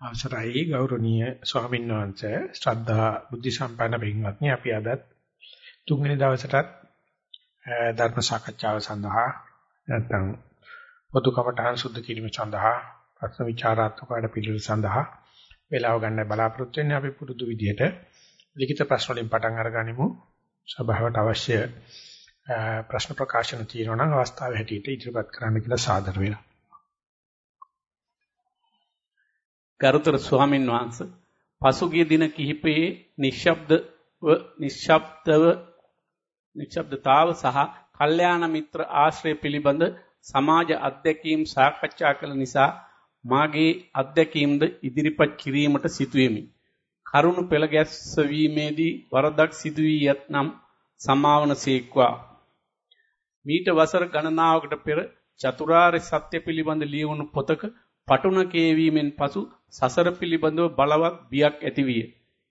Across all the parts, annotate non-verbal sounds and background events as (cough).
අවසරයි ගෞරවනීය ස්වාමීන් වහන්සේ. ශ්‍රද්ධා බුද්ධ සම්පන්න පින්වත්නි අපි අදත් තුන්වෙනි දවසටත් ධර්ම සාකච්ඡාව සඳහා නැත්නම් පොදු කමඨහන් සුද්ධ කිරීම සඳහා ප්‍රශ්න විචාරාත්මක වැඩ පිළිවෙල සඳහා වේලාව ගන්න බලාපොරොත්තු වෙන්නේ අපි පුරුදු විදිහට ලිඛිත ප්‍රශ්න වලින් පටන් අරගනිමු. සභාවට අවශ්‍ය ප්‍රශ්න ප්‍රකාශන තියෙනවා නම් අවස්ථාව හැටියට ඉදිරිපත් කරන්න කියලා සාදර වෙනවා. ගරුතර ස්වාමින් වහන්සේ පසුගිය දින කිහිපයේ නිශ්ශබ්දව නිශ්ශබ්දව නිශ්ශබ්දතාව සහ කල්යාණ මිත්‍ර ආශ්‍රය පිළිබඳ සමාජ අධ්‍යක්ීම් සාකච්ඡා කළ නිසා මාගේ අධ්‍යක්ීම්ද ඉදිරිපත් කිරීමට සිටුවෙමි. කරුණ පෙළ ගැස්වීමේදී වරදක් සිදු වී යත්නම් සමාවන සීක්වා. මීට වසර ගණනාවකට පෙර චතුරාර්ය සත්‍ය පිළිබඳ ලියවුණු පොතක පටුන කියවීමෙන් පසු සසර පිළිබඳව බලවත් බියක් ඇතිවිය.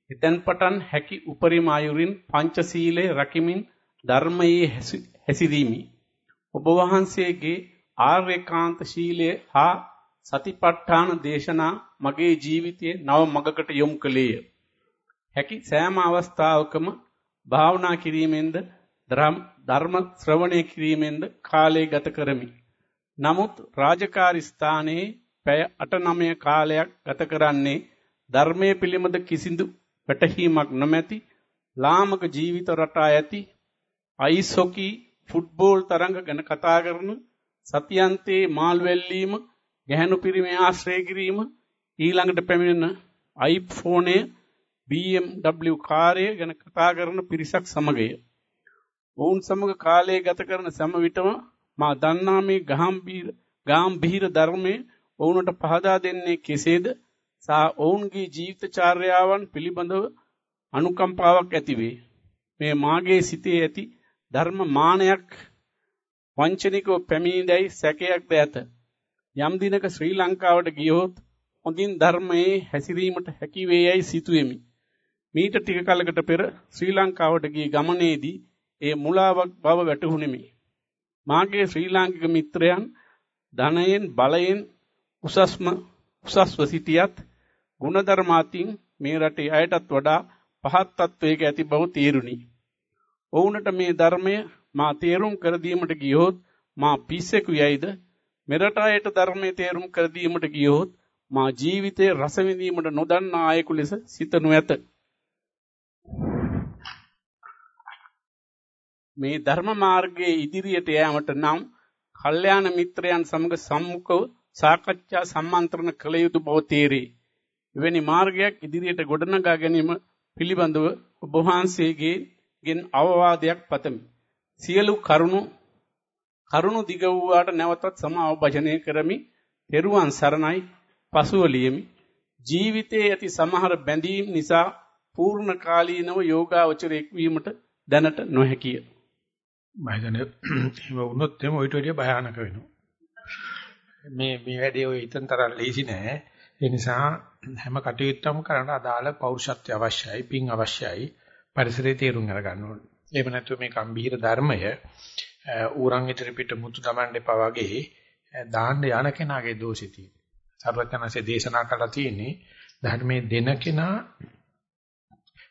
එතෙන් පටන් හැකි උපරිම ආයුරින් පංචශීලය රකිමින් ධර්මයේ හැසිරීමි. ඔබ වහන්සේගේ ආර්යකාන්ත ශීලය හා සතිපට්ඨාන දේශනා මගේ ජීවිතයේ නව මගකට යොමු කළේය. හැකි සෑම අවස්ථාවකම භාවනා කිරීමෙන්ද ධර්ම ශ්‍රවණය කිරීමෙන්ද කාලය ගත කරමි. නමුත් රාජකාරී ස්ථානයේ පැය 8-9 කාලයක් ගත කරන්නේ ධර්මයේ පිළිමද කිසිදු වැටහීමක් නොමැති ලාමක ජීවිත රටා ඇති අයිස් හොකි ෆුට්බෝල් තරඟ ගැන කතා කරන සතියන්තේ මාල් වැල්ලීම ගැහණු පිරිමේ ආශ්‍රය කිරීම ඊළඟට පැමිණෙන iPhone BMW කාර්ය ගැන කතා කරන පිරිසක් සමගය. ඔවුන් සමග කාලය ගත කරන සෑම විටම මා දන්නා මේ ගාම්භීර ගාම්භීර ධර්මයේ ඔවුන්ට පහදා දෙන්නේ කෙසේද? සහ ඔවුන්ගේ ජීවිත චාර්යාවන් පිළිබඳව අනුකම්පාවක් ඇතිවේ. මේ මාගේ සිතේ ඇති ධර්ම මානයක් වංචනිකව පැමිණිදැයි සැකයක්ද ඇත. යම් දිනක ශ්‍රී ලංකාවට ගියොත් හොඳින් ධර්මයේ හැසිරීමට හැකි වේයයි සිතුවෙමි. මීට ටික කලකට පෙර ශ්‍රී ලංකාවට ගිය ගමනේදී ඒ මුලාවක් බව වැටහුණෙමි. මාගේ ශ්‍රී ලාංකික මිත්‍රයන් ධනයෙන් බලයෙන් උසස්ම උසස්ව සිටියත් ಗುಣධර්ම අතින් මේ රටේ අයටත් වඩා පහත් තත්වයක ඇති බව තේරුණි. ඔවුන්ට මේ ධර්මය මා තේරුම් කර දීමට ගියොත් මා පිස්සෙකු යයිද මෙරට අයට ධර්මයේ තේරුම් කර දීමට ගියොත් මා ජීවිතයේ රස විඳීමට නොදන්නා අයෙකු ලෙස සිතනු ඇත. මේ ධර්ම මාර්ගයේ ඉදිරියට යෑමට නම් කල්යාණ මිත්‍රයන් සමග සම්මුඛව සාකච්ඡා සම්මන්ත්‍රණ කළ යුතු බව තේරේ. එවැනි මාර්ගයක් ඉදිරියට ගොඩනගා ගැනීම පිළිබඳව ඔබ වහන්සේගෙන් අවවාදයක් පතමි. සියලු කරුණු කරුණු දිග වූාට නැවතත් සමාව භජනය කරමි. පෙරුවන් සරණයි පසුව ලියමි. ජීවිතයේ ඇති සමහර බැඳීම් නිසා පූර්ණ කාලීනව යෝගාවචරයක් වීමට දැනට නොහැකිය. මම හිතන්නේ එහෙම වුණොත් එම ඔයිට වැඩිය භයානක වෙනවා. මේ මේ වැඩේ ඔය හිතන තරම් ලේසි නෑ. ඒ නිසා හැම කටයුත්තම කරන්න අදාළ පෞරුෂත්වය අවශ්‍යයි, පිං අවශ්‍යයි, පරිසරයේ තේරුම් අරගන්න ඕනේ. එහෙම නැත්නම් මේ ගම්භීර ධර්මය ඌරන් ඉදිරි පිට මුතු දමන්න එපා වගේ දාන්න යන කෙනාගේ දෝෂෙ තියෙනවා. සර්වඥාන්සේ දේශනා කළා තියෙන්නේ ධර්මයේ දෙන කෙනා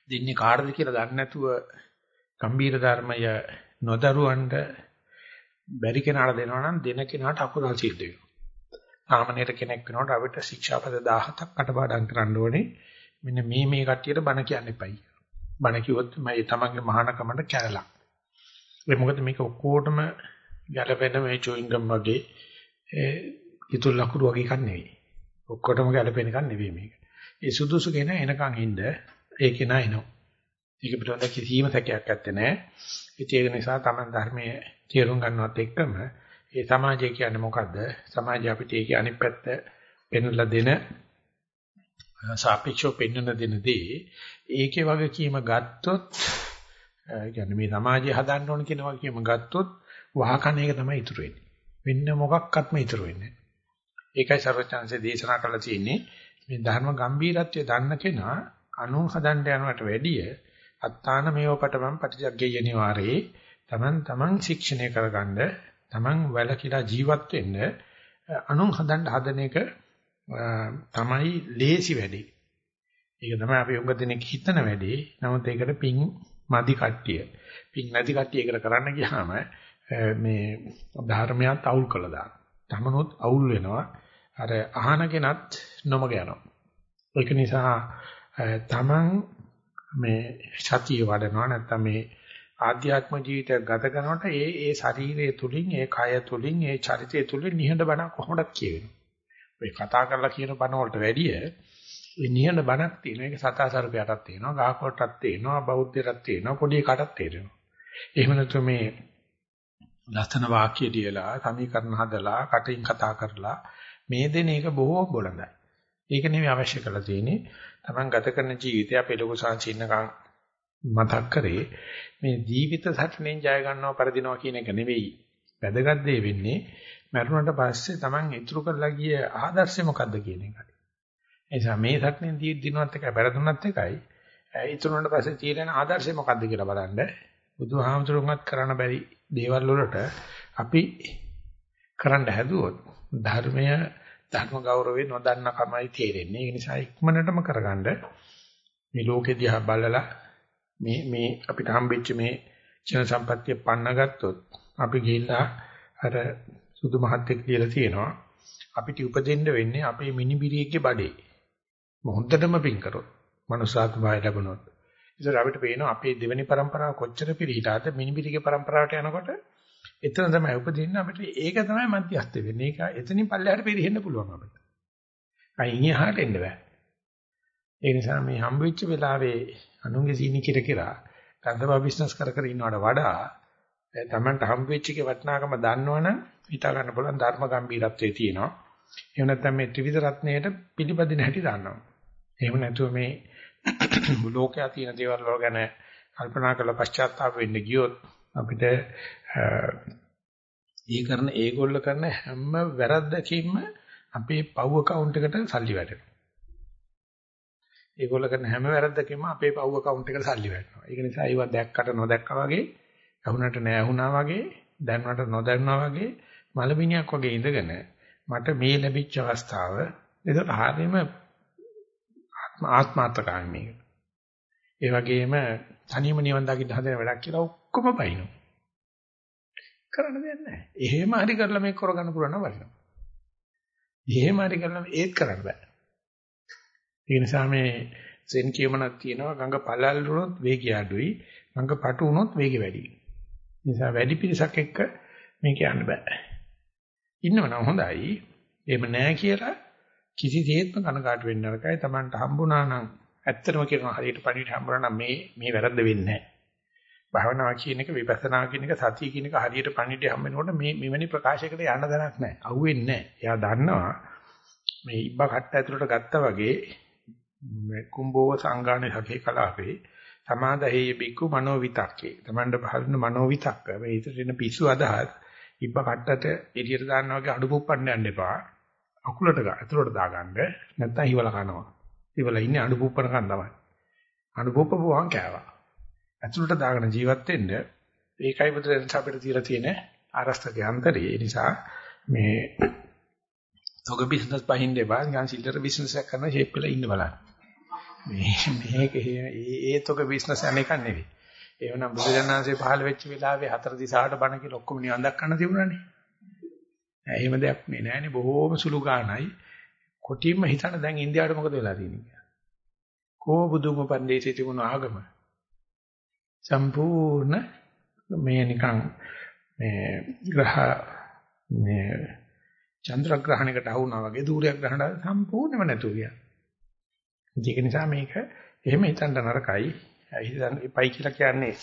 දෙන්නේ කාටද කියලා දන්නේ නැතුව ගම්භීර ධර්මය නොදරුවන්ට බැරි කෙනාට දෙනවා නම් දෙන කෙනාට අකුසල් සිද්ධ වෙනවා. සාමාන්‍යයට කෙනෙක් වෙනකොට අපිට ශික්ෂාපද 17ක් අටපාඩම් කරන්න ඕනේ. මෙන්න මේ මේ කට්ටියට බණ කියන්න එපයි. බණ කිව්වොත් මම තමන්ගේ මහානකමට කැරලා. ඒ මොකද මේක ඔක්කොටම ගැලපෙන මේ චුයින්ගම් වගේ ඒ ඉතුරු ලකුණු වගේ එකක් නෙවෙයි. ඔක්කොටම ගැලපෙන එකක් නෙවෙයි මේක. ඒ සුදුසු කෙනා එනකන් ඉන්න ඒ කෙනා එනවා. ඒක පිටවෙන කිසිම සැකයක් නැත්තේ නෑ. ඒක නිසා තමන් ධර්මයේ තේරුම් ගන්නවත් එක්කම ඒ සමාජය කියන්නේ මොකද්ද? සමාජය අපිට ඒකේ අනිත් පැත්ත පෙන්වලා දෙන සාපේක්ෂව පෙන්වන දෙනදී ඒකේ වගකීම ගත්තොත් කියන්නේ මේ සමාජය හදන්න ඕන කියන වගකීම ගත්තොත් වහකන එක තමයි ඉතුරු වෙන්නේ. වෙන මොකක්වත්ම ඉතුරු වෙන්නේ ඒකයි සර්වචන්සේ දේශනා කරලා තියෙන්නේ මේ ධර්ම ගැඹීරත්වය දන්න කෙනා අනු හදන්න යනවට වැඩිය අත්තාන මේව පටමන් පටිජග්ගය නිවාරේ තමන් තමන් ශික්ෂණය කරගන්න Taman වැලකිලා ජීවත් වෙන්න අනුන් හදන්න හදන එක තමයි ලේසි වැඩේ. ඒක තමයි අපි උඟ දෙනෙක් හිතන වැඩේ. නමුත් ඒකට පිං මදි කට්ටිය. පිං නැති කට්ටිය ඒකට කරන්න ගියාම මේ ධර්මයක් අවුල් කළා දාන. තමනොත් අවුල් වෙනවා. අර අහන කෙනත් නොමග යනවා. ඒක නිසා තමන් මේ සතිය වඩනවා නැත්නම් මේ ආධ්‍යාත්ම ජීවිතය ගත කරනකොට ඒ ඒ ශරීරය තුලින් ඒ කය තුලින් ඒ චරිතය තුලින් නිහඬ බණ කොහොමද කියවෙන්නේ. ඔය කතා කරලා කියන බණ වලට වැඩිය ඒ නිහඬ බණක් තියෙන එක සතාසර්පයටත් තියෙනවා ගාකොටත් තියෙනවා බෞද්ධයටත් තියෙනවා පොඩි එකටත් තියෙනවා. එහෙම නැත්නම් මේ ලස්සන වාක්‍ය දියලා සමීකරණ හදලා කටින් කතා කරලා මේ දෙන එක බොහෝ බොළඳයි. ඒක නෙවෙයි අවශ්‍ය කරලා තියෙන්නේ. Taman ගත කරන ජීවිතය අපේ ලොකු සංචින්නකම් මතක් කරේ මේ ජීවිත සටනෙන් ජය ගන්නව පරදිනවා කියන එක නෙවෙයි. වැදගත් දේ වෙන්නේ මරුණට පස්සේ Taman ඉතුරු කරලා ගිය ආදර්ශය මොකද්ද කියන එකයි. එනිසා මේ සටනෙන් දිනුවත් එකයි පෙරදුනත් එකයි. ඉතුරුනට පස්සේ තියෙන ආදර්ශය මොකද්ද කියලා බලන්න. බුදුහාමුදුරුවන්වත් කරන්න බැරි දේවල් වලට අපි කරන්න හැදුවොත් ධර්මය ධර්ම ගෞරවේ නොදන්න කමයි තේරෙන්නේ. ඒ නිසා ඉක්මනටම කරගන්න මේ ලෝකෙ දිහා බලලා මේ මේ අපිට හම්බෙච්ච මේ ජන සම්පත්තිය පන්න ගත්තොත් අපි ගිහිල්ලා අර සුදු මහත් එක්ක කියලා තියෙනවා අපිට උපදෙන්න වෙන්නේ අපේ මිනිබිරියගේ බඩේ. හොඳටම පින් කරොත් මනුසාත්මය ලැබුණොත්. ඉතින් අපිට පේනවා අපේ දෙවෙනි પરම්පරාව කොච්චර පිළිහිලාද මිනිබිරියගේ પરම්පරාවට යනකොට එතන තමයි උපදින්න අපිට ඒක තමයි මධ්‍යස්ථ වෙන්නේ. ඒක එතනින් පල්ලෙහාට පිරෙහෙන්න පුළුවන් අපිට. අයින් එහාට එන්න බෑ. ඒ නිසා මේ හම්බෙච්ච වෙලාවේ අනුන්ගේ සීනි කිර කිරා ගන්ධබා බිස්නස් කර කර ඉන්නවට වඩා තමන්ට හම්බෙච්ච එකේ වටිනාකම දන්නවනම් හිතා ගන්න පුළුවන් ධර්ම ගැඹීරත්වයේ තියෙනවා. එහෙම නැත්නම් මේ ත්‍රිවිධ රත්නයේට පිළිපදින හැටි දන්නවා. එහෙම නැතුව මේ ලෝකයා තියෙන දේවල් වල ගැන කල්පනා කරලා පශ්චාත්තාප වෙන්න ගියොත් අපිට ඒ කරන ඒගොල්ල කරන හැම වැරද්දකින්ම අපේ පව් account එකට සල්ලි වැටෙනවා. ඒගොල්ල කරන හැම වැරද්දකින්ම අපේ පව් account එකට සල්ලි වැටෙනවා. ඒක නිසා ඒවා දැක්කට නොදැක්කා වගේ, අහුණට නෑ වුණා වගේ, දැනුණට නොදැන්නා වගේ මලමිනියක් වගේ ඉඳගෙන මට මේ ලැබිච්ච අවස්ථාව ඒක හරියම ආත්මාර්ථකාමී මේක. ඒ වගේම තනියම නිවන් දකින්න හදන වැඩක් කියලා ඔක්කොම බයිනවා. කරන්න දෙයක් නැහැ. එහෙම හරි කරලා මේක කරගන්න පුළුවන් නම් වටිනවා. එහෙම හරි කරලා ඒත් කරන්න බෑ. ඒ නිසා මේ සෙන් කියමනක් තියෙනවා ගඟ පළල් වුණොත් වේගය අඩුයි, ගඟ පටු වුණොත් වේගය වැඩි. නිසා වැඩි පිරිසක් එක්ක මේක යන්න බෑ. ඉන්නවනම් හොඳයි. එහෙම නැහැ කියලා කිසිසේත්ම කනකාට වෙන්න නරකයි. Tamanට හම්බුණා නම් ඇත්තටම කියනවා හරියට පණිවිඩ හම්බුණා නම් මේ මේ වැරද්ද වෙන්නේ නැහැ. භාවනාව කියන එක විපස්සනා කියන එක සතිය කියන එක හරියට පණිවිඩය හම්බ වෙනකොට මේ මෙවැනි ප්‍රකාශයකට යන්න දණක් නැහැ. අහුවෙන්නේ නැහැ. එයා දන්නවා මේ ඉබ්බා කට්ට ඇතුලට ගත්තා වගේ මේ කුම්භෝව සංගාණේ සකේ කලාපේ සමාදහේය බිකු මනෝ විතක්කේ. Tamanda පහළන මනෝ විතක්ක. මේ හිතට එන පිස්සු අදහස් ඉබ්බා කට්ටට එළියට දාන්නා වගේ අඩු පුප්පන්න යන්න එපා. අකුලට ගා ඇතුලට දාගන්න නැත්නම් හිවල කනවා. හිවල ඉන්නේ අඩු පුප්පනකන් තමයි. අඩු පුප්පපුවාන් කෑවා. ඇතුළට දාගෙන ජීවත් වෙන්න ඒකයි බුදුරජාණන් අපිට තියලා තියෙන ආරස්තක යන්ත්‍රය. ඒ නිසා මේ තොග බිස්නස් පහින් දෙපා ගන් සිල්ලර බිස්නස් එකක් කරන ෂේප් එකලා ඉන්න බලන්න. මේ මේක ඒ තොග බිස්නස් අනේක නෙවෙයි. එහෙනම් බුදුරජාණන්සේ පහළ වෙච්ච වෙලාවේ හතර දිසාවට බණ කියලා ඔක්කොම නිවන් දක්වන්න තිබුණානේ. එහෙම දෙයක් නේ නෑනේ බොහෝම සුළු ගාණයි. කොටින්ම හිතන දැන් ඉන්දියාවට මොකද වෙලා තියෙන්නේ කියලා. කෝ බුදුම පන්දේසී තිබුණු ආගම සම්පූර්ණ මේ නිකන් මේ ග්‍රහ මේ චන්ද්‍ර ග්‍රහණයකට අහුණා වගේ දූරයක් ගහන සම්පූර්ණයෙන්ම නැතුව ගියා. ඒක නිසා මේක එහෙම හිතන්න නරකයි. හිතන්න එපයි කියලා කියන්නේ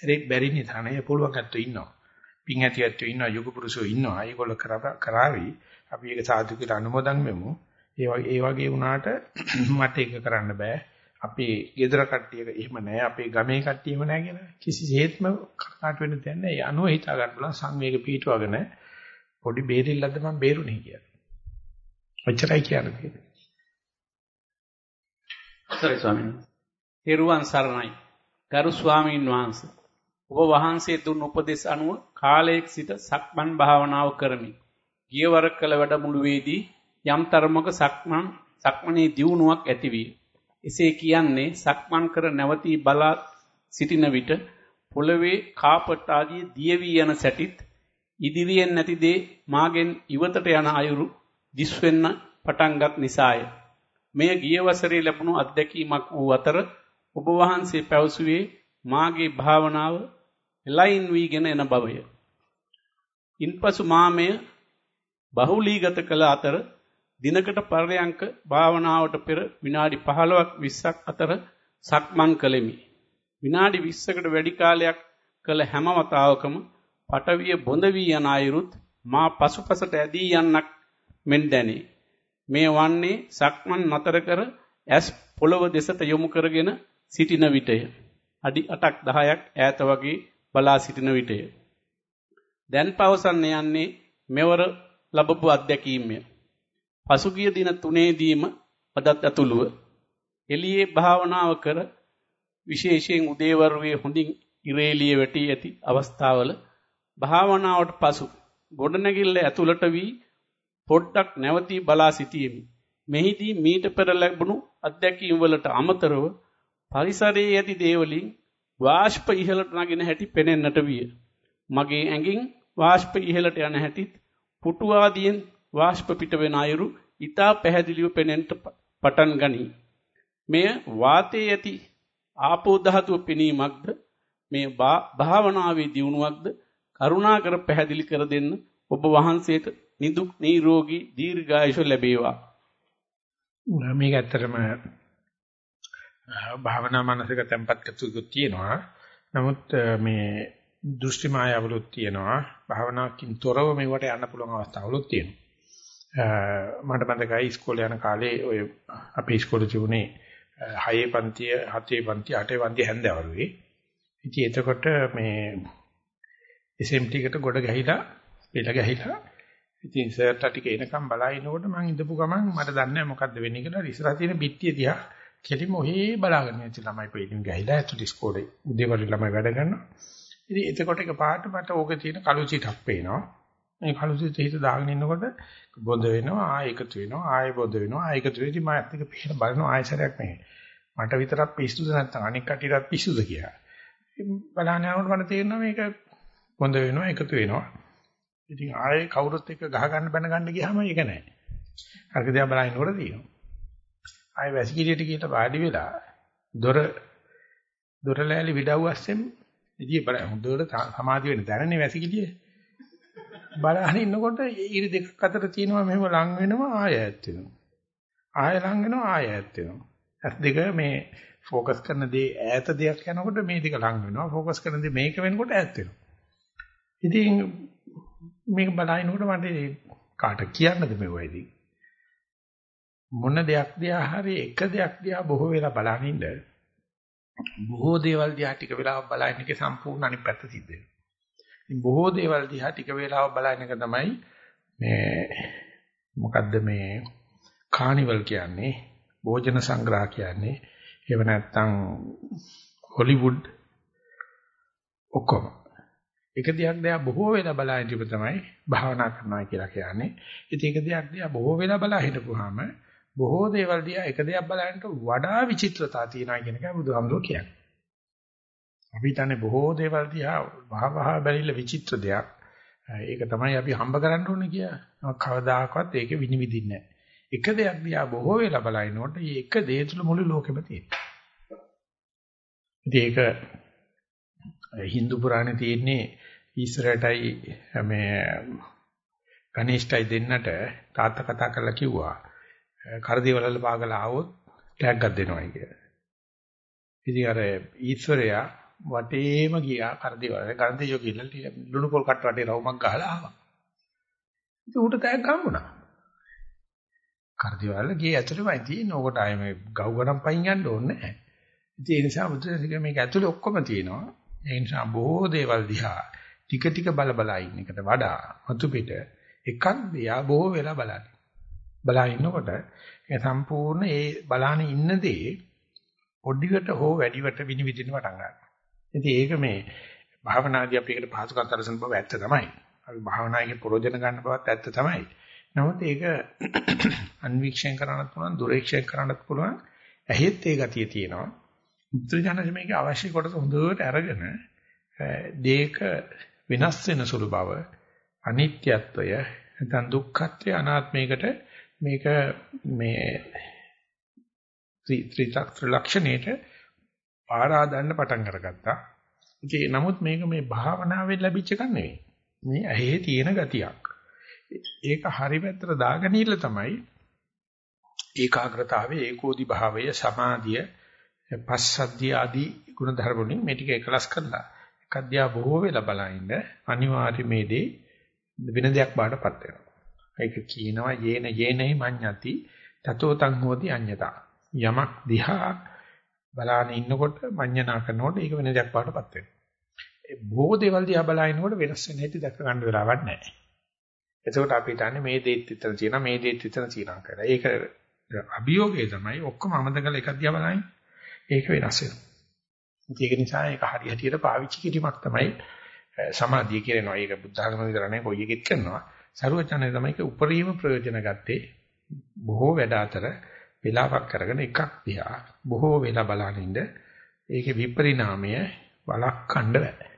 බැරි බැරි නිතනේ පුළුවන් ඇත්තෝ ඉන්නවා. පිං ඇති ඇත්තෝ ඉන්නවා යුග පුරුෂෝ ඉන්නවා. ඒගොල්ල කරාවි. අපි ඒක සාදු කියලා අනුමೋದන් වෙමු. ඒ වගේ ඒ වගේ වුණාට (clears throat) මට ඒක කරන්න බෑ. අපේ ගෙදර කට්ටියක එහෙම නැහැ අපේ ගමේ කට්ටියම නැහැ කියලා කිසිසේත්ම කනකාට වෙන්න දෙයක් නැහැ. ඒ අනුව හිතා ගන්න පුළුවන් සංවේග පීඨවගෙන පොඩි බේරිල්ලක්ද මම බේරුණේ කියලා. ඔච්චරයි කියන්නේ. සරි ස්වාමීන් වහන්සේ. හෙරුවන් සරණයි. ගරු ස්වාමීන් වහන්සේ. ඔබ වහන්සේ දුන් උපදෙස් අනුව කාලයක සිට සක්මන් භාවනාව කරමි. ගියවර කළ වැඩමුළුවේදී යම් තරමක සක්මන් සක්මනේ දියුණුවක් ඇතිවිය. එසේ කියන්නේ සක්මන් කර නැවතී බලා සිටින විට පොළවේ කාපට් ආදී දියවි යන සැටිත් ඉදිරියෙන් නැති දේ මාගෙන් ඉවතට යන අයුරු දිස්වෙන්න පටන්ගත් නිසාය. මෙය ගිය වසරේ ලැබුණු අත්දැකීමක් වූ අතර ඔබ වහන්සේ පැවසුවේ මාගේ භාවනාව එලයින් වීගෙන එන බවය. ඉන්පසු මාමය බහුලීගත කළ අතර දිනකට පරයන්ක භාවනාවට පෙර විනාඩි 15ක් 20ක් අතර සක්මන් කළෙමි. විනාඩි 20කට වැඩි කාලයක් කළ හැම වතාවකම පටවිය බොඳ වී යන අයුරුත් මා පසුපසට ඇදී යන්නක් මෙන් දැනේ. මේ වන්නේ සක්මන් නතර කර ඇස් පොළව දෙසට යොමු කරගෙන සිටින විටය. අඩි 8ක් 10ක් ඈත වගේ බලා සිටින විටය. දැන් පවසන්න යන්නේ මෙවර ලැබපු අත්දැකීමය. පසුගිය දින තුනේදීම අදත් ඇතුළුව එළියේ භාවනාව කර විශේෂයෙන් උදේවරුවේ හොඳින් ඉරේලිය වැටි ඇති අවස්ථාවල භාවනාවට පසු ගොඩනැගිල්ල ඇතුළට වී පොඩ්ඩක් නැවතී බලා සිටීමි. මෙහිදී මීට පෙර ලැබුණු අත්දැකීම් වලට අමතරව පරිසරයේ ඇති දේවලින් වාෂ්ප ඉහළට නගින හැටි පෙනෙන්නට විය. මගේ ඇඟින් වාෂ්ප ඉහළට යන හැටිත් පුටු ආදියෙන් වාෂ්ප පිට වෙන අයුරු ඊටා පැහැදිලිව පෙනෙන්නට පටන් ගනී. මෙය වාතයේ ඇති ආපෝ ධාතුව පෙනීමක්ද මේ භාවනාවේ දියුණුවක්ද කරුණාකර පැහැදිලි කර දෙන්න ඔබ වහන්සේට නිදුක් නිරෝගී දීර්ඝායුෂ ලැබේවා. මේක ඇත්තටම භාවනා මානසික tempත් කතුකුත් තියෙනවා. නමුත් මේ දෘෂ්ටි මායාවලුත් තියෙනවා. භාවනාවකින් තොරව මේවට යන්න පුළුවන් අවස්ථාවලුත් තියෙනවා. මට මතකයි ඉස්කෝලේ යන කාලේ ඔය අපේ ඉස්කෝලේ තිබුණේ 6 පන්තිය 7 පන්තිය 8 පන්තිය හැන්දෑවරුවේ. ඉතින් එතකොට මේ SMT එකට ගොඩ ගැහිලා පෙළ ගැහිලා ඉතින් සර්ට ටික එනකම් බලා ඉනකොට මම ඉඳපු ගමන් මට දන්නේ නැහැ මොකද්ද වෙන්නේ කියලා ඉස්සරහ තියෙන පිටිය දිහා කෙලිම ඔහේ බලාගෙන ඉච්ච ළමයි පෙළින් ගැහිලා ඇතුළේ ඉස්කෝලේ උදේවරු ළමයි වැඩ කරනවා. ඉතින් එතකොට එක පාට මට ඕකේ තියෙන කළු චීටක් පේනවා. මේ කළු චීට හිත දාගෙන ඉන්නකොට බොඳ වෙනවා ආයෙ එකතු වෙනවා ආයෙ බොඳ වෙනවා ආයෙ එකතු වෙනවා ඉතින් මම ඇත්තට පිටින් බලනවා ආයෙසරයක් මේ. මට විතරක් පිස්සුද නැත්නම් අනික් කටියටත් පිස්සුද කියලා. බලන්න යනකොට මට තේරෙනවා මේක බොඳ වෙනවා එකතු වෙනවා. ඉතින් ආයෙ කවුරුත් එක්ක ගහ ගන්න බැන ගන්න ගියාම ඒක නැහැ. අරක දිහා බලනකොට තියෙනවා. ආයෙ වැසිකිළියට ගිහලා වාඩි වෙලා දොර දොර ලෑලි විඩව් අස්සෙන් ඉතින් බල හොඳට සමාධි වෙන්න දැනන්නේ වැසිකිළිය. බලහන් ඉන්නකොට ඉරි දෙකක් අතර තියෙනවා මෙහෙම ලං වෙනවා ආයෙ ඈත් වෙනවා. ආයෙ ලං වෙනවා ආයෙ ඈත් වෙනවා. ඇස් දෙක මේ ફોકસ කරන දේ ඈත දෙයක් යනකොට මේ දෙක ලං වෙනවා. ફોકસ කරන දේ මේක වෙනකොට ඈත් වෙනවා. ඉතින් මේක බලනකොට මට කාට කියන්නද මේ වෙයිදී මොන දෙයක් දිහා හරි එක දෙයක් දිහා බොහෝ වෙලා බලන ඉන්න බොහෝ දේවල් දිහා ටික වෙලාවක් බලන එකේ සම්පූර්ණ අනිත් පැත්ත සිද්ධ වෙනවා. ඉතින් බොහෝ දේවල් දිහා ටික වෙලාවක් බලන එක තමයි මේ මොකද්ද මේ කානිවල් කියන්නේ භෝජන සංග්‍රහ කියන්නේ එහෙම නැත්නම් හොලිවුඩ් ඔක්කොම එක දෙයක් දිහා බොහෝ වෙලා බලා හිටපු තමයි භාවනා කරනවා කියලා කියන්නේ. ඉතින් එක දෙයක් දිහා බොහෝ වෙලා බලා හිටපුවාම බොහෝ දේවල් දිහා එක දෙයක් බලනට වඩා විචිත්‍රතාව තියෙනවා කියන එකයි බුදුහාමුදුරුවෝ කියන්නේ. අපි හිතන්නේ බොහෝ දේවල් දිහා වහවහ බැලිලා විචිත්‍ර දෙයක්. ඒක තමයි අපි හම්බ කරන්න ඕනේ කියලා. කවදාකවත් ඒක විනිවිදින්නේ නැහැ. එක දෙයක් දිහා බොහෝ වෙලා බලනකොට මේ එක දේ තුල මුළු ලෝකෙම තියෙනවා. ඉතින් ඒක Hindu පුරාණේ තියෙන්නේ ඊශ්වරයටයි මේ ගණේෂ්ටයි දෙන්නට තාත්තා කතා කරලා කිව්වා කරදේවලල පාගලා ආවොත් ටැග්ගක් දෙනවයි කියලා. ඉතින් අර ඊශ්වරයා වටේම ගියා කරදේවල ගණදේයෝ කියලා ලුණු පොල් කට් වටේ රවුමක් ගහලා ආවා. ඉතින් ඌට ටැග් හම්බුණා. කරදේවල ගියේ ඇතුළේමයි තියෙන්නේ. ඕකට ආයේ මේ ගව් ගණන් පයින් යන්න ඕනේ නැහැ. ඉතින් ඒ නිසා බුදුරජාණන් මේක ඇතුළේ ඔක්කොම තියෙනවා. ඒ නිසා බොහෝ දේවල් දිහා ටික ටික බල බලා ඉන්න එකට වඩා මතු පිට එකක් දිහා බොහෝ වෙලා බලන්න. බලා ඉන්නකොට ඒ සම්පූර්ණ ඒ බලාන ඉන්න දේ පොඩිකට හෝ වැඩිවට විනිවිදින්න පටන් ගන්නවා. ඉතින් ඒක මේ භාවනාදී අපි එකට පහසුකම් තරසන බව ඇත්ත තමයි. අපි භාවනායේ ප්‍රයෝජන ගන්න බවත් ඇත්ත තමයි. නමුත් ඒක අන්වීක්ෂණය කරන්නත් පුළුවන්, දුරීක්ෂණය කරන්නත් පුළුවන්. ඇහෙත් ඒ ගතිය තියෙනවා. මුත්‍රාඥානජ මේක අවශ්‍ය කොටස හොඳට අරගෙන දේක වෙනස් වෙන සුළු බව, අනිත්‍යත්වය, නැත්නම් දුක්ඛත්වය අනාත්මයකට මේක මේ ත්‍රිලක්ෂණයට ආරාධන්න පටන් අරගත්තා. ඉතින් නමුත් මේක මේ භාවනාවෙන් ලැබිච්ච එකක් නෙවෙයි. මේ ඇහි තියෙන ගතියක්. ඒක හරි පැත්තට දාගෙන ඉන්න තමයි ඒකාග්‍රතාවයේ ඒකෝදි භාවය සමාධිය පස්සද්ධිය ආදී ගුණ ධර්ම වලින් මේ ටික එකලස් කරලා එකද්දියා බොහෝ වෙලා බලනින්න අනිවාර්ය මේ දේ වෙන දෙයක් බාටපත් වෙනවා. ඒක කියනවා යේන යේනහි මඤ්ඤති තතෝ තං හෝති අඤ්ඤතා. යමක් දිහා බලාන ඉන්නකොට මඤ්ඤණා කරනකොට ඒක වෙන දෙයක් බාටපත් වෙනවා. ඒ බොහෝ දේවල් දිහා බලනකොට වෙනස් වෙන හැටි දැක ගන්න වෙලාවක් නැහැ. එතකොට අපි හිතන්නේ මේ දේත් විතර තියෙනවා මේ දේත් විතර තියෙනවා කියලා. ඒක අභියෝගය තමයි ඔක්කොම අමතකලා එකක් දිහා බලන්නේ. ඒක වෙනස් වෙනවා. ඒක නිසා ඒක හරි හැටියට පාවිච්චි කිරීමක් තමයි සමාධිය කියනවා. ඒක බුද්ධ ධර්ම විතර නෙවෙයි කොයි එකෙත් කරනවා. සරුවචනේ තමයි ඒක උපරිම ප්‍රයෝජන ගත්තේ. බොහෝ වැඩ අතර වෙලාවක් අරගෙන එකක් දිහා බොහෝ වෙලා බලනින්ද ඒකේ විපරිණාමය වළක්වන්න බෑ.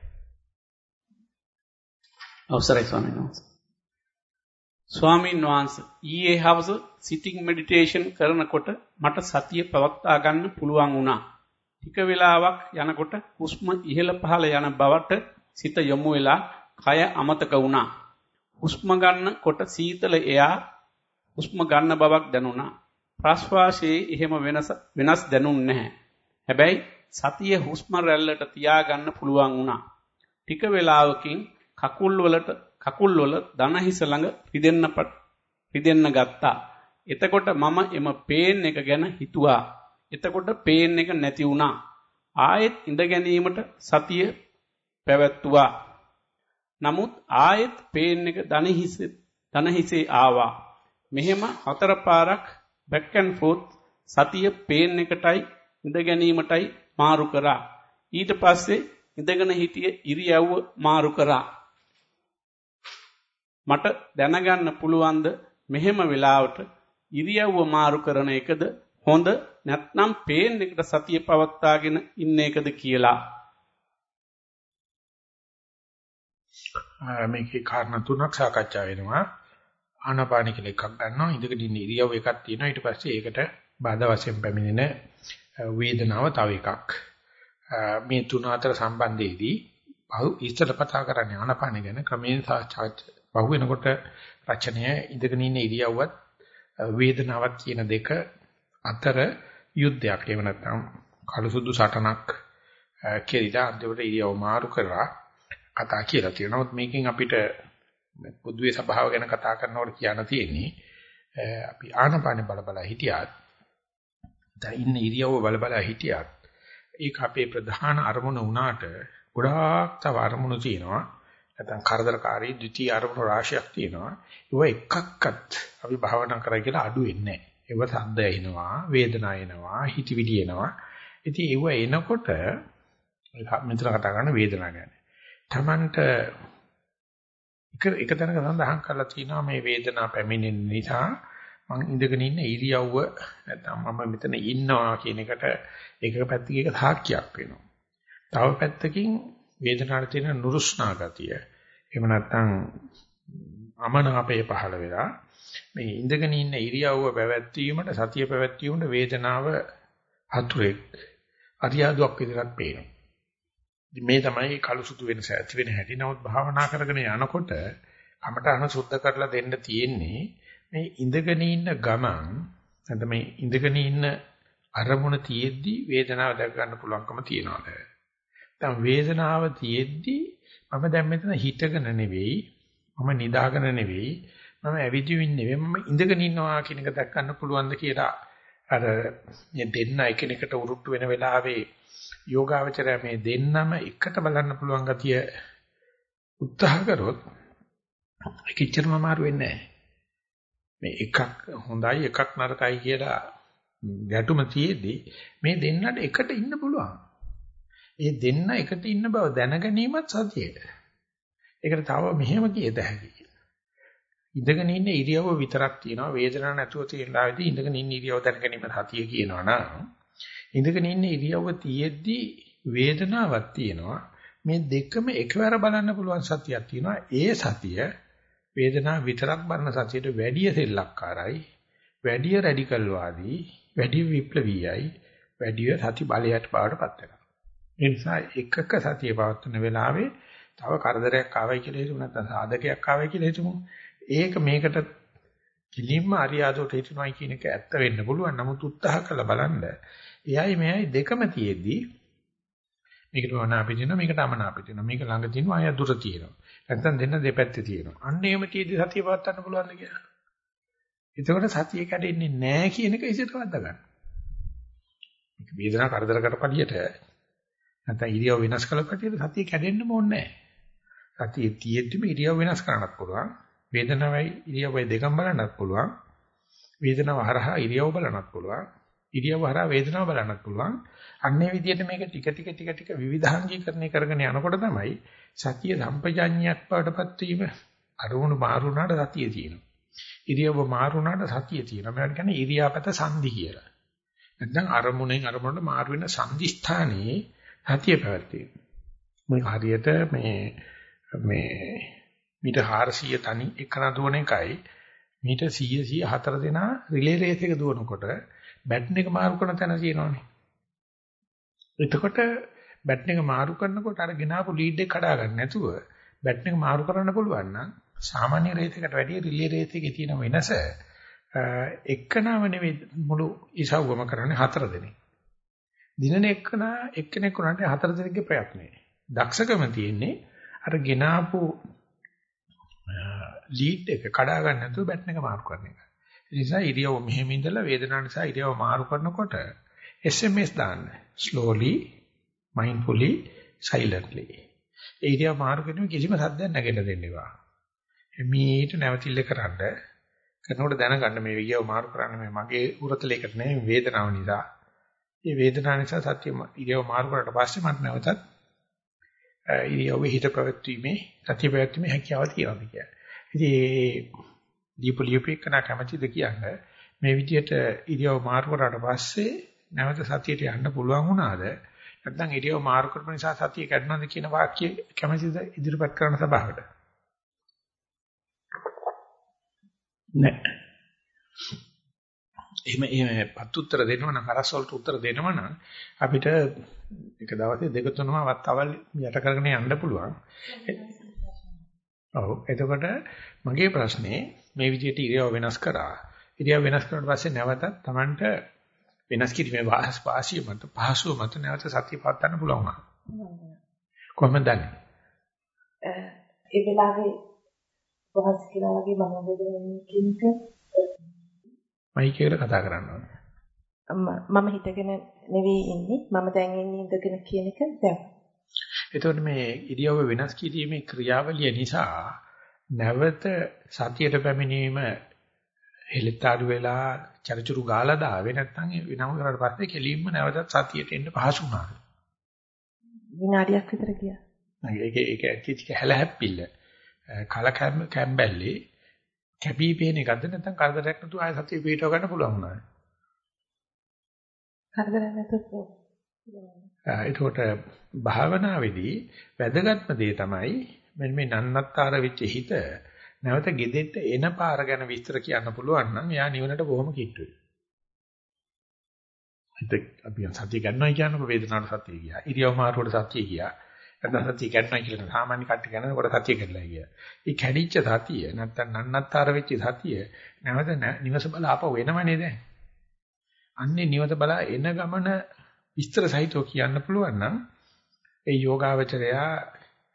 අවසරයි ස්වාමීන් වහන්සේ. ස්වාමීන් වහන්සේ ඊයේ හවස සිටින් මෙඩිටේෂන් කරනකොට මට සතිය පවත්වා ගන්න පුළුවන් වුණා. ටික වෙලාවක් යනකොට හුස්ම ඉහළ පහළ යන බවට සිත යොමු වෙලා කය අමතක වුණා. හුස්ම ගන්නකොට සීතල එයා හුස්ම ගන්න බවක් දැනුණා. ප්‍රශ්වාසයේ එහෙම වෙනස වෙනස් දැනුන්නේ නැහැ. හැබැයි සතිය හුස්ම රැල්ලට තියාගන්න පුළුවන් වුණා. ටික වෙලාවකින් කකුල් වලට කකුල් වල දන හිස ළඟ රිදෙන්න රිදෙන්න ගත්තා. එතකොට මම එම පේන් එක ගැන හිතුවා. එතකොට පේන් එක නැති වුණා. ආයෙත් ඉඳ ගැනීමට සතිය පැවැත්තුවා. නමුත් ආයෙත් පේන් එක දන හිස දන හිසේ ආවා. මෙහෙම හතර පාරක් back and forth සතිය පේන් එකටයි ඉඳ ගැනීමටයි මාරු කරා. ඊට පස්සේ ඉඳගෙන හිටිය ඉරියව්ව මාරු කරා. මට දැනගන්න පුළුවන්ද මෙහෙම වෙලාවට ඉරියව්ව මාරු කරන එකද හොඳ නැත්නම් පේන් එකට සතිය පවත්වාගෙන ඉන්න එකද කියලා. මේකේ කාරණා තුනක් සාකච්ඡා වෙනවා. ආනාපාන කියලා එකක් ගන්නවා. ඉඳගෙන ඉන්න ඉරියව් එකක් තියෙනවා. ඊට පස්සේ ඒකට බාධා වශයෙන් පැමිණෙන වේදනාව තව එකක්. මේ තුන අතර සම්බන්ධයේදී ඉස්සර කතා කරන්නේ ආනාපාන ගැන ක්‍රමයෙන් පහු වෙනකොට රචනය ඉඳගෙන ඉන්න ඉරියව්වත් වේදනාවක් කියන දෙක අතර යුද්ධයක්. එහෙම නැත්නම් කළු සුදු සටනක් කෙරිලා අන්තිමට ඉරියව් මාරු කරලා කතා කියලා තියෙනවා. නමුත් මේකෙන් අපිට පොදුවේ ස්වභාව ගැන කතා කරනකොට කියන්න තියෙන්නේ අපි ආනපාන බල බල හිටියත් දැන් ඉන්න ඉරියව්ව බල බල හිටියත් ඒක අපේ ප්‍රධාන අරමුණ වුණාට ගොඩාක් තව අරමුණු තියෙනවා. නැත්නම් කරදරකාරී ද්විතීයි අරමුණු රාශියක් තියෙනවා. ඒව එකක්වත් අපි භාවනා කරා කියලා අඩු වෙන්නේ නැහැ. ඒව සද්ද එනවා, වේදනා එනවා, හිතවිලි එනවා. ඉතින් ඒව එනකොට මෙතන කතා කරන වේදනාව ගැන. Tamanට එක එක තැනක සඳහන් කරලා තියෙනවා මේ වේදනාව පැමිණෙන නිසා මං ඉඳගෙන ඉන්න ඉරියව්ව නැත්නම් මම මෙතන ඉන්නවා කියන එකට එකක පැත්තකින් එක සාක්ෂියක් වෙනවා. තව පැත්තකින් වේදනාවට තියෙන නුරුස්නා ගතිය. එහෙම නැත්නම් අමනාපය පහළ වෙලා මේ ඉඳගෙන ඉන්න ඉරියව්ව පැවැත්වීමට සතිය පැවැත්වීමට වේදනාව හතුරෙක් අරියාදුවක් විදිහට පේනවා. මේ තමයි කළු සුදු වෙනස ඇති වෙන හැටි. නමුත් භාවනා කරගෙන යනකොට කමටහන සුද්ධ කරලා දෙන්න තියෙන්නේ මේ ඉඳගෙන ඉන්න ගමන් නැත්නම් මේ ඉඳගෙන ඉන්න අරමුණ තියෙද්දි වේදනාව දැක ගන්න පුළුවන්කම තියනවාද? දැන් වේදනාව තියෙද්දි මම දැන් මෙතන හිටගෙන නෙවෙයි මම නිදාගෙන නෙවෙයි මම ඇවිදින්න නෙවෙයි මම ඉඳගෙන ඉන්නවා කියන එක දැක් ගන්න පුළුවන්ද කියලා අර මේ දෙන්න එකිනෙකට උරුට්ටු වෙන වෙලාවේ යෝගාවචරය මේ දෙන්නම එකට බලන්න පුළුවන් ගතිය උත්සාහ කරොත් කිච්චරම මාරු වෙන්නේ නැහැ. මේ එකක් හොඳයි එකක් නරකයි කියලා ගැටුම තියේදී මේ දෙන්නට එකට ඉන්න පුළුවන්. ඒ දෙන්න එකට ඉන්න බව දැන ගැනීමත් සතියේ. ඒකට තව මෙහෙම කියත හැකියි. ඉඳගෙන ඉන්න ඉරියව්ව විතරක් තියෙනවා. වේදනාවක් නැතුව තියෙන ලාවේදී ඉඳගෙන ඉන්න ඉරියව්ව දැන ගැනීම සතිය කියනවා නම් ඉඳගෙන ඉන්න ඉරියව්ව තියෙද්දි වේදනාවක් තියෙනවා. මේ දෙකම එකවර බලන්න පුළුවන් සතියක් තියෙනවා. ඒ සතිය වේදනාව විතරක් බලන සතියට වැඩිය සෙල්ලක්කාරයි වැඩිය රැඩිකල් වාදී වැඩිය විප්ලවීයයි වැඩිය සති බලයට බවට පත් වෙනවා. ඒ නිසා එකක සතිය පවත්වන වෙලාවේ තව කරදරයක් ආවයි කියලා හිතමු නැත්නම් සාධකයක් ආවයි කියලා හිතමු ඒක මේකට කිලින්ම අරියාදෝට හිටිනවයි කියන එක ඇත්ත වෙන්න පුළුවන්. නමුත් උත්සාහ කරලා බලන්න. එයයි මෙයයි දෙකම තියෙද්දී මේකට වනාපි තියෙනවා මේකට අමනාපි තියෙනවා මේක ළඟ තියෙනවා අය දුර තියෙනවා. නැත්නම් දෙන්න දෙපැත්තේ තියෙනවා. අන්න එහෙම තියෙද්දී සතිය පවත්වන්න පුළුවන්ද කියලා. එතකොට සතිය කැඩෙන්නේ නැහැ කියන එක ඉස්සරහට ගන්න. මේක වේදනා කරදරකට පඩියට නැත්නම් ඉරියව් වෙනස් කළ කටියට සතිය කැඩෙන්නම ඕනේ නැහැ. සතිය තියෙද්දිම ඉරියව් වෙනස් කරන්නත් පුළුවන්. වේදනාවයි ඉරියව්වයි දෙකම බලන්නත් පුළුවන්. වේදනාව හරහා ඉරියව් බලන්නත් පුළුවන්. ඉරියව් හරහා වේදනාව බලන්නත් පුළුවන්. අන්නේ විදිහට මේක ටික ටික ටික ටික විවිධාංගීකරණය කරගෙන යනකොට තමයි සතිය සම්පජාඤ්ඤයක් බවටපත් වීම අරමුණු මාරුණාට සතිය තියෙනවා. ඉරියව්ව මාරුණාට සතිය තියෙනවා. මේකට කියන්නේ ඉරියාපත සංදි කියලා. නැත්නම් අරමුණෙන් අරමුණට මාරු වෙන සංදි ස්ථානයේ සතිය පැවැත්වීම. මේ හරියට මේ මේ මීට 400 තනි එකන දුවන එකයි මීට 100 104 දෙනා රිලේ රේස් එක දුවනකොට බැටන් එක මාරු කරන තැන තියෙනවානේ. එතකොට බැටන් එක මාරු කරනකොට අර ගෙනාපු ලීඩ් එක කඩා ගන්න නැතුව බැටන් එක මාරු කරන්න පුළුවන් නම් සාමාන්‍ය රේස් එකට වැඩිය රිලේ රේස් එකේ තියෙන වෙනස එක්කනම නෙවෙයි මුළු ඉසව්වම කරන්නේ හතර දෙනෙක්. දිනන එක්කන එක්කෙනෙක් උනට හතර දෙනෙක්ගේ ප්‍රයත්නයි. දක්ෂකම තියෙන්නේ අර ගෙනාපු ලීඩ් එක කඩා ගන්න නැතුව බැටන් එක මාරු කරන එක. ඒ නිසා ඉරියව් මෙහෙම ඉඳලා වේදනාව නිසා ඉරියව් මාරු කරනකොට SMS දාන්න. slowly, mindfully, silently. ඒ ඉරියව් මාරු කිරීම කිසිම සද්දයක් නැගෙන්න දෙන්න එපා. මේට නැවතිල්ල කරන්න කරනකොට දැනගන්න මේ ඉරියව් මාරු කරන්න මේ මගේ උරතලයකට නෙවෙයි වේදනාව නිසා. මේ වේදනාව නිසා සත්‍ය ඉරියව් මාරු කරලා පස්සේ මට නැවතත් ඉරියව්වේ හිත පැවැත්වීමේ සතිය පැවැත්වීමේ හැකියාව තියෙනවා කියන්නේ. ඉතින් ඒ දීපලියුපේකන කැමැතිද කියන්නේ මේ විදිහට ඉරියව් මාරු කරාට පස්සේ නැවත සතියට යන්න පුළුවන් වුණාද? නැත්නම් ඉරියව් මාරු කරපු නිසා සතිය කැඩනවද කියන වාක්‍ය කැමැතිද ඉදිරිපත් කරන සභාවට? නෑ. එහෙම එහෙම පත් උත්තර දෙනවා නම් හරස් වලට උත්තර දෙනවා නම් අපිට එක දවසේ දෙක තුනම වත්තවල් යට කරගෙන යන්න පුළුවන්. ඔව් එතකොට මගේ ප්‍රශ්නේ මේ විදිහට ඉරියව වෙනස් කරා. ඉරියව වෙනස් කරාට පස්සේ නැවතත් Tamanට වෙනස් කිරීමේ වාස් වාසිය මත පහසුව මත නැවත සතිය පවත්වන්න පුළුවන් වුණා. කොහොමද දන්නේ? ඒ වෙලාවේ වහස් කියලා වගේ මම දෙදෙනෙක් කින්ක මයික් එකට කතා කරන්න ඕනේ. මම හිතගෙන නෙවෙයි ඉන්නේ. මම දැන් ඉන්නේ ඉඳගෙන කියන එක දැන්. එතකොට මේ ඉරියව්ව වෙනස් කිරීමේ ක්‍රියාවලිය නිසා නැවත සතියට පැමිණීම හෙලිතාඩු වෙලා චරිචුරු ගාලා දාවේ නැත්නම් විනම කරලා පස්සේ කෙලින්ම නැවතත් සතියට එන්න පහසු වුණා. විනාඩියක් විතර ගියා. ඒක ඒක ඇක්ටිටි හැල හැප්පිල්ල. කල කැම්බැල්ලේ කැපී පේන එකක්ද නැත්නම් කරදරයක් නැතුව ආය සතිය පිටව ගන්න පුළුවන් වුණා. කරදරයක් නැතුව. ඒකට භාවනාවේදී වැදගත්ම දේ තමයි මෙන්න මේ නන්නත්තර වෙච්ච හිත නැවත gedෙන්න එන පාර ගැන විස්තර කියන්න පුළුවන් නම් එයා නිවනට බොහොම කිට්ටුයි. හිත අපි සතිය ගන්නවා කියනකොට වේදනාවට සතිය ගියා. ඉරියව් මාරුවට සතිය ගියා. නැත්නම් සතිය කැඩනවා කියලා සාමාන්‍ය කට්ටිය කරනකොට සතිය කැඩලා ගිය. ඒ කැඩිච්ච සතිය නැත්නම් නන්නත්තර වෙච්ච සතිය නැවත නිවස බල ආපහු වෙනවනේ දැන්. අන්නේ නිවස බල එන ගමන විස්තර සහිතව කියන්න පුළුවන් නම් ඒ යෝගාවචරයා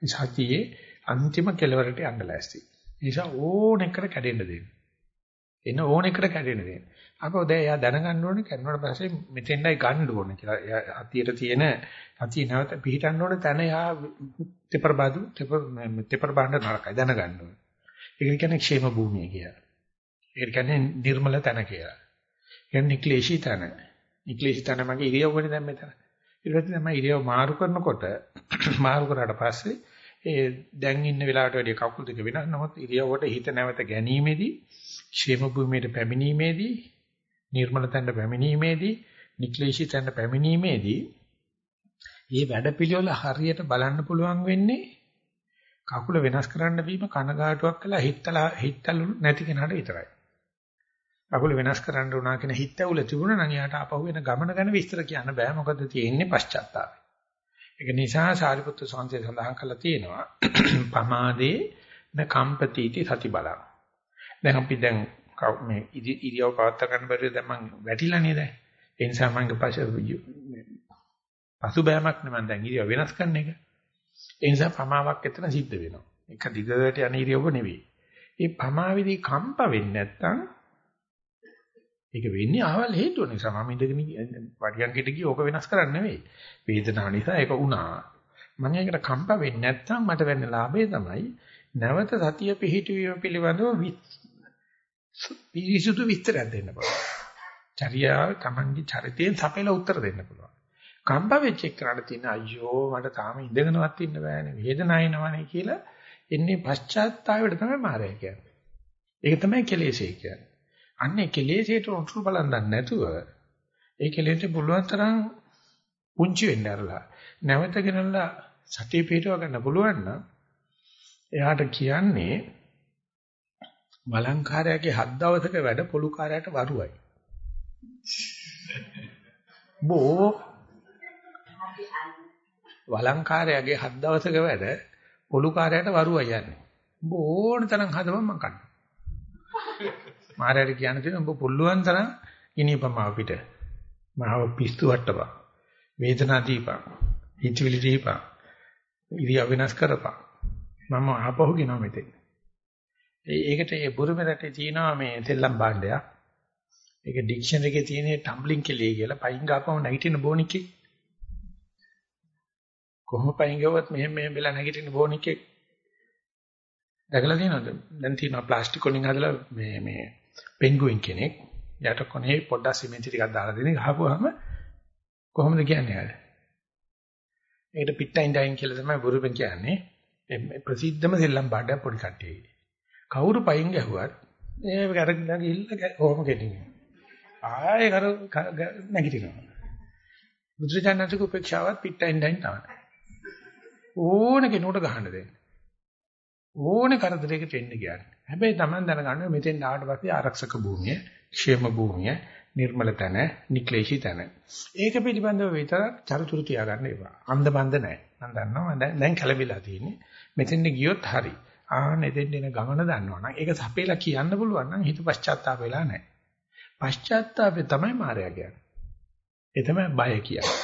සතියේ අන්තිම කෙලවරට යන්න ලෑස්ති. ඒ නිසා ඕන එකට කැඩෙන්න දෙන්න. එන ඕන එකට කැඩෙන්න දෙන්න. ආපහු දැන් එයා දැනගන්න ඕනේ කරනවට පස්සේ මෙතෙන්ඩයි ගන්න ඕනේ කියලා. එයා හතියට තියෙන හතිය නැවත පිහිටන්න ඕනේ තැන එයා තෙපරබදු තෙපර බාණ්ඩ නරකයි දැනගන්න ඕනේ. ඒක කියන්නේ ക്ഷേම භූමිය කියලා. ඒක කියන්නේ නිර්මල තැන කියලා. කියන්නේ ක්ලේශී තැන. ක්ලේශී තැන මගේ ඉරියව්වනේ දැන් මෙතන. ඊට පස්සේ තමයි ඉරියව් මාරු කරනකොට (coughs) මාරු කරාට පස්සේ ඒ දැන් ඉන්න වෙලාවට වැඩිය කකුල් දෙක වෙනස්. නමුත් ඉරියව්වට හිත නැවත ගැනීමේදී ക്ഷേම භූමියට පැමිණීමේදී නිර්මල තැන්න පැමිණීමේදී, නික්ලේශී තැන්න පැමිණීමේදී මේ වැඩපිළිවෙල හරියට බලන්න පුළුවන් වෙන්නේ කකුල වෙනස් කරන්න බීම කනගාටුවක් කළා හිටලා හිටලු නැති කෙනාට විතරයි. කකුල වෙනස් කරන්න උනා කියන හිතවල තිබුණා නම් යාට අපහු වෙන ගමන ගැන විස්තර කියන්න බෑ මොකද තියෙන්නේ පශ්චාත්තාපය. ඒක නිසා සාරිපුත්‍ර සංසය සඳහන් කරලා තියෙනවා (clears throat) පමාදේ න කම්පතිටි සති බලං. දැන් අපි දැන් මේ ඉරියව් පවත්වා ගන්න බැරිද දැන් මං වැටිලා නේද? ඒ නිසා මං පස්සේ පසුබෑමක් නෙමෙයි දැන් ඉරියව් වෙනස් කරන එක. ඒ නිසා පමාවක් එතන සිද්ධ වෙනවා. එක දිගට යන ඉරියව්ව නෙවෙයි. මේ පමාවේදී කම්ප වෙන්නේ නැත්තම් ඒක වෙන්නේ අහවල් හේතුව නිසා. මම ඉඳගෙන පරියන්කයට ගියේ ඕක වෙනස් කරන්න නෙවෙයි. වේදනාව නිසා ඒක වුණා. මම ඒකට කම්ප වෙන්නේ නැත්තම් මට වෙන්න ලාභය තමයි නැවත සතිය පිහිටුවීම පිළිබඳව පිරිසුදු විස්තරයක් දෙන්න පුළුවන්. චර්යාව Tamange චරිතයෙන් සපයලා උත්තර දෙන්න පුළුවන්. කම්ප වෙච්ච එක්කනට තියෙන අයියෝ මට තාම ඉඳගෙනවත් ඉන්න බෑනේ වේදනාව එනවනේ කියලා එන්නේ පශ්චාත්තාපයට තමයි මාරය කියන්නේ. ඒක තමයි කෙලෙසේ කියන්නේ. අන්නේ කෙලෙසේට උතුරු බලන් දන්නේ නැතුව ඒ කෙලෙට පුළුවන් තරම් පුංචි වෙන්න ඇරලා නැවත ගෙනල්ලා සතිය පිටව ගන්න පුළුවන් නම් එයාට කියන්නේ බලංකාරයාගේ හත් දවසක වැඩ පොලුකාරයාට වරුවයි. බෝ වළංකාරයාගේ හත් දවසක වැඩ පොලුකාරයාට වරුවයි යන්නේ. උඹ ඕන තරම් හදපන් මං කන්න. මාරයට කියන්න තියෙන උඹ පුළුවන් තරම් ගිනිපමාව පිට. මාව පිස්සු වට්ටපන්. වේදනා දීපන්. හිතවිලි දීපන්. ඉරියව් වෙනස් කරපන්. මම ආපහු ගෙනවා මෙතෙන්. ඒකට ඒ බුරුම රටේ තියෙනවා මේ තෙල්ලම් භාණ්ඩයක්. ඒක ඩික්ෂනරි එකේ තියෙන ටම්බ්ලින් කෙලිය කියලා පයින් ගාපම නැගිටින බොනිකේ. කොහොම පයින් ගියවත් මෙහෙම මෙහෙම වෙලා නැගිටින බොනිකේ. දැකලා තියෙනවද? දැන් තියෙනවා ප්ලාස්ටික් වලින් හදලා මේ මේ පෙන්ගුයින් කෙනෙක් යට කොනේ පොඩ්ඩක් සිමෙන්ති ටිකක් දාලා දෙන ගහපුවාම කොහොමද කියන්නේ ආද? ඒකට පිට්ටයින් ඩයින් කියලා තමයි බුරුපෙන් කියන්නේ. ප්‍රසිද්ධම සෙල්ලම් බාඩ පොඩි කට්ටියගේ. කවුරු පයින් ගැහුවත් ඒ කරගිලා ගිහිල්ලා කොහොම ගෙනින්නේ. ආයෙ කර නැගිටිනවා. බුදුරජාණන්සේක උපේක්ෂාවත් පිටයින් ඩයින් තමයි. ඕන කෙනෙකුට ගහන්න දෙන්න. ඕනේ කරදරයකට එන්න කියන්නේ. හැබැයි Taman දැනගන්න මෙතෙන් ආවට පස්සේ ආරක්ෂක භූමිය, ക്ഷേම භූමිය, නිර්මල තන, නික්ලේශී තන. ඒක පිළිබඳව විතරක් චරිචුරු තියාගන්න එපා. අන්දබන්ද නැහැ. මම දන්නවා දැන් දැන් කලබිලා තියෙන්නේ. මෙතෙන්ද ගියොත් හරි. ආන එතෙන් එන ගමන දන්නවනම් ඒක සපේලා කියන්න පුළුවන් නම් හිත පශ්චාත්තාප වෙලා නැහැ. පශ්චාත්තාපේ තමයි මායя කියන්නේ. ඒ තමයි බය කියන්නේ.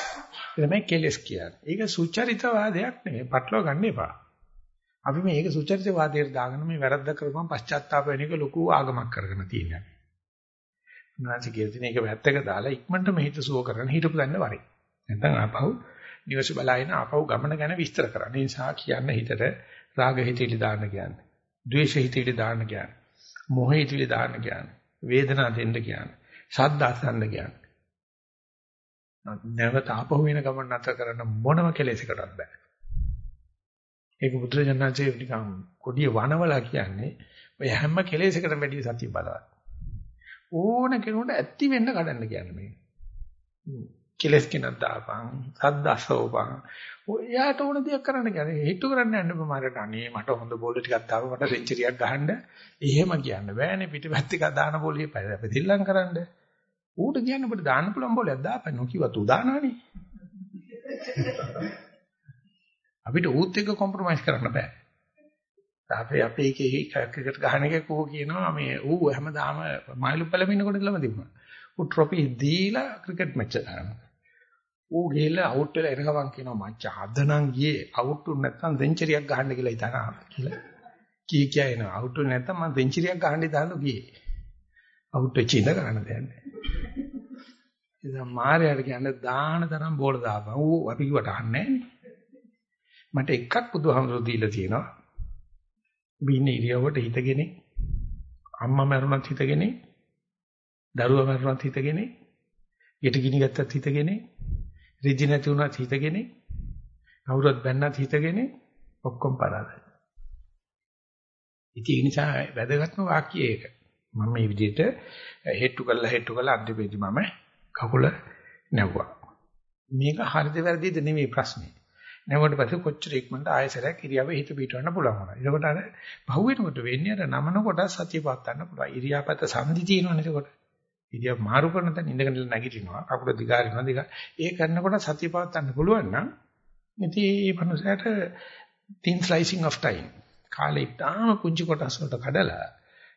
ඒ තමයි කෙලස් කියන්නේ. ඒක සුචරිතවාදයක් නෙවෙයි. පටලවා ගන්න එපා. අපි මේක සුචරිතවාදයට දාගෙන මේ වැරද්ද කරපුවම පශ්චාත්තාප වෙන එක ලොකු ආගමක් කරගෙන තියෙනවා. උන්වහන්සේ කියලා තියෙන එක වැත්තක දාලා ඉක්මනට මෙහිත සුව කරන හිටපු දන්න වරේ. නැත්නම් ආපහු නිවස බලාගෙන ආපහු ගමන ගැන විස්තර කරන්න. ඒ නිසා කියන්න හිතට රාග හිතේලි දාන්න කියන්නේ. ද්වේෂ හිතේලි දාන්න කියන්නේ. මොහ හිතේලි දාන්න කියන්නේ. වේදනා දෙන්න කියන්නේ. ශබ්ද අසන්න කියන්නේ. නැවත ආපහු වෙන ගමන් නැතර කරන්න මොනම කෙලෙසකටවත් බෑ. ඒක බුදුරජාණන්සේ නිකන් කොඩිය වනවලා කියන්නේ ඔය හැම කෙලෙසකටම වැඩි සතිය බලවත්. ඕන කෙනෙකුට ඇත්ති වෙන්න කඩන්න කියන්නේ මේ. කෙලස් කෙනක් දාපන්, සද්දසෝපන්. ඔයාට ඕන දෙයක් කරන්න කියන්නේ. හිතු කරන්න යන්න බමාරට අනේ මට හොඳ බෝල ටිකක් දාපන් මට සෙන්චරියක් ගහන්න. එහෙම කියන්න බෑනේ පිටිපැත්ත එක දාන බෝලිය පැතිල්ලම් කරන්න. ඌට කියන්න ඔබට දාන්න පුළුවන් බෝලයක් දාපන් නොකියවත් ඌ දානවනේ. අපිට ඌත් එක්ක කොම්ප්‍රොමයිස් කරන්න බෑ. අපි අපේ එකේ ක්‍රිකට් ගහන එක කෝ කියනවා මේ ඌ හැමදාම මයිලු පළමිනකොට ඉඳලම තිබුණා. ඌ ට්‍රොෆි දීලා ක්‍රිකට් මැච් එක කරනවා. ඌ ගිහලා අවුට් වෙලා එන ගමන් කියනවා මචං අද නම් ගියේ අවුට් වුනේ නැත්නම් සෙන්චරියක් ගහන්න කියලා හිතනවා කියලා. කී කියා එනවා අවුට් වුනේ නැත්නම් මම සෙන්චරියක් ගහන්න ඉතාලු ගියේ. අවුට් වෙච්ච ඉඳ ගන්න දෙයක් නැහැ. ඉතින් මාර්යාට කියන්නේ දාන තරම් බෝල දාපන්. ඌ අපි කිව්වට අහන්නේ නැහැ. මට එකක් බුදුහාමුදුරුවෝ දීලා තියෙනවා. ඔබ ඉන්නේ ඉරියව්වට හිතගෙන අම්මා මරුණත් හිතගෙන දරුවා මරුණත් හිතගෙන යට ගිනි ගත්තත් හිතගෙන රිදි නැති වුණත් හිතගෙන කවුරුත් බැන්නත් හිතගෙන ඔක්කොම පරාදයි. ඉතින් ඒ නිසා වැදගත්ම වාක්‍යය ඒක. මම මේ විදිහට හෙට්ටු කරලා හෙට්ටු කරලා අන්තිමේදී මම කකුල නැවුවා. මේක හරිද වැරදිද නෙමෙයි ප්‍රශ්නේ. නැවුවට පස්සේ කොච්චර ඉක්මනට ආයසරයක් ඉරියාවෙ හිත පිටවන්න පුළුවන් වුණා. ඒකට අර බහුව වෙනකොට වෙන්නේ අර නමනකොට සතිය පවත් ගන්න පුළුවන්. ඉරියාපත සංදි තියෙනවනේ ඒකට. ඉරියාව මාරු කරන තැන ඉඳගෙන නැගිටිනවා. කකුල දිගාරිනවා දිගා. ඒ කරනකොට සතිය පවත් ගන්න පුළුවන් නම් ඉතින් මේ මනුස්සයාට thin slicing of time කාලේ ඉතාම පුංචි කොටස් වලට කඩලා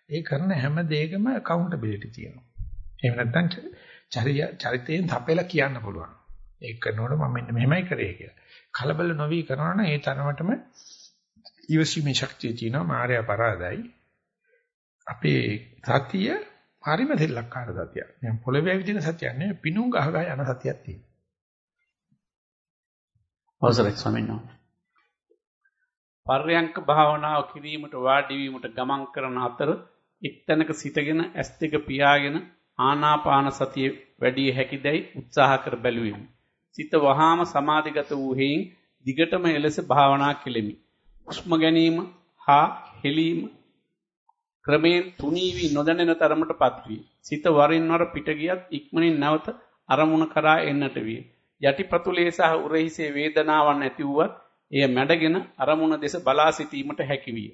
ඒ කරන හැම දෙයකම accountability තියෙනවා. එහෙම නැත්නම් චරිතයෙන් තපෙලා කියන්න පුළුවන්. ඒක කරනකොට මම මෙන්න මෙහෙමයි කරේ කියලා. කලබල නොවි කරනවා නම් ඒ තරමටම ඉවසීමේ ශක්තිය තියෙනවා මායя පරාදයි. අපේ සතිය හරිම දෙල්ලක්කාර සතියක්. දැන් පොළවේ විදින සතියක් නෙවෙයි පිණුම් ගහ ගහ යන සතියක් තියෙනවා. අවසරයි ස්වාමීන් වහන්සේ. පර්යංක භාවනාව කිරීමට වාඩි වීමට ගමන් කරන අතර එක්තැනක සිටගෙන ඇස් දෙක පියාගෙන ආනාපාන සතිය වැඩි හැකිදයි උත්සාහ කර බැලුවෙමි. සිත වහාම සමාධිගත වූ හේයින් දිගටම එලෙස භාවනා කෙලෙමි. හුස්ම ගැනීම හා හෙලීම ක්‍රමයෙන් තුනී වී නොදැනෙන තරමටපත් විය. සිත වරින් වර පිට ගියත් ඉක්මනින් නැවත අරමුණ කරා එන්නට විය. යටිපතුලේ සහ උරහිසේ වේදනාවක් ඇති වුවත් එය මැඩගෙන අරමුණ දෙස බලා සිටීමට හැකි විය.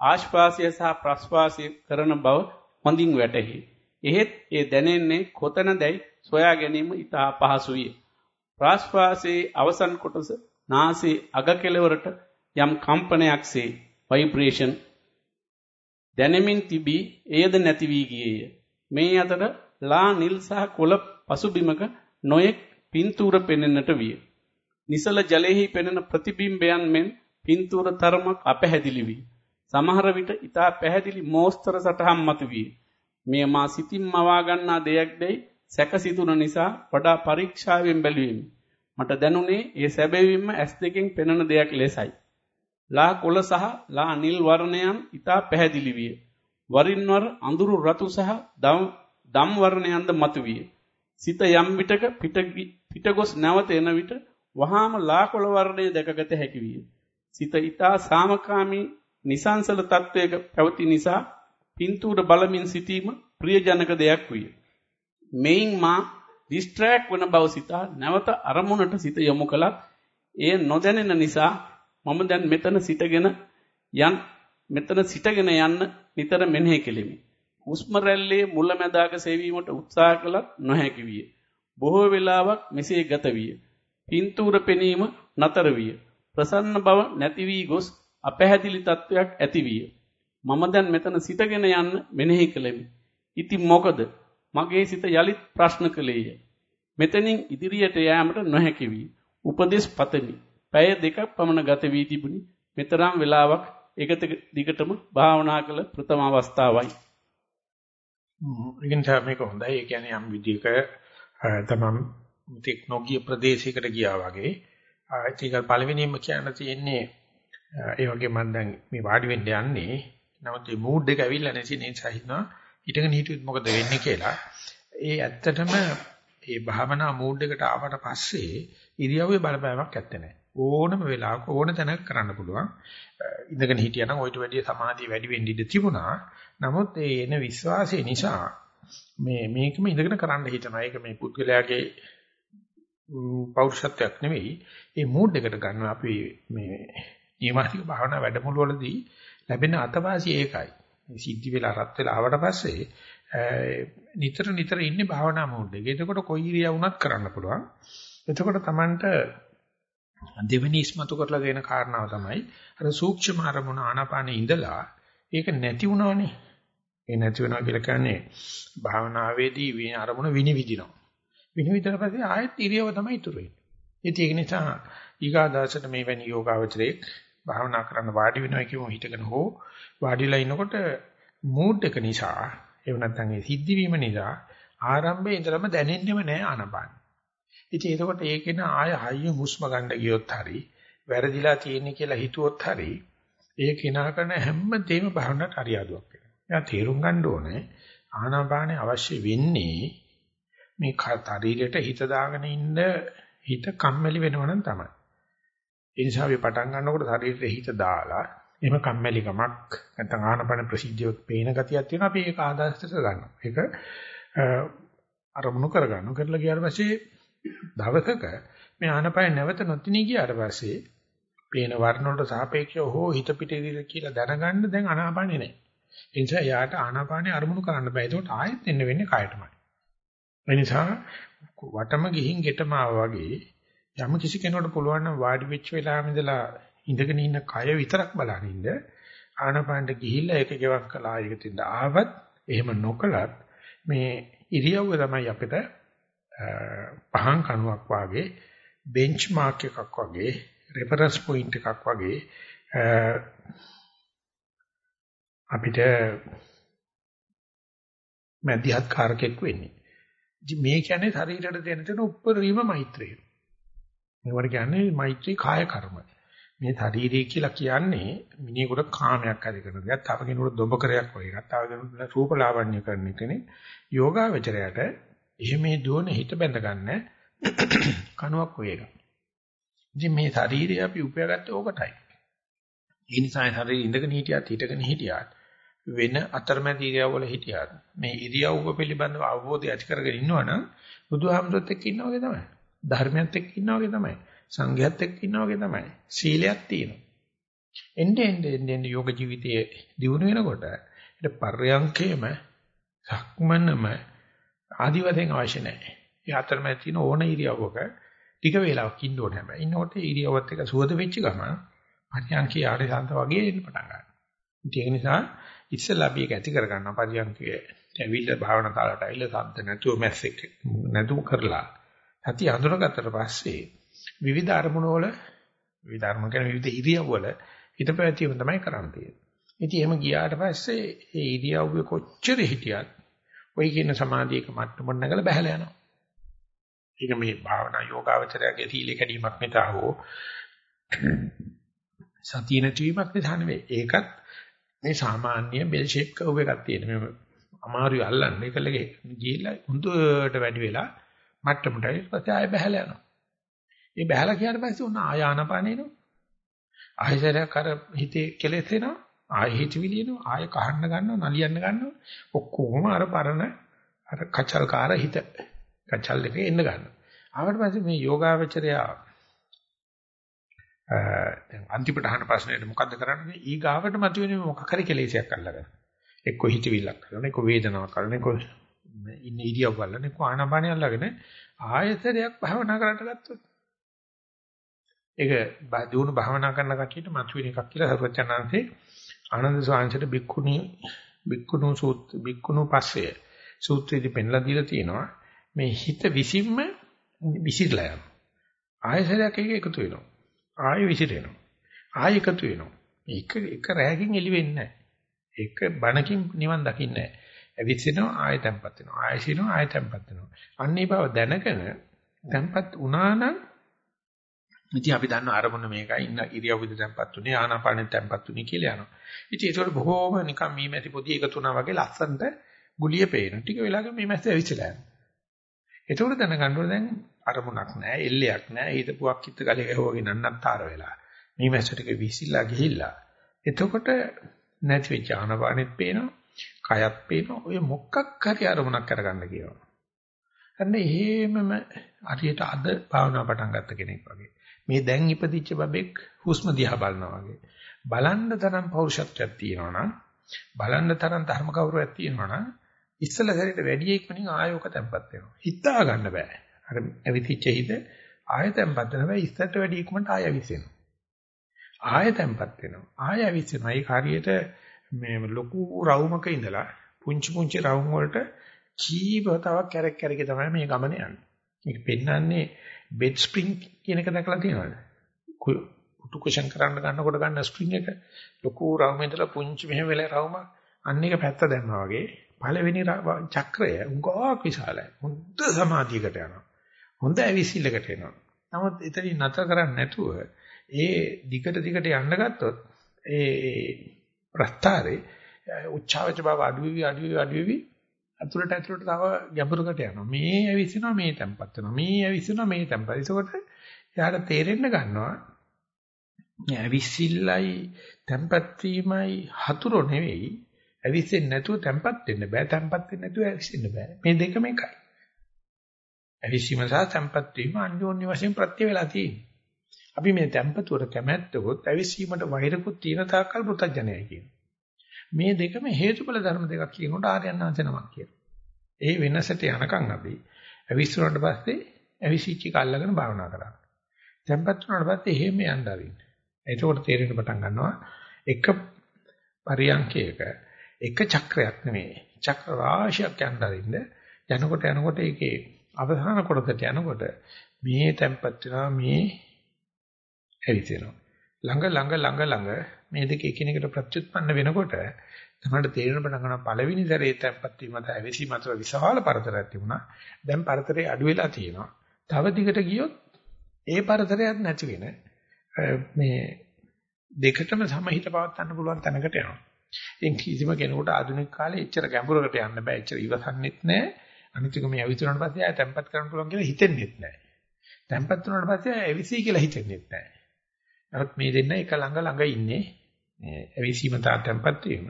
ආශ්වාසය සහ ප්‍රශ්වාසය කරන බව හොඳින් වැටහි. එහෙත් ඒ දැනෙන්නේ කොතනදයි සොයා ගැනීම ඉතා පහසු විය. ප්‍රාශ්වාසයේ අවසන් කොටස නාසයේ අග කෙළවරට යම් කම්පනයක්සේ ভাইබ්‍රේෂන් දැනෙමින් තිබී එයද නැති වී ගියේය. මේ අතර ලා නිල් සහ කොළ පසුබිමක නොයෙක් පින්තූර පෙනෙන්නට විය. නිසල ජලයේහි පෙනෙන ප්‍රතිබිම්බයන් මෙන් පින්තූර තරමක් අපැහැදිලි වී සමහර විට ඊතා පැහැදිලි මෝස්තර සටහන් මතුවිය. මෙය මා සිතින් මවා ගන්නා දෙයක් දැයි සැකසිතුන නිසා වඩා පරීක්ෂාවෙන් බැලුවෙමි. මට දැනුනේ ඒ සැබවින්ම ඇස් දෙකෙන් පෙනෙන දෙයක් ලෙසයි. ලා කොළ සහ ලා නිල් වර්ණයන් ඊතා පැහැදිලි විය. වරින් වර අඳුරු රතු සහ දම් වර්ණයන්ද මතුවිය. සිත යම් විටක පිටගොස් නැවත එන විට වහාම ලා කොළ වර්ණය දැකගත හැකි විය. සිත ඊතා සාමකාමී නිසංසල තත්වයක පැවති නිසා පින්තූර බලමින් සිටීම ප්‍රියජනක දෙයක් විය. මෙයින් මා ඩිස්ට්‍රැක්ට් වන බව සිතා නැවත අරමුණට සිත යොමු කළත් එය නොදැනෙන නිසා මම දැන් මෙතන සිටගෙන යන් මෙතන සිටගෙන යන්න නිතර මෙනෙහි කෙලිමි. හුස්ම රැල්ලේ මුලැමැදාක සෙවීමට උත්සාහ කළත් නොහැකි විය. බොහෝ වෙලාවක් මෙසේ ගත විය. පින්තූර පෙනීම නතර විය. ප්‍රසන්න බව නැති වී ගොස් අපැහැදිලි තත්වයක් ඇති විය. මම දැන් මෙතන සිටගෙන යන්න මෙනෙහි කළෙමි. ඉතින් මොකද මගේ සිත යලිත් ප්‍රශ්න කළේය. මෙතනින් ඉදිරියට යෑමට නොහැකි වී උපදේශ පතමි. පැය දෙකක් පමණ ගත වී තිබුණි. මෙතරම් වෙලාවක් ඒකත දිගටම භාවනා කළ ප්‍රථම අවස්ථාවයි. ඉතින් මේක හොඳයි. ඒ කියන්නේ යම් විදිහක තමම් ටෙක්නොලොජි ප්‍රදේශයකට ගියා වගේ. ඒක පළවෙනිම කියන්න තියෙන්නේ ඒ වගේ මම දැන් මේ වාඩි වෙන්න යන්නේ. නමුත් මේ මූඩ් එක ඇවිල්ලා නැති නිසා හිතනවා හිටගෙන හිටියොත් මොකද වෙන්නේ කියලා. ඒ ඇත්තටම මේ භාවනා මූඩ් එකට ආවට පස්සේ ඉරියව්වේ බලපෑමක් ඇත්තේ නැහැ. ඕනම වෙලාවක ඕන තැනක කරන්න පුළුවන්. ඉඳගෙන හිටියනම් ඔయిత වැඩිය සමාධිය වැඩි වෙන්න ඉඩ තිබුණා. නමුත් ඒ එන විශ්වාසය නිසා මේ මේකම ඉඳගෙන කරන්න හිතනවා. ඒක මේ පුද්ගලයාගේ පෞරුෂත්වයක් නෙවෙයි. ඒ මූඩ් එකට ගන්න අපි මේ නියමාතික භාවනා වැඩමුළු වලදී ලැබෙන අතවාසිය ඒකයි. සිද්ධි වෙලා රත් වෙලා ආවට පස්සේ නිතර නිතර ඉන්නේ භාවනා මූඩ් එකේ. එතකොට කොයි ඉරියව් වුණත් කරන්න පුළුවන්. එතකොට Tamanට දෙවෙනි ඉස්මතු කරලා දෙන කාරණාව තමයි අර සූක්ෂම අරමුණ ආනාපානෙ ඉඳලා ඒක නැති වුණානේ. ඒ නැති වෙනවා කියලා කියන්නේ භාවනාවේදී අරමුණ විනිවිදිනවා. විනිවිදලා පස්සේ ආයෙත් ඉරියව තමයි ඉතුරු වෙන්නේ. ඒක නිසා ඊගාදාසට මේ වැනි යෝගාවචරයේ භාවනා කරන්න වාඩි වෙනවා කියමු හිතගෙන හෝ වාඩිලා ඉනකොට මූඩ් එක නිසා එහෙම නැත්නම් ඒ සිද්ධ වීම නිසා ආරම්භයේ ඉඳලම දැනෙන්නෙම නෑ ආනපාන. ඉතින් එතකොට ඒකේන ආය හයිය හුස්ම ගන්න ගියොත් හරි වැරදිලා තියෙන්නේ කියලා හිතුවොත් හරි ඒ කිනා කරන හැම දෙයක්ම භාවනාවට හරියාදුවක් වෙනවා. එයා තේරුම් ගන්න ඕනේ ආනාපානේ අවශ්‍ය වෙන්නේ මේ ශරීරයට හිත දාගෙන ඉන්න හිත කම්මැලි වෙනවනම් තමයි. ඒ නිසා අපි පටන් ගන්නකොට ශරීරයේ හිත දාලා එහෙම කම්මැලිකමක් නැත්නම් ආනපන ප්‍රසිද්ධියක් පේන ගතියක් තියෙනවා අපි ඒක ආදාස්තට ගන්නවා. ඒක අරමුණු කරගන්නවා. කරලා ගියාට පස්සේ දවසක මේ ආනපන නැවත නොතිනී ගියාට පස්සේ පේන වර්ණ වලට සාපේක්ෂව හෝ හිත පිටේදී කියලා දැනගන්න දැන් ආනාපානේ නැහැ. ඒ නිසා යාට ආනාපානේ අරමුණු කරන්න බෑ. ඒකට ආයෙත් එන්න වෙන්නේ කායටමයි. ඒ නිසා වටම ගිහින් ගෙටම වගේ යම් කිසි කෙනෙකුට පුළුවන් නම් වාඩි වෙච්ච වෙලාවෙ ඉඳලා ඉඳගෙන ඉන්න කය විතරක් බලන ඉන්න ආනාපානට ගිහිල්ලා ඒක ගෙවක් කළා ඒක තින්ද ආවත් එහෙම නොකලත් මේ ඉරියව්ව තමයි අපිට පහන් කණුවක් වාගේ බෙන්ච්මාර්ක් එකක් වගේ රෙෆරන්ස් පොයින්ට් එකක් වගේ අපිට මැදිහත් කාරකෙක් වෙන්නේ. ඉතින් මේ කියන්නේ ශරීරයට දෙන තන උප්පරීම මෛත්‍රිය. මේවට කියන්නේ මෛත්‍රී කාය කර්ම. මේ ශරීරය කියලා කියන්නේ මිනිහෙකුට කාමයක් ඇති කරන දෙයක්, තව කෙනෙකුට දොඹකරයක් වගේ එකක්, තව කෙනෙකුට රූපලාවන්‍ය කරන එකනේ. යෝගාවචරයට එහෙම මේ දුවන හිත බැඳ ගන්න (clears throat) කණුවක් වගේ එකක්. ඉතින් මේ ශරීරය අපි උපයාගත්තේ ඕකටයි. ඒ නිසා ශරීරය ඉඳගෙන හිටියත් හිටගෙන හිටියත් වෙන අතරමැද ඉරියව්වල හිටියත් මේ ඉරියව්ව පිළිබඳව අවබෝධය ඇති කරගෙන ඉන්නවනම් බුදුහාමුදුරුත් එක්ක ඉන්නා වගේ තමයි. ධර්මයත් එක්ක ඉන්නා වගේ තමයි. සංඝයත් එක්ක ඉන්නා වගේ තමයි. සීලයක් තියෙනවා. එnde ende ende ende යෝග ජීවිතයේ දියුණු වෙනකොට ඒක පර්යංකේම සක්මනම ආදි වශයෙන් අවශ්‍ය නැහැ. ඒ අතරමැද තියෙන ඕන ඉරියව්වක ටික වේලාවක් ඉන්න ඕනේ හැබැයි. ඉන්නකොට ඉරියව්වත් එක සුවද වෙච්ච ගමන් පරියන්කේ ආරසන්ත වගේ එන්න පටන් ගන්නවා. ඒක නිසා ඉස්සෙල්ලා අපි ඒක ඇති කරගන්නවා පරියන්කේ ඇවිල්ලා භාවනා කාලයට ඇවිල්ලා සද්ද නැතුව මැස්සෙක් නැතුව කරලා සතිය අඳුරගත්තට පස්සේ විවිධ අරමුණු වල විවිධ අරමුණු කියන විවිධ ඉරියව් වල හිත පැවැත්වීම තමයි කරන්න තියෙන්නේ. ඉතින් එහෙම ගියාට පස්සේ ඒ ඉරියව්වේ කොච්චර හිටියත් ওই කියන සමාධියක මට්ටමට නැගලා බහැලා යනවා. ඒක මේ භාවනා යෝගාවචරයේ සීල කැඩීමක් නිසා හෝ සතිය නැතිවීමක් නිසා නෙවෙයි. ඒකත් මේ සාමාන්‍ය බෙල් ෂේප් කව් එකක් තියෙන. මේ අමාරුයි අල්ලන්න. ඒකලගේ ගිහිල්ලා හුදුට වැඩි වෙලා මට්ටමට ඊට පස්සේ ආයෙ බහැලා යනවා. මේ බහැලා ගියාට පස්සේ උන ආය ආනපානිනෝ. ආයෙසරයක් අර හිතේ කෙලෙස් එනවා. ආයෙ හිතවිලි එනවා. ආයෙ කහන්න ගන්නවා, නලියන්න ගන්නවා. ඔක්කොම අර පරණ අර කචල්කාර හිත කචල් එකේ එන්න ගන්නවා. ආවට පස්සේ මේ යෝගාවචරය දැන් අන්තිමට අහන ප්‍රශ්නෙට මොකද්ද කරන්නේ? ඊ ගාවට මතුවෙන මොකක් හරි කෙලෙසයක් අල්ලගෙන. එක්ක හිතවිල්ලක් කරන, එක්ක වේදනාවක් කරන, එක්ක ඉන්න ඉරියව් බලන, එක්ක ආනාපානය අල්ලගෙන ආයතනයක් භවනා කරන්න ගත්තොත්. ඒක දිනු භවනා කරන කටියට මතුවෙන එකක් කියලා සර්වචනාංශේ ආනන්ද ස්වාමීන්ට බික්කුණි බික්කුණු සූත් බික්කුණු පස්සේ සූත්‍රයේදී පෙන්ලා දීලා තියෙනවා මේ හිත විසින්ම විසිරලා යනවා. ආයසරයක් එක එකතු වෙනවා. ආයෙ විසිරෙනවා. ආයෙ එකතු වෙනවා. එක එක රැයකින් එළි වෙන්නේ නැහැ. එක බණකින් නිවන් දකින්නේ නැහැ. ඇවිස්සෙනවා ආයෙ තැම්පත් වෙනවා. ආයෙසිනවා ආයෙ තැම්පත් වෙනවා. අන්නේ බව දැනගෙන තැම්පත් වුණා නම් ඉතින් අපි දන්න අරමුණ මේකයි ඉන්න ඉරියව්වද තැම්පත් උනේ ආනාපානෙ තැම්පත් උනේ කියලා යනවා. ඉතින් ඒක බොහොම නිකන් මීමැසි පොඩි එකතු වුණා වගේ ලස්සනට ගුලිය පේන. ටික වෙලාවක මීමැසි ඇවිස්සලා යනවා. එතකොට දැනගන්න ඕනේ දැන් අරමුණක් නැහැ, එල්ලයක් නැහැ. හිතපුවක් හිත ගලේ ගැහුවාගේ නන්නත්තර වෙලා. මේ මැස්සටක විසිලා ගිහිල්ලා. එතකොට නැති වෙච්ච ආනපානෙත් පේනවා, කයත් පේනවා. ඔය මොකක් හරි අරමුණක් කරගන්න කියනවා. අන්න එහෙමම හරියට අද භාවනා පටන් ගත්ත කෙනෙක් වගේ. මේ දැන් ඉපදිච්ච බබෙක් හුස්ම දිහා බලනවා වගේ. බලන්න තරම් පෞරුෂත්වයක් තියෙනවා නම් බලන්න තරම් ධර්ම ගෞරවයක් තියෙනවා නම් ඉස්සලා සැරේට වැඩි ඉක්මනින් ආයෝක තැම්පත් වෙනවා. හිතා ගන්න බෑ. අර ඇවිතිච්ච හිත ආය තැම්පත් වෙනවා. ඉස්සරට වැඩි ඉක්මනට ආය විසෙනවා. ආය තැම්පත් වෙනවා. ආය විසෙනවා. ඒක හරියට මේ ලොකු රවුමක ඉඳලා පුංචි පුංචි රවුම් වලට කීපතාවක් කැරක් කැරක තමයි මේ ගමන යන්නේ. මේක පෙන්වන්නේ බෙඩ් ස්ප්‍රින්ග් කියන එක දැකලා තියෙනවද? කුටු කුෂන් කරන්න ගන්නකොට ගන්න ස්ප්‍රින්ග් එක ලොකු රවුම ඉඳලා පුංචි මෙහෙම වෙලා රවුම අන්න එක පැත්ත දැම්මා වගේ පළවෙනි චක්‍රය උගාවක් විශාලයි. හොඳ සමාධියකට යනවා. හොඳ ඇවිසිල්ලකට එනවා. නමුත් එතනින් නැතර කරන්නේ නැතුව ඒ දිගට දිගට යන්න ගත්තොත් ඒ ප්‍රස්තාරේ උච්චාවච බව අඩුවි අඩුවි අඩුවි අතුලට අතුලට තව ගැඹුරකට යනවා. මේ ඇවිසිනවා මේ තැම්පත් වෙනවා. මේ ඇවිසිනවා මේ තැම්පත්. ඒකකොට එයාට තේරෙන්න ගන්නවා මේ ඇවිස්සිල්ලයි tempat වීමයි හතුරු නෙවෙයි. ඇවිස්සෙන්නේ නැතුව tempat වෙන්න බෑ. tempat වෙන්නේ නැතුව ඇවිස්සෙන්න බෑ. මේ දෙකම එකයි. ඇවිස්සීම සහ tempat වීම අන්‍යෝන්‍ය වශයෙන් ප්‍රත්‍ය වේලා තියෙනවා. අපි මේ tempatuර කැමැත්තකොත් ඇවිස්සීමට වෛරකුත් තියෙන තාක්කල් පුතඥයයි කියනවා. මේ දෙකම හේතුඵල ධර්ම දෙකක් කියනකොට ආර්යයන් වහන්සේ නමක් කියනවා. ඒ වෙනසට යනකම් අපි ඇවිස්සුනට පස්සේ ඇවිසිච්ච කල්ලාගෙන භාවනා කරන්න. tempat වුණාට පස්සේ එහෙම යන්න ආරින්න. එතකොට තේරෙන්න පටන් ගන්නවා එක පරියන්කයක එක චක්‍රයක් නෙමෙයි. චක්‍ර රාශියක් යන්න ආරින්න. යනකොට යනකොට ඒකේ අවසාන කොටසට යනකොට මේ tempat වෙනවා මේ ඇවිදිනවා. ළඟ ළඟ ළඟ ළඟ මේ දෙක එකිනෙකට ප්‍රත්‍යুৎපන්න වෙනකොට තමයි තේරෙන පටන් ගන්න පළවෙනි සැරේ තැම්පත් වීම මත ඇවිසීම අතර විශාල පරතරයක් තිබුණා. දැන් පරතරේ අඩු වෙලා තියෙනවා. තව දිගට ගියොත් ඒ පරතරයක් නැති වෙන මේ දෙකටම සමහිත පවත්වන්න පුළුවන් තැනකට යනවා. ඉතින් කිසිම කෙනෙකුට ආධුනික කාලේ එච්චර ගැඹුරකට යන්න බෑ. එච්චර ඉවසන්නෙත් නෑ. අනිත් එක මේ ඇවිතුනට පස්සේ ආය තැම්පත් කරන්න පුළුවන් කියලා හිතෙන්නෙත් නෑ. තැම්පත් වුණාට පස්සේ ඇවිසී කියලා හිතෙන්නෙත් නෑ. නමුත් මේ දෙන්න එක ළඟ ළඟ ඉන්නේ මේ ඇවිසීම තා තැම්පත් වීම.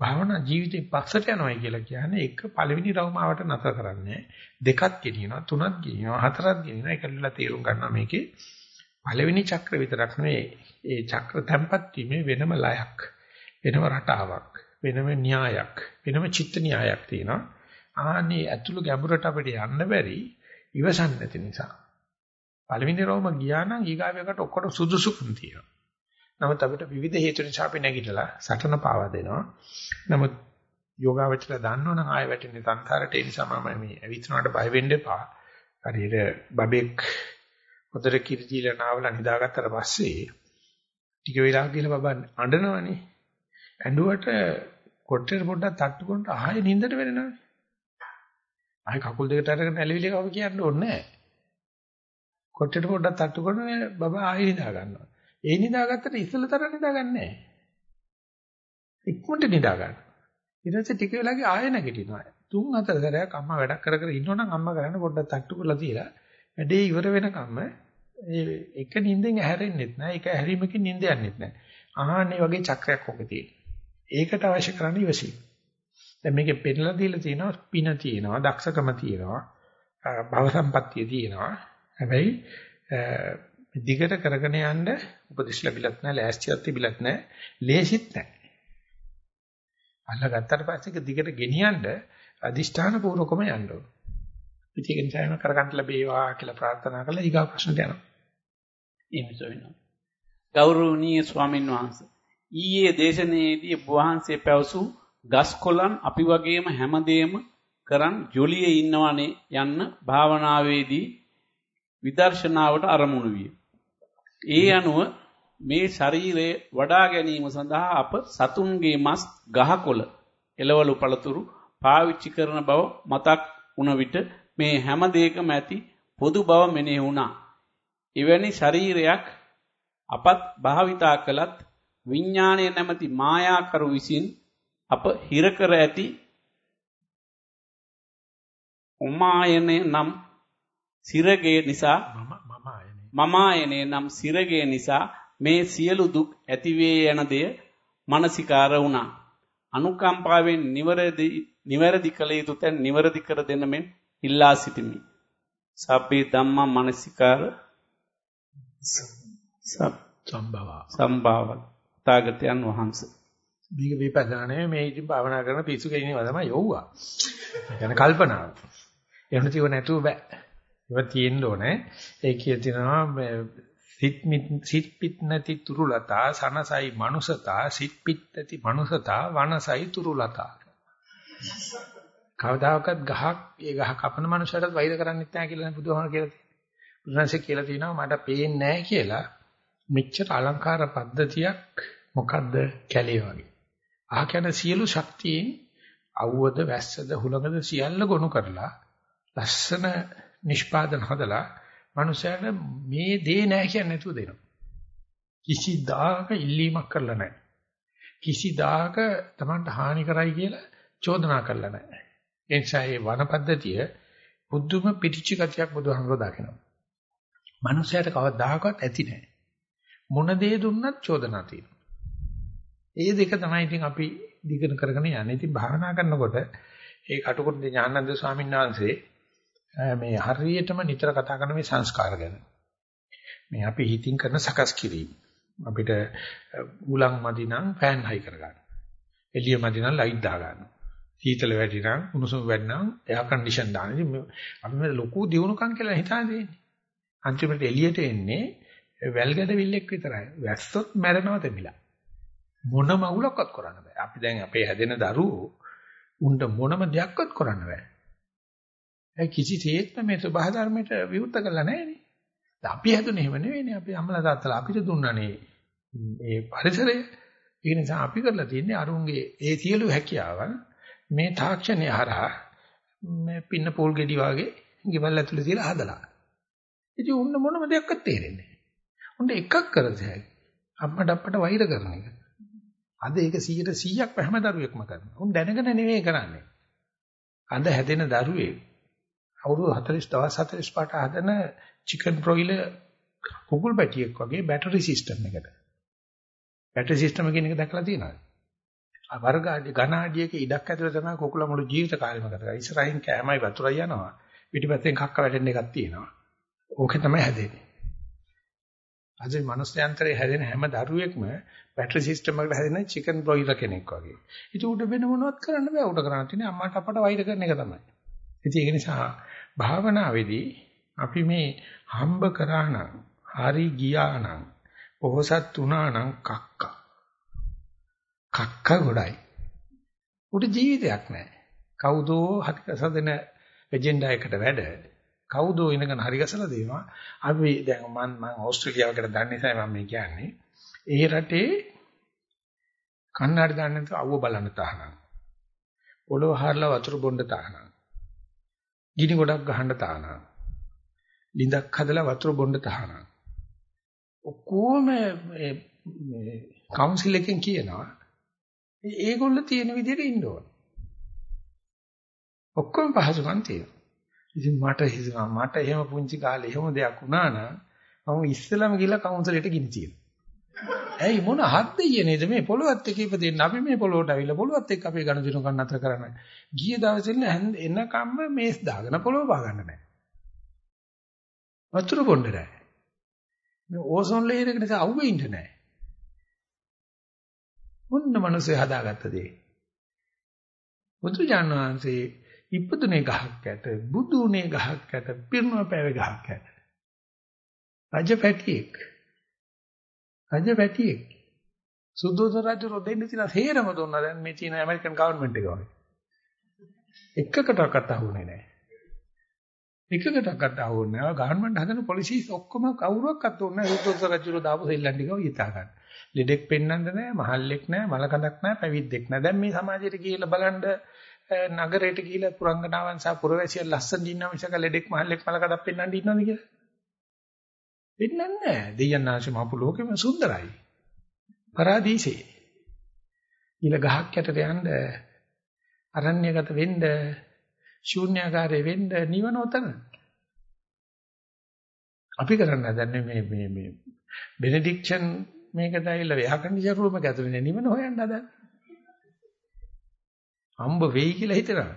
භාවනා ජීවිතේ පස්සට යනවා කියලා කියන්නේ එක පළවෙනි රවුමාවට නැතර කරන්නේ දෙකක් ගෙනියනවා තුනක් ගෙනියනවා හතරක් ගෙනියනවා. ඒකලලා තේරුම් ගන්නවා මේකේ පළවෙනි චක්‍ර විතරක් නෙවෙයි. ඒ චක්‍ර තැම්පත් වීමේ වෙනම ලයක් වෙනම රටාවක් වෙනම න්‍යායක් වෙනම චිත්ත න්‍යායක් තියෙනවා. ආන්නේ ඇතුළු ගැඹුරට අපිට යන්න බැරි ඉවසන් නැති නිසා. පළවෙනි රෝම ගියා නම් ඊගාවයකට ඔක්කොට සුදුසුකම් තියෙනවා. නමුත් අපිට විවිධ හේතු නිසා අපි නැගිටලා සටන පාවා දෙනවා. නමුත් යෝගාවචර දන්නවනම් ආය වැටෙන්නේ සංසාරට ඒ නිසා මම මේ ඇවිත්ුණාට බය වෙන්න එපා. හරියට බබෙක් හොදට කිරි දීලා නාවලා නිදාගත්තට පස්සේ ටික වෙලාවක් ගිහලා බබා අඬනවනේ. ඇඬුවට කොට්ටේ පොඩ්ඩක් තට්ටු කරනට ආයෙ නිින්දට වෙනවනේ. ආයෙ කකුල් දෙකට අරගෙන ඇලවිලි කව කියන්න ඕනේ නැහැ. කොට්ටේ පොඩ්ඩක් තට්ටු කරන බබා ආයෙ නිදා ගන්නවා. ඒ නිදාගත්තට ඉස්සෙල්ල තරම් නිදාගන්නේ නැහැ. ඉක්මනට නිදා ගන්න. ඊට පස්සේ ටික වෙලාවක ආයෙ නැගිටිනවා. තුන් හතර සැරයක් අම්මා වැඩක් කර කර ඉන්නවනම් අම්මා කරන්න පොඩ්ඩක් තට්ටු කරලා තියලා වැඩේ ඉවර වෙනකම්ම ඒ එක නිින්දෙන් ඇහැරෙන්නෙත් නැහැ. ඒක ඇහැරීමකින් නිින්ද යන්නෙත් නැහැ. ආහන්නේ වගේ චක්‍රයක් ඔක ඒකට අවශ්‍ය කරන්නේ ඉවසීම. දැන් මේකේ පෙන්නලා දීලා තියෙනවා පින තියෙනවා, දක්ෂකම තියෙනවා, භව සම්පත්තිය තියෙනවා. හැබැයි දිගට කරගෙන යන්න උපදෙස් ලැබිලත් නැහැ, ලෑස්තියක් තිබිලත් නැහැ, ලේසිත් නැහැ. අල්ලගත්තට පස්සේ ඒක දිගට ගෙනියන්න අදිෂ්ඨාන පූර්වකම යන්න ඕන. ඉතින් ඒක නිසා එම කරගන්න ලැබේවා කියලා ප්‍රාර්ථනා කරලා ඊගා ප්‍රශ්නට යනවා. එහෙම සොයනවා. ගෞරවනීය ස්වාමින් වහන්සේ ඊයේ දේශනාවේදී ඔබ වහන්සේ පැවසු ගස් කොළන් අපි වගේම හැමදේම කරන් ජොලියේ ඉන්නවනේ යන්න භාවනාවේදී විදර්ශනාවට අරමුණු විය. ඒ අනුව මේ ශරීරය වඩා ගැනීම සඳහා අප සතුන්ගේ මස් ගහකොළ එළවලු පළතුරු පාවිච්චි කරන බව මතක් වුණ විට මේ හැම දෙයකම ඇති පොදු බව මෙනෙහි වුණා. එවැනි ශරීරයක් අපත් භාවිතා කළත් විඥාණය නැමැති මායාකරු විසින් අප හිර කර ඇති උමායනේ නම් සිරගේ නිසා මම ආයනේ නම් සිරගේ නිසා මේ සියලු දුක් ඇතිවේ යන දෙය මානසිකාර වුණා. අනුකම්පාවෙන් නිවැරදි නිවැරදි කළ යුතු තැන් නිවැරදි කර දෙන්න මෙන් ඉල්ලා සිටිමි. සබ්බේ ධම්මා මානසිකාර සම්භව සම්භාව තාගතයන් වහන්සේ මේක විපස්සනා නෙමෙයි මේ ඉතින් භාවනා කරන පිස්සු කෙනෙක්ව තමයි යෝවා. යන කල්පනාව. එහෙම තියව නැතුව බෑ. ඒවා තියෙන්න ඕනේ. ඒ කිය තිනවා සිත් සිත් පිට නැති තුරුලතා සනසයි මනුසතා සිත් පිට නැති මනුසතා වනසයි තුරුලතා. කවදාකවත් ගහක් ඒ ගහ කපන මනුස්සයටත් වෛර කරන්නෙත් නැහැ කියලා බුදුහාම කියලා තියෙනවා. බුදුන්සේ කියලා තියෙනවා මට පේන්නේ නැහැ කියලා මෙච්චර අලංකාර පද්ධතියක් මොකද්ද කැලේ වගේ. ආ කියන සියලු ශක්තියින් අවුවද වැස්සද හුලඟද සියල්ල ගොනු කරලා ලස්සන නිෂ්පාදන හදලා මනුස්සයාට මේ දේ නැහැ කියන්නේ නැතුව දෙනවා. කිසිදාක ඉල්ලීමක් කරලා නැහැ. කිසිදාක Tamanට හානි කරයි කියලා චෝදනා කරලා නැහැ. ඒ නිසා මේ වනපද්ධතිය බුද්ධම පිටිච්ච ගතියක් බුදුහාමුදුරුවෝ දකිනවා. මනුස්සයාට කවදාකවත් ඇති නැහැ. මොන දේ දුන්නත් චෝදනා තියෙනවා. ඒ දෙක තමයි ඉතින් අපි දිගට කරගෙන යන්නේ. ඉතින් භාවනා කරනකොට ඒ කටුකුරුද ඥානන්ද ස්වාමීන් වහන්සේ මේ හරියටම නිතර කතා කරන මේ සංස්කාර ගැන. මේ අපි හිතින් කරන සකස් කිරීම. අපිට උලන් මදි නම් ෆෑන් හයි කරගන්න. එළිය මදි නම් ලයිට් දාගන්න. සීතල වැඩි නම් උණුසුම වැඩි නම් එයා කන්ඩිෂන් දාන. ඉතින් අපි මේ ලොකු දියුණුකම් කියලා හිතාන දෙන්නේ. අන්තිමට එළියට එන්නේ වැල්ගඩ විල්ලෙක් විතරයි. වැස්සොත් මැරෙනවා දෙමිලා. මොනම අවුලක්වත් කරන්න බෑ. අපි දැන් අපේ හැදෙන දරුවෝ උන්ට මොනම දෙයක්වත් කරන්න බෑ. ඒ කිසිසේත්ම මේ සබහා ධර්මයට විරුද්ධ කරලා නැහැ අපි හැදුනේ එහෙම නෙවෙයිනේ. අපි අම්මලා තාත්තලා අපිට දුන්නානේ මේ පරිසරය. ඒ නිසා අපි කරලා තියෙන්නේ අරුන්ගේ ඒ සියලු හැකියාවන් මේ තාක්ෂණය හරහා මේ පින්න පෝල් ගෙඩි වගේ ගෙවල් ඇතුලේ තියලා හදලා. ඉතින් උන්න මොනම දෙයක්වත් තේරෙන්නේ නැහැ. උන්න එකක් කරද අම්මට අප්පට වෛර කරන එක. අද ඒක 100%ක් හැම දරුවෙක්ම කරනවා. උන් දැනගෙන නෙවෙයි කරන්නේ. අද හැදෙන දරුවේ අවුරුදු 40 දවස් 45ට හදන චිකන් බ්‍රොයිලර් කුකුල් පැටියෙක් වගේ බැටරි සිස්ටම් එකට. බැටරි සිස්ටම් කියන එක දැකලා තියෙනවද? වර්ග ඝන ආඩියක ඉඩක් ඇතුලේ තමයි කුකුල මුළු ජීවිත කාලෙම ගත කරන්නේ. ඉස්සරහින් කෑමයි වතුරයි යනවා. පිටිපස්සෙන් කක්ක වැටෙන එකක් තියෙනවා. ඕකේ තමයි හැදෙන්නේ. අද මනුස්සයන්තරේ හැදෙන හැම දරුවෙක්ම බැටරි සිස්ටම් එකකට හැදෙන චිකන් බ්‍රොයිලර් කෙනෙක් වගේ. ඉතින් උඩ වෙන මොනවත් කරන්න බෑ. උඩ කරන්න තියෙන්නේ අම්මාට අපට වෛර කරන එක තමයි. ඉතින් ඒක නිසා භාවනාවේදී අපි මේ හම්බ කරා නම්, හරි ගියා නම්, පොහසත් වුණා නම් කක්ක. කක්ක ගොඩයි. උට ජීවිතයක් නැහැ. කවුදෝ හතිකසදෙන එජෙන්ඩා එකට වැඩ කවුදෝ ඉඳගෙන හරි ගසලා දෙනවා. අපි දැන් මම මම ඕස්ට්‍රේලියාවකට දන්නේ නැහැ මම මේ කියන්නේ. ඒ රටේ කන්නාඩි දාන්න නැතුව අවුව බලන්න තහනම්. පොළොව හරලා වතුර බොන්න තහනම්. ගිනි ගොඩක් ගහන්න තහනම්. ලිඳක් හදලා වතුර බොන්න තහනම්. ඔක්කොම මේ කවුන්සිල් එකෙන් කියනවා ඒගොල්ලෝ තියෙන විදිහට ඉන්න ඕන. ඔක්කොම පහසුකම් තියෙනවා. ඉතින් මට හිතෙනවා මට එහෙම පුංචි කාලේ එහෙම දෙයක් වුණා නම් මම ඉස්සෙල්ලාම ගිහලා කවුන්සලෙට ගිනි තියනවා. ඇයි මොන හද්දියේ නේද මේ පොළොවත් එක්ක ඉපදෙන්න අපි මේ පොළොවට අවිලා පොළොවත් එක්ක අපේ ගණදිනු ගන්න අතර කරන්නේ. ගිය දවසේ එනකම්ම මේස් දාගෙන පොළොව බා ගන්න නැහැ. වතුර බොන්න නැහැ. මේ ඕසෝන් ලේයර් එක නිසා අවුවේ ඉන්න නැහැ. මොන්න මිනිස්සේ හදාගත්ත දේ. බුදුජාණන් වහන්සේ ඉපදුනේ ගහක් ඇට, බුදුනේ ගහක් ඇට, පිරුණා පැවේ ගහක් ඇට. රජ පැටියෙක්. රජ පැටියෙක්. සුද්ධෝදන රජු රොදෙන්න තියෙන හේරම දුන්නා දැන් මේ තියෙන ඇමරිකන් ගවර්න්මන්ට් එක වගේ. එකකටවත් අහුනේ නැහැ. එකකටවත් අහුන්නේ නැහැ. ගවර්න්මන්ට් හදන පොලිසිස් ඔක්කොම කවුරුවක්වත් උන්නේ නැහැ. සුද්ධෝදන රජු දාපු සෙල්ලම් ටික හිතා ගන්න. ලෙඩෙක් පෙන්වන්න නැහැ, මහල්ලෙක් නැහැ, මලකඳක් නැහැ, පැවිද්දෙක් නැහැ. දැන් මේ සමාජයට ගිහිල්ලා බලන්න නගරයට ගිහිල්ලා පුරංගනාවන් සහ පුරවැසියන් ලස්සන දින්නා මිසක ලෙඩෙක් මහල්ලෙක් මලකඳක් පෙන්වන්න ඉන්නවද කියලා? පෙන්වන්නේ නැහැ. දෙයයන් ආශි මහපු ලෝකෙම සුන්දරයි. පරාදීසේ. ඊළ ගහක් යටට යන්න අරණ්‍යගත වෙන්න ශූන්‍යාකාරේ වෙන්න නිවන උතන. අපි කරන්න හදන්නේ මේ මේ මේ බෙනෙඩික්ෂන් මේකට ඇවිල්ලා ව්‍යාකරණ රූම ගැතුනේ නිවන හොයන්න හදන්නේ. හම්බ වෙයි කියලා හිතනවා.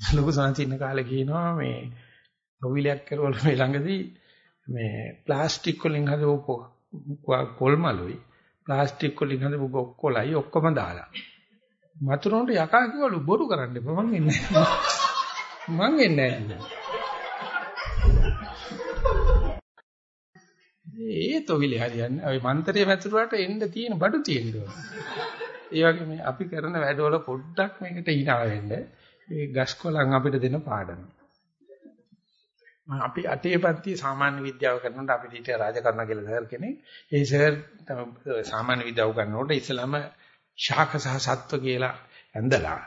ලොකු සංචින්න කාලේ කියනවා මේ ගොවිලයක් කරවල මේ ළඟදී මේ ප්ලාස්ටික් වලින් හදපු කොල්මලුයි ප්ලාස්ටික් වලින් හදපු කොලයි ඔක්කොම දාලා. මතුරුන්ට යකා කිව්වලු බොරු කරන්න එපා මං එන්නේ නැහැ. මං එන්නේ නැහැ. ඒ තොවිලි හරියන්නේ. ඔය මන්තරේ මැතුරුවට එන්න තියෙන බඩු තියෙනවා. ඒ වගේ මේ අපි කරන වැඩවල පොඩ්ඩක් මේකට hina වෙන්න මේ ගස්කොලන් අපිට දෙන පාඩම. අපි අටේ පන්ති සාමාන්‍ය විද්‍යාව කරනකොට අපිට ඊට රාජකරණ කියලා සර් කෙනෙක්. ඒ සර් සාමාන්‍ය විද්‍යාව කරනකොට ඉස්සලම ශාක සහ සත්ව කියලා ඇඳලා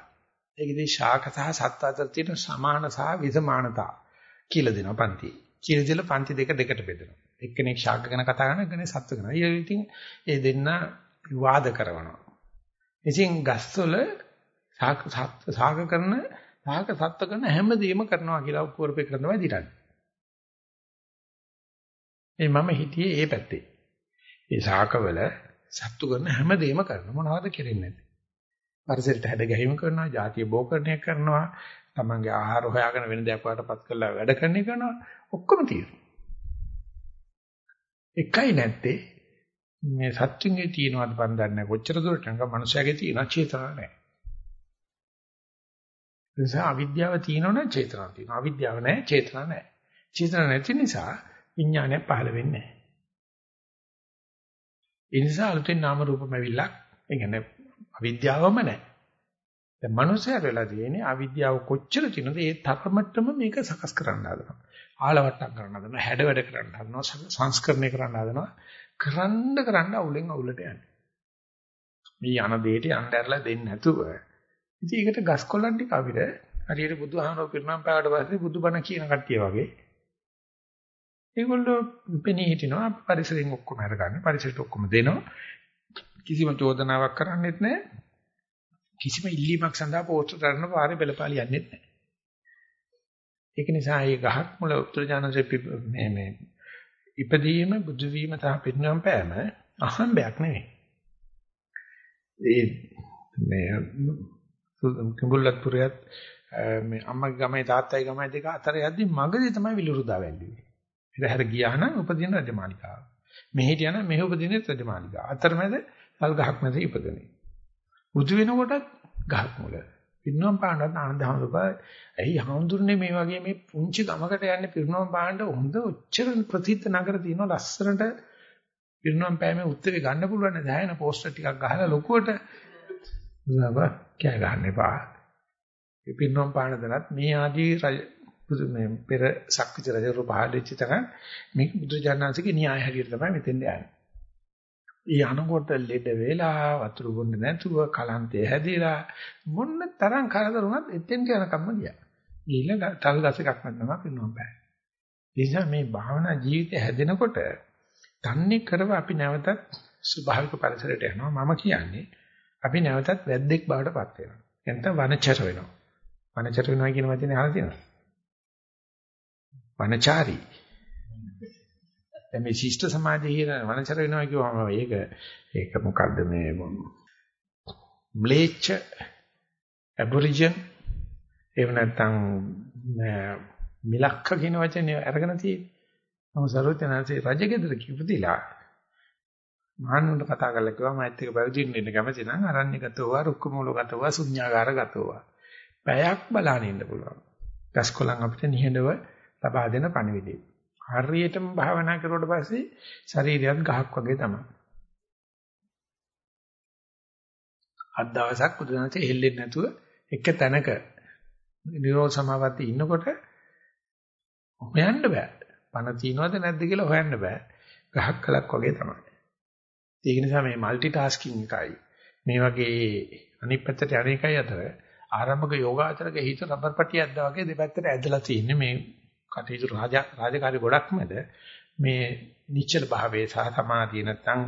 ඒකදී ශාක සහ සත්ව අතර තියෙන සමාන සහ විසමානතා කියලා දෙනවා පන්ති. කියලා දෙලා පන්ති දෙක දෙකට බෙදෙනවා. එක්කෙනෙක් ශාක ගැන කතා කරනවා එක්කෙනෙක් සත්ව ගැන. ඒ ඉතින් ඒ දෙන්න විවාද කරනවා. ඉතින් ගස්වල සාක සාක කරන සාක සත්ව කරන හැමදේම කරනවා කියලා කෝරපේ කරනවා දිරන්නේ. ඒ මම හිටියේ ඒ පැත්තේ. ඒ ශාකවල සත්තු කරන හැමදේම කරන මොනවද කෙරෙන්නේ නැති. පරිසරයට හැඩ ගැහිම කරනවා, ಜಾතිය බෝකරණය කරනවා, තමන්ගේ ආහාර හොයාගෙන වෙන දෙයක් වලටපත් කරලා වැඩ කරන කරනවා ඔක්කොම තියෙනවා. එකයි නැත්තේ මේ සත්‍යෙන්නේ තියෙනවද මන් දන්නේ නැහැ. කොච්චර දුරට නම් මනුස්සයාගේ තියෙන චේතනා නැහැ. ඒ නිසා අවිද්‍යාව තියෙනවනම් චේතනා තියෙනවා. අවිද්‍යාව නැහැ, චේතනා නැහැ. චේතනා නැති නිසා විඥානය පහළ වෙන්නේ නැහැ. ඒ නිසා අලුතෙන් නාම රූපම ඇවිල්ලා ඒ කියන්නේ අවිද්‍යාවම නැහැ. දැන් මනුස්සයර වෙලා තියෙන්නේ අවිද්‍යාව කොච්චර තියෙනවද ඒ තරමටම මේක සකස් කරන්න හදනවා. ආලවට්ටම් කරන්න හදනවා, හැඩ වැඩ කරන්න හදනවා, සංස්කරණය කරන්න හදනවා. කරන්න කරන්න අවුලෙන් අවුලට යන්නේ. මේ යන දෙයට යන්න ඇරලා දෙන්නේ නැතුව. ඉතින් ඒකට ගස්කොලන් ටික අපිට හරියට බුදුහාමරෝ පිරුණම් පාවට පස්සේ බුදුබණ කියන කට්ටිය වගේ ඒගොල්ලෝ පෙනී හිටිනවා පරිසරයෙන් ඔක්කොම අරගන්න පරිසරයට ඔක්කොම දෙනවා. කිසිම චෝදනාවක් කරන්නේත් නැහැ කිසිම ඉල්ලීමක් සඳහා පෝස්ට් කරන්න පාරේ පෙළපාලි යන්නේත් නැහැ ඒක නිසා මේ ගහක් මුල උත්තරජානසේ මේ මේ ඉපදීම බුදු වීම සහ පිරිනවම් පෑම අහම්බයක් නෙවෙයි ඒ මේ කිඹුල්ලත්පුරයත් මේ අම්මගේ ගමයි තාත්තගේ ගමයි දෙක අතර යද්දි මගදී තමයි විලුරුදා වැල්ලුවේ. ඉතහැර ගියා නම් උපදින රජමාලිකාව. මෙහෙට යන මෙහෙ උපදින රජමාලිකාව. අතරමැද සල් ගහක් මැද ඉපදුනේ. බුදු වෙනකොටත් ගහක් මුල. පිරිනොම් පාණ්ඩත් ආනන්ද හඳුපා ඇයි හඳුන්නේ මේ වගේ මේ පුංචි ගමකට යන්නේ පිරිනොම් පාණ්ඩ හොඳ ඔච්චර ප්‍රසිද්ධ නගර තියෙනවා ලස්සනට පිරිනොම් පෑමේ උත්තරේ ගන්න පුළුවන් නේද? හැයන පෝස්ටර් ටිකක් ගහලා ලොකුවට නම කෑ ගන්න එපා. මේ පිරිනොම් පාණ්ඩදනත් මේ ආදී බුදු මේ පෙර සක්විති රජවරු පහළ වෙච්ච තරම් මේක බුදුජානනාංශගේ න්‍යාය හැටියට තමයි මෙතෙන් යන්නේ. ඊ අනකොට ලෙඩ වෙලා වතුර බොන්නේ නැතුව කලන්තේ හැදිලා මොන්න තරම් කරදර වුණත් එතෙන් යනකම්ම ගියා. ගිහිල්ලා තල් ගස් එකක් නැත්නම් පින්නම් බෑ. ඒ නිසා මේ භාවනා ජීවිතය හැදෙනකොට තන්නේ කරව අපි නැවතත් ස්වභාවික පරිසරයට යනවා. මම කියන්නේ අපි නැවතත් වැද්දෙක් බවට පත් වෙනවා. එතන වනචර වෙනවා. වනචර වෙනවා කියන වචනේ අහලා තියෙනවා. වනචාරී. දැන් මේ ශිෂ්ට සමාජයේ හිර වනචර වෙනවා කියවම ඒක ඒක මොකද්ද මේ ම්ලේච්ඡ ඇබොරිජන් එහෙම නැත්නම් මිලක්ක කියන වචනේ අරගෙන තියෙන්නේ. මම සරුවචනාංශේ රජගෙදර කිව්වදිලා මහානුන්ට කතා කරලා කිව්වා මයිත් එක පැවිදිින්න ඉන්න කැමති නම් අරණ්‍යගතෝවා රුක්කමූලගතෝවා ශුන්‍යාගාරගතෝවා. පැයක් බලන්න ඉන්න පුළුවන්. ගස්කොලන් අපිට නිහඬව ලබා දෙන පණිවිඩය. හරියටම භාවනා කරුවට පස්සේ ශරීරයත් ගහක් වගේ තමයි. අත් දවසක් බුදුදහමේ හෙල්ලෙන්නේ නැතුව එක තැනක නිරෝධ සමාවatti ඉන්නකොට හොයන්න බෑ. පණ තියනවද නැද්ද කියලා හොයන්න බෑ. ගහක් කලක් වගේ තමයි. ඒක නිසා මේ মালටි ටාස්කින් එකයි මේ වගේ අනිත් පැත්තට අනේකයි අතර ආරම්භක යෝගාචරක හිත රබර් පටියක් දැ වගේ දෙපැත්තට ඇදලා තියෙන්නේ මේ කටයුතු රාජ රාජකාරී ගොඩක් මැද මේ නිශ්චල භාවයේ සහ සමාධිය නැත්තම්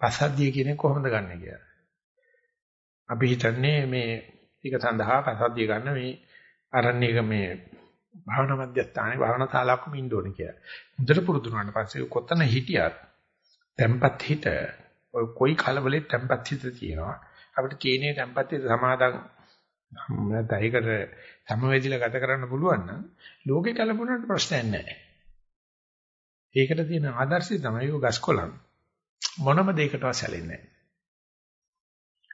පසද්දිය කියන්නේ කොහොමද ගන්නෙ කියලා. අපි හිතන්නේ මේ ටික සඳහා පසද්දිය ගන්න මේ අරණ්‍යක මේ භාවනා මධ්‍යස්ථානේ භාවනා ශාලාවකම ඉන්න ඕනේ කියලා. හොඳට පුරුදු වුණාට පස්සේ කොතන හිටියත් tempat හිත ඔය කොයි කලබලෙ tempat හිත තියෙනවා. අපිට තියෙනේ tempat හිත සමාදන් නැත්නම් ඒකට සමවැදිලා ගත කරන්න පුළුවන් නම් ලෝකේ කලබුණාට ප්‍රශ්නයක් නැහැ. ඒකට තියෙන ආදර්ශය තමයි ඔය ගස්කොලන් මොනම දෙයකටවත් සැලෙන්නේ නැහැ.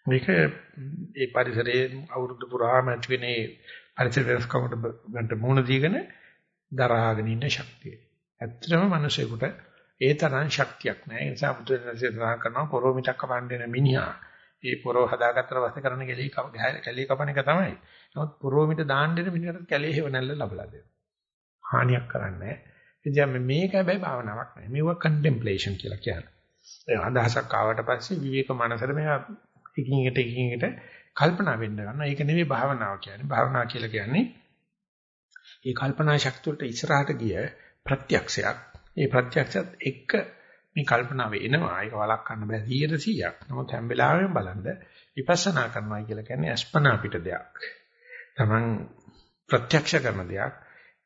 මේක ඒ පරිසරයේ අවුරුදු පුරාම ඇති වෙන පරිසර වෙනස්කමකට ගන්න මුණ දීගෙන දරාගෙන ඉන්න ශක්තිය. ඇත්තටම මිනිසෙකුට ඒ තරම් ශක්තියක් නැහැ. ඒ නිසා බුදුරජාණන් වහන්සේ කරනවා පොරොමිටක් කපන්න මිනිහා ඒ පොරව හදාගත්තට පස්සේ කරන කැලේ කැලේ කපන එක තමයි. නමුත් පොරොමිට දාන්න දෙන මිනිහට කැලේ හේව නැල්ල ලබලා දෙනවා. හානියක් කරන්නේ නැහැ. මේක හැබැයි භාවනාවක් නෙවෙයි. මේක කන්ටෙම්ප්ලේෂන් කියලා කියන්නේ. ඒ අදහසක් ආවට පස්සේ විවේක මනසට මේවා එකින් එකට එකින් එකට කල්පනා වෙන්න ගන්නවා. ඒක නෙවෙයි භාවනාව කියන්නේ. භාවනාව කියලා කියන්නේ ඒ කල්පනා ශක්තිය වලට ඉස්සරහට ගිය ප්‍රත්‍යක්ෂයක්. ඒ ප්‍රත්‍යක්ෂයත් එක්ක මේ කල්පනාව එනවා. ඒක වළක්වන්න බෑ 100%ක්. නමුත් හැම වෙලාවෙම බලන්න විපස්සනා කරනවා කියලා කියන්නේ අස්පනා පිට දෙයක්. Taman ප්‍රත්‍යක්ෂ කරන දෙයක්.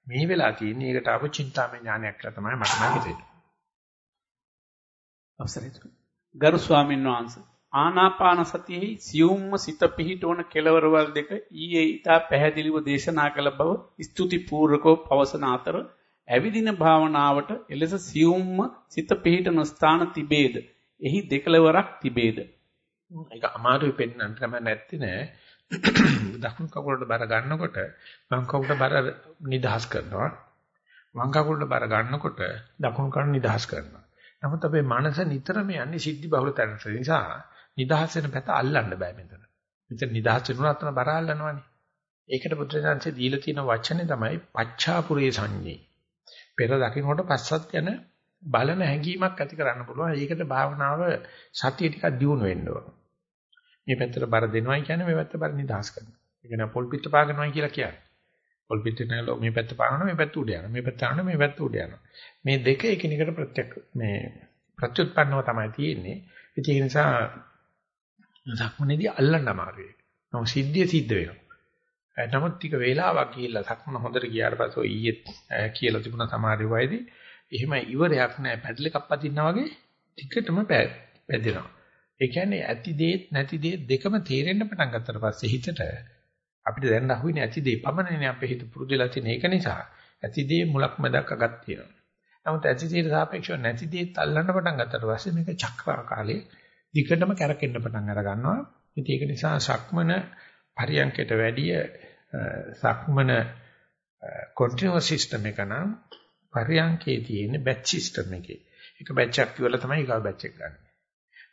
මේ වෙලාව තියෙන්නේ ඒකට ආපු චින්තාමය ඥානයක් කියලා තමයි මට නම් හිතෙන්නේ. අවසරයි. ගරු ස්වාමීන් වහන්සේ ආනාපාන සතියෙහි සියුම්ම සිත පිහිටවන කෙලවරවල් දෙක ඊයේ ඊට පැහැදිලිව දේශනා කළ බව ස්තුති පූර්වකව පවසන අතර ඇවිදින භාවනාවට එලෙස සියුම්ම සිත පිහිටන ස්ථාන තිබේද? එහි දෙකලවරක් තිබේද? ඒක අමාරුයි පෙන්වන්න තමයි නැත්තේ නෑ. දකුණු කකුලට බර ගන්නකොට වම් කකුලට බර නිදහස් කරනවා. වම් කකුලට බර ගන්නකොට දකුණු කන නිදහස් කරනවා. නමුත් අපේ මනස නිතරම යන්නේ සිද්ධි බහුල තැනට නිසා නිදහස් වෙන පැත්ත අල්ලන්න බෑ මෙතන. මෙතන නිදහස් වෙනුනත් අතන බර අල්ලනවනේ. ඒකට බුදුරජාණන්සේ දීලා තියෙන වචනේ තමයි පච්චාපුරේ සංඤේ. පෙර දකින්නකොට පස්සත් යන බලන හැඟීමක් ඇති කරන්න පුළුවන්. ඒකට භාවනාව සතිය ටිකක් දියුණු වෙන්න ඕන. මේ පැත්තට බර දෙනවයි කියන්නේ මේ පැත්ත බර නිදහස් කරනවා. ඒ කියන්නේ පොල් පිට පාගනවයි කියලා කියන්නේ. පොල් පිට නැලෝ මේ පැත්ත පාගනවා මේ පැත්ත උඩ යනවා. මේ පැත්ත යනවා මේ පැත්ත උඩ යනවා. මේ දෙක එකිනෙකට ප්‍රත්‍යක් මේ ප්‍රත්‍යুৎපන්නව තමයි තියෙන්නේ. ඒක නිසා සක්මනේදී අල්ලන්න අමාරුයි. නමුත් සිද්ධිය සිද්ධ වෙනවා. නමුත් ටික වේලාවක් ගිහිල්ලා සක්මන හොඳට ගියාට පස්සේ ඊයේ කියලා තිබුණා සමහර වෙලාවෙදී එහෙම ඉවරයක් නැහැ පැඩල් එකක් පදින්නා වගේ ටිකටම පැදෙනවා. ඒ කියන්නේ ඇති දේත් නැති දේත් දෙකම තේරෙන්න පටන් ගත්තට පස්සේ හිතට අපිට දැන් අහුවෙන්නේ ඇති දේ පමණනේ අපේ හිත පුරුදුලා තියෙන ඒක නිසා ඇති දේ මුලක් මැදක් අගක් තියෙනවා. නමුත් ඇති දේට සාපේක්ෂව නැති දේත් අල්ලන්න පටන් ගත්තට පස්සේ මේක චක්‍රාකාලයේ දිගටම කැරකෙන්න පටන් අර ගන්නවා. ඉතින් ඒක නිසා සක්මන පරියන්කයට වැඩිය සක්මන continuous system එක නම් පරියන්කේ තියෙන batch system එකේ. එක batch එකක් ඉවරලා තමයි ඊගා batch එක ගන්න.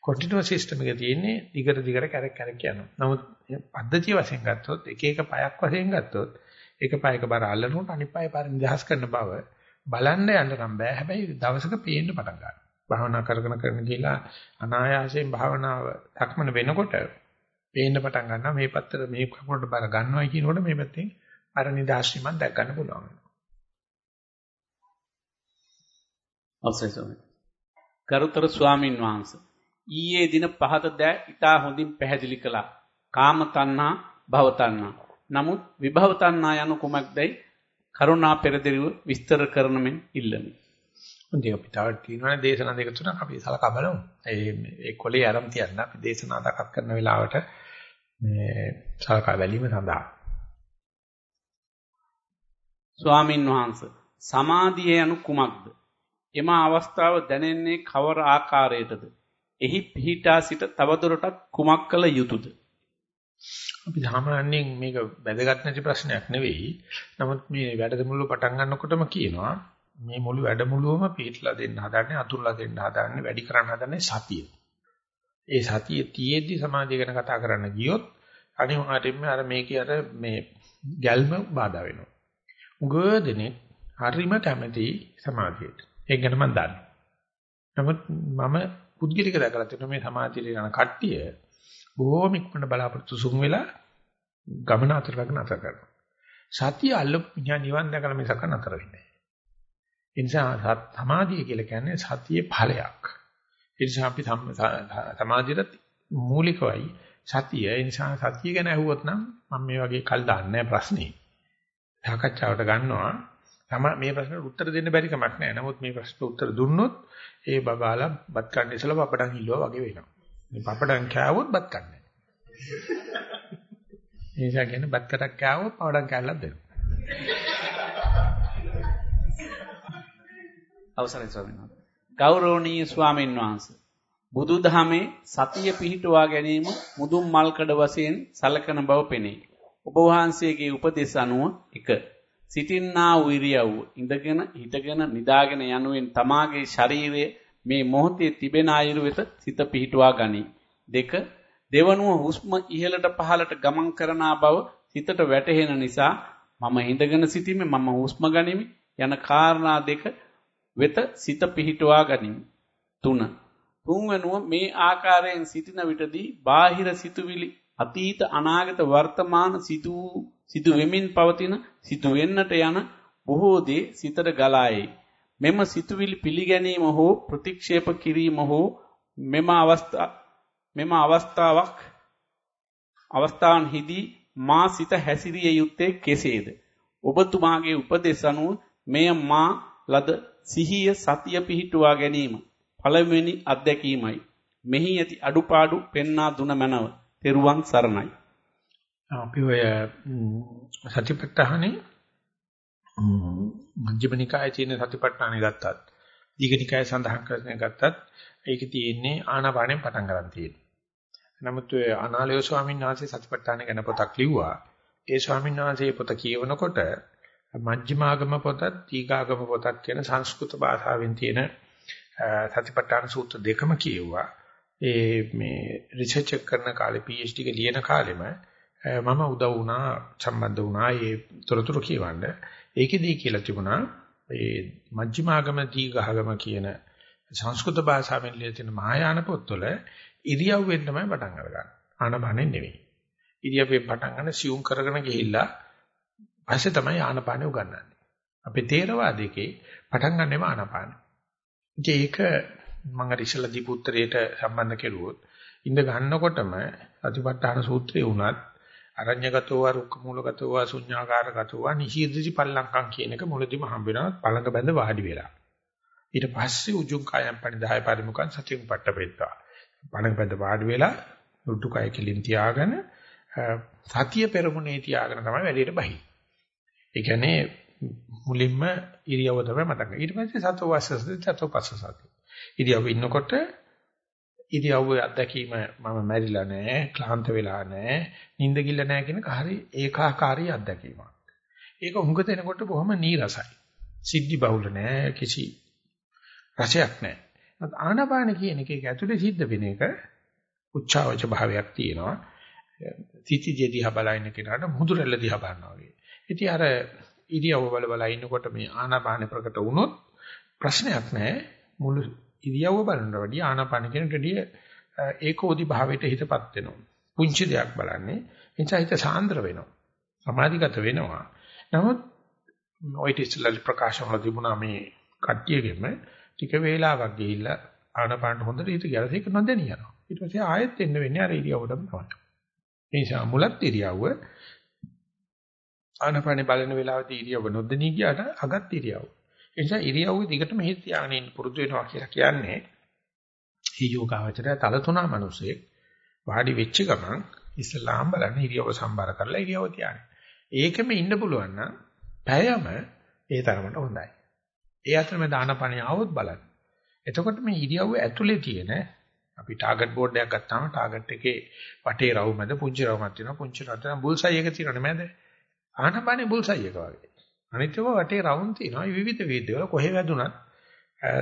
continuous system එකේ තියෙන්නේ දිගට දිගට කැරක් කැරක් යනවා. නමුත් පද්ධතිය වශයෙන් ගත්තොත් එක එක පයක් වශයෙන් ගත්තොත් එක පයක බර අල්ලනකොට අනිත් පය පාර නිදහස් කරන බව බලන්න යන්න නම් බෑ. හැබැයි දවසක පේන්න පටන් ගන්නවා. භාවනා කරගෙන කරන ගිහලා අනායාසයෙන් භාවනාව ධක්මන වෙනකොට පේන්න පටන් ගන්නවා මේ පැත්තට මේ කකුලට බර ගන්නවයි කියනකොට මේ පැත්තෙන් අර නිදාශ්‍රීමක් දැක් ගන්න පුළුවන්. අවසරයි ස්වාමී. කරුතර ස්වාමින් වහන්සේ ඊයේ දින පහත දෑ ඉතා හොඳින් පැහැදිලි කළා. කාම තණ්හා, භව තණ්හා. නමුත් විභව තණ්හා යනු කුමක්දයි කරුණා පෙරදිරිව විස්තර කරන මෙන් ඉල්ලමි. හොඳයි අපි තව තියෙනවානේ දේශනා දෙක තුනක් අපි සලකා බලමු. ඒ ඒ කොලේ ආරම් තියන්න අපි දේශනා දක්වත් කරන වෙලාවට මේ සලකා බැලීම සඳහා. ස්වාමින් වහන්සේ සමාධිය යනු කුමක්ද? එම අවස්ථාව දැනෙන්නේ කවර ආකාරයටද? එහි පිහිටා සිට තවදුරටත් කුමක් කළ යුතුයද? අපි සාමාන්‍යයෙන් මේක වැදගත් නැති ප්‍රශ්නයක් නෙවෙයි. නමුත් මේ වැඩමුළු පටන් ගන්නකොටම කියනවා මේ මුළු වැඩමුළුවම පිටලා දෙන්න හදන්නේ අතුරුලා දෙන්න හදන්නේ වැඩි කරන්න හදන්නේ සතිය. ඒ සතිය තියෙද්දි සමාධිය ගැන කතා කරන්න ගියොත් අනිවාර්යයෙන්ම අර මේකේ අර මේ ගැල්ම බාධා වෙනවා. උගදෙනේ හරිම කැමති සමාධියට. ඒක ගැන මම දන්නවා. නමුත් මම පුද්ගලික දැකලා තියෙනවා මේ සමාධියට යන කට්ටිය බොහොම ඉක්මනට බලාපොරොත්තු සුන් වෙලා ගමන අතර කරගෙන අතර කරනවා. සතිය අල්ලපු නිවන් දැකලා මිසක නතර වෙන්නේ ඒ නිසා සමාධිය කියලා කියන්නේ සතියේ ඵලයක්. ඒ නිසා අපි සමාධියට මූලිකවයි සතිය. ඒ නිසා සතිය ගැන අහුවොත් නම් මම මේ වගේ කල් දාන්නේ ප්‍රශ්නේ. සාකච්ඡාවට ගන්නවා. තම මේ ප්‍රශ්නට උත්තර දෙන්න බැරි කමක් නැහැ. නමුත් මේ ප්‍රශ්නට උත්තර දුන්නොත් ඒ බබාලා බත් කන්න ඉස්සලා පපඩම් හිල්ලුවා වගේ වෙනවා. මේ පපඩම් කෑවොත් බත් කන්නේ නැහැ. ඒ නිසා කියන්නේ බත් කටක් කෑවොත් පපඩම් කෑල්ලක් දෙනවා. අවසරයි ස්වාමීන් වහන්සේ. ගෞරවනීය ස්වාමීන් වහන්සේ. බුදුදහමේ සතිය පිහිටුවා ගැනීම මුදුන් මල්කඩ වශයෙන් සලකන බව පෙනේ. ඔබ වහන්සේගේ උපදෙස් අනුව 1. සිටින්නා වූ ඉරියව්ව ඉඳගෙන හිටගෙන නිදාගෙන යනුවෙන් තමාගේ ශරීරයේ මේ මොහොතේ තිබෙන අයුරු වෙත සිත පිහිටුවා ගනී. 2. දෙවනුව හුස්ම ඉහළට පහළට ගමන් කරන බව සිතට වැටහෙන නිසා මම හිඳගෙන සිටීමේ මම හුස්ම ගනිමි යන කාරණා දෙක වෙත සිත පිහිටුවා ගනිමි. 3. තුන්වෙනුව මේ ආකාරයෙන් සිටින විටදී බාහිර සිතුවිලි අතීත අනාගත වර්තමාන සිදු සිදු වෙමින් පවතින සිදු වෙන්නට යන බොහෝ දේ සිතට ගලායේ. මෙම සිතුවිලි පිළිගැනීම හෝ ප්‍රතික්ෂේප කිරීම හෝ මෙම අවස්ථා මෙම අවස්ථාවක් අවස්ථාන්හිදී මා සිත හැසිරිය යුත්තේ කෙසේද? ඔබතුමාගේ උපදෙස් අනුව මෙය මා ලද සිහිය සතිය පිහිටුවා ගැනීම පළවෙනි අත්දැකීමයි. මෙහි ඇති අඩුපාඩු පෙන්වා දුන මැනව. තෙරුවන් සරණයි. අපි ඔය සතිපට්ඨානේ මජ්ක්‍ධිම නිකායේ තියෙන සතිපට්ඨානේ ගත්තත් දීඝනිකායේ සඳහන් කරගෙන ගත්තත් ඒකේ තියෙන්නේ ආනාපානෙන් පටන් ගන්න තියෙන්නේ. නමුත් ඔය අනාලය ස්වාමීන් වහන්සේ සතිපට්ඨාන ගැන පොතක් ලිව්වා. ඒ ස්වාමීන් වහන්සේ පොත කියවනකොට මජ්ක්‍ධිමාගම පොතත් දීඝාගම පොතත් කියන සංස්කෘත භාෂාවෙන් තියෙන සතිපට්ඨාන සූත්‍ර දෙකම කියුවා. ඒ මේ රිසර්ච් කරන කාලේ PhD එක ලියන කාලෙම මම උදව් වුණා සම්බන්ධ වුණා ඒ තොරතුරු කියවන්න. ඒකෙදී කියලා තිබුණා ඒ මජ්ක්‍ධිමාගම දීඝාගම කියන සංස්කෘත භාෂාවෙන් ලියන තියෙන මහායාන පොත්වල ඉරියව්වෙන් තමයි පටන් අරගන්නේ. ආනපානෙ නෙවෙයි. ඉරියව්වෙන් පටන් ගන්න සියුම් කරගෙන ගිහිල්ලා පස්සේ තමයි ආනපානෙ උගන්වන්නේ. අපේ තේරවාදයේ පටන් ගන්නෙම ආනපානෙ. ඒක මම අර ඉස්සලා දීපු උත්තරයට සම්බන්ධ කෙරුවොත් ඉඳ ගන්නකොටම අතිපට්ඨාන සූත්‍රයේ උනත් අරඤ්‍යගතෝ වා රුක්ක මූලගතෝ වා ශුඤ්ඤාකාරගතෝ වා නිශීදසි පල්ලංකම් කියන එක මුලදිම හම්බ වෙනවා පළඟ බැඳ වාඩි වෙලා. ඊට පස්සේ උජුං කායම් පනිදාය පරිමුඛං සතියුම් පට්ටපෙත්තා. පළඟ බැඳ වාඩි වෙලා උඩු කය කෙලින් තියාගෙන සතිය පෙරමුණේ තියාගෙන තමයි වැඩේට බහි. ඒ කියන්නේ මුලින්ම ඉරියව්ව තමයි මතක. ඊට පස්සේ සතෝ වස්සස සතෝ පස්සසති. ඉරියව්ව ඉන්නකොට ඉරියව්වේ අත්දැකීම මම මැරිලා නැහැ, ක්ලාන්ත වෙලා නැහැ, නිින්ද ගිල්ල නැහැ කියන කාරි ඒකාකාරී අත්දැකීමක්. ඒක හුඟ දෙනකොට බොහොම නීරසයි. සිද්ධි බහුල නැහැ, කිසි රසයක් නැහැ. ආනාපාන කියන එක ඒක ඇතුලේ සිද්ධ වෙන එක උච්චාවච භාවයක් තියෙනවා. තිතිජේ දිහා බලන කෙනාට මුහුදුරැල්ල දිහා බලනවා වගේ. ඉතින් අර ඉරියව්ව බල බල ඉන්නකොට මේ ආනාපාන ප්‍රකට වුණොත් ප්‍රශ්නයක් නැහැ. මුළු ඉරියව්ව බලනට වැඩිය ආනාපාන කෙනට වැඩිය ඒකෝදි භාවයට හිතපත් වෙනවා. පුංචි දෙයක් බලන්නේ. එනිසා හිත සාන්ද්‍ර වෙනවා. සමාධිගත වෙනවා. නමුත් ඔය ඉතිසලල් ප්‍රකාශ වල තිබුණා මේ කට්ටියගෙම ටික වේලාවක් ගිහිල්ලා ආනාපානට හොඳට හිත ගියලා ඒක නොදැනිය යනවා. ඊට පස්සේ ආයෙත් එන්න වෙන්නේ අර ඉරියව්වටම තමයි. ඒ නිසා මුලත් ඉරියව්ව ආනාපානේ බලන වෙලාවදී ඉරියව්ව නොදෙනී ගියාට අගත් ඉරියව්ව. ඒ නිසා ඉරියව්ව දිගටම හිත තියාගෙන ඉන්න පුරුදු වෙනවා කියලා කියන්නේ මේ යෝගාවචරය තල තුනා මිනිස්සේ වාඩි වෙච්ච ගමන් ඉස්ලාම් බලන්න ඉරියව්ව සම්බර කරලා ඉරියව්ව තියාගන්න. ඒකෙම ඉන්න පුළුවන් නම් පැයම ඒ තරමට හොඳයි. ඒ අතරම දානපණේ આવොත් බලන්න. එතකොට මේ ඉරියව්ව ඇතුලේ තියෙන අපි ටාගට් බෝඩ් එකක් ගත්තාම ටාගට් එකේ වටේ රවුම මැද පුංචි රවුමක් තියෙනවා පුංචි රවුම බුල්සයි එක තියෙනවනේ මැද ආනපානේ බුල්සයි එක වගේ. අනිත් ඒවා වටේ රවුම් තියෙනවා. විවිධ වේදවල කොහෙ වැදුනත්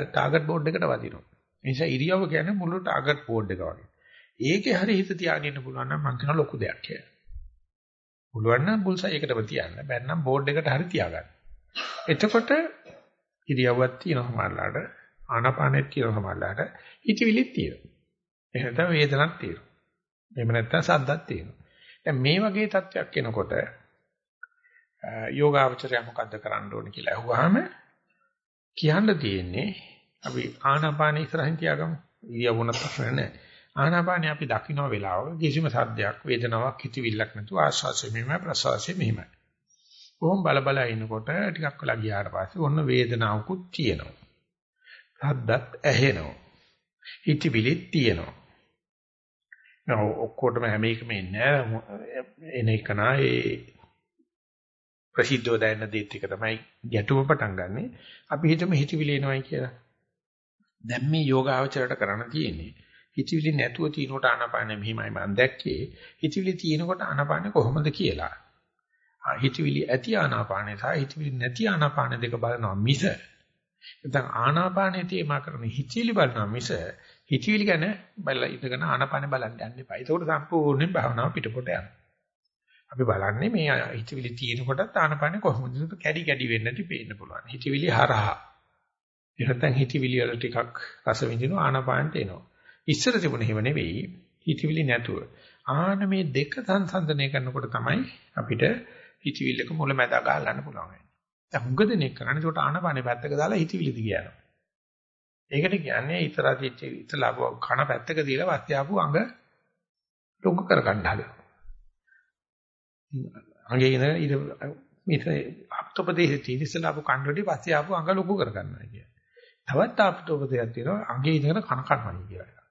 ටාගට් බෝඩ් එකට වදිනවා. ඒ නිසා ඉරියව්ව කියන්නේ මුළු ටාගට් බෝඩ් එක වගේ. ඒකේ හරි හිත තියාගෙන ඉන්න පුළුවන් නම් මං කියන ලොකු දෙයක් කියලා. පුළුවන් නම් බුල්සයි එකටම තියන්න. බැන්නම් බෝඩ් එකට හරි තියාගන්න. එතකොට ඉරියව්වක් තියෙනවා සමහරලාට ආනාපානෙත් තියෙනවා සමහරලාට හිතවිලිත් තියෙනවා. එහෙනම් වේදනක් තියෙනවා. එහෙම නැත්නම් සද්දක් තියෙනවා. දැන් මේ වගේ තත්ත්වයක් එනකොට යෝගාවචරය මොකද්ද කරන්න ඕනේ කියලා අහුවාම කියන්න තියෙන්නේ අපි ආනාපාන ඉස්සරහින් තියාගමු. ඉරියව්වුණත් ප්‍රශ්න නැහැ. ආනාපානිය අපි දකින්න වෙලාවක කිසිම සද්දයක් වේදනාවක් හිතවිල්ලක් නැතුව ආශ්වාසය මෙහෙමයි ප්‍රශ්වාසය මෙහෙමයි. කොහොම බල බල ඉනකොට ටිකක් වෙලා ගියාට පස්සේ ඔන්න වේදනාවකුත් තියෙනවා. සද්දත් ඇහෙනවා. හිතවිලිත් තියෙනවා. නෝ ඔක්කොටම හැම එකම ඉන්නේ එන එක නා ඒ ප්‍රසිද්ධව දැනෙන දේත් එක තමයි ගැටුම පටන් ගන්නෙ. අපි හිතමු හිතවිලි එනවයි කියලා. දැන් මේ යෝගාවචරයට කරන්න තියෙන්නේ හිතවිලි නැතුව තිනකොට ආනාපානෙ මෙහිමයි මම දැක්කේ. හිතවිලි තියෙනකොට ආනාපානෙ කොහොමද කියලා. හිතවිලි ඇති ආනාපානෙ සහ හිතවිලි නැති ආනාපානෙ දෙක බලනවා මිස නැත්නම් ආනාපානෙ තේමා කරන හිතවිලි බලනවා මිස හිතවිලි ගැන බලලා ඉඳගෙන ආනාපානෙ බලන්න යන්න එපා. ඒක උඩ සම්පූර්ණයෙන් භාවනාව පිටපොට යනවා. අපි බලන්නේ මේ හිතවිලි තියෙනකොට ආනපනේ කොහොමද කැඩි කැඩි වෙන්නේ නැති පේන්න පුළුවන්. හිතවිලි හරහා. එහෙනම් හිතවිලි වල ටිකක් රස විඳිනවා ආනපානට එනවා. ඉස්සර තිබුණ හිම නෙවෙයි හිතවිලි නැතුව. ආන මේ දෙක සංසන්දනය කරනකොට තමයි අපිට හිතවිල්ලක මුල මැද ගන්නන්න පුළුවන්. දැන් හුඟ දෙනෙක් කරන්නේ ඒකට ආනපානේ පැත්තක දාලා හිතවිලි දිගියනවා. ඒකට කියන්නේ ඉතරාදිච්ච ඉතලා කන පැත්තක දීලා වාස්තියාපු අඟ ලොකු කර ගන්න හදනවා. අඟේ ඉඳ ඊට මේ අපතපදේශේ තියෙන ඉස්සලා ආපු කණ්ඩෝඩි පස්සේ ආපු අඟ ලොකු කර ගන්නවා කියන්නේ. තවත් ආපතෝපදයක් තියෙනවා අඟේ ඉඳගෙන කන කන්නයි කියලා.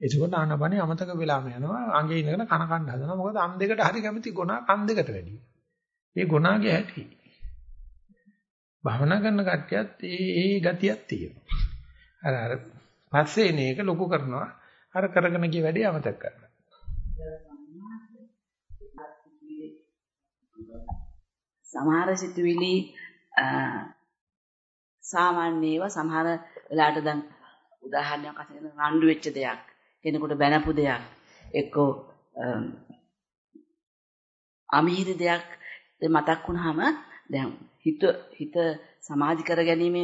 එතකොට ආනපනේ අමතක වෙලාම යනවා අඟේ ඉඳගෙන කන කන්න හදනවා. මොකද අන් දෙකට හරි කැමති ගුණා කන් දෙකට වැඩියි. ඒ ගුණාගේ ඇති. භවනා කරන කට්ටියත් ඒ ඒ ගතියක් තියෙනවා. අර අර පස්සේ එන එක ලොකු කරනවා. අර කරගෙන ගිය වැඩේ අමතක කරනවා. සමහර සිතුවිලි සාමාන්‍ය ඒවා සමහර වෙලාවට දැන් උදාහරණයක් වශයෙන් රණ්ඩු වෙච්ච දෙයක් කෙනෙකුට බැනපු දෙයක් එක්කෝ අමිහිරි දෙයක් මතක් වුනහම දැන් හිත හිත සමාධි කර ගැනීම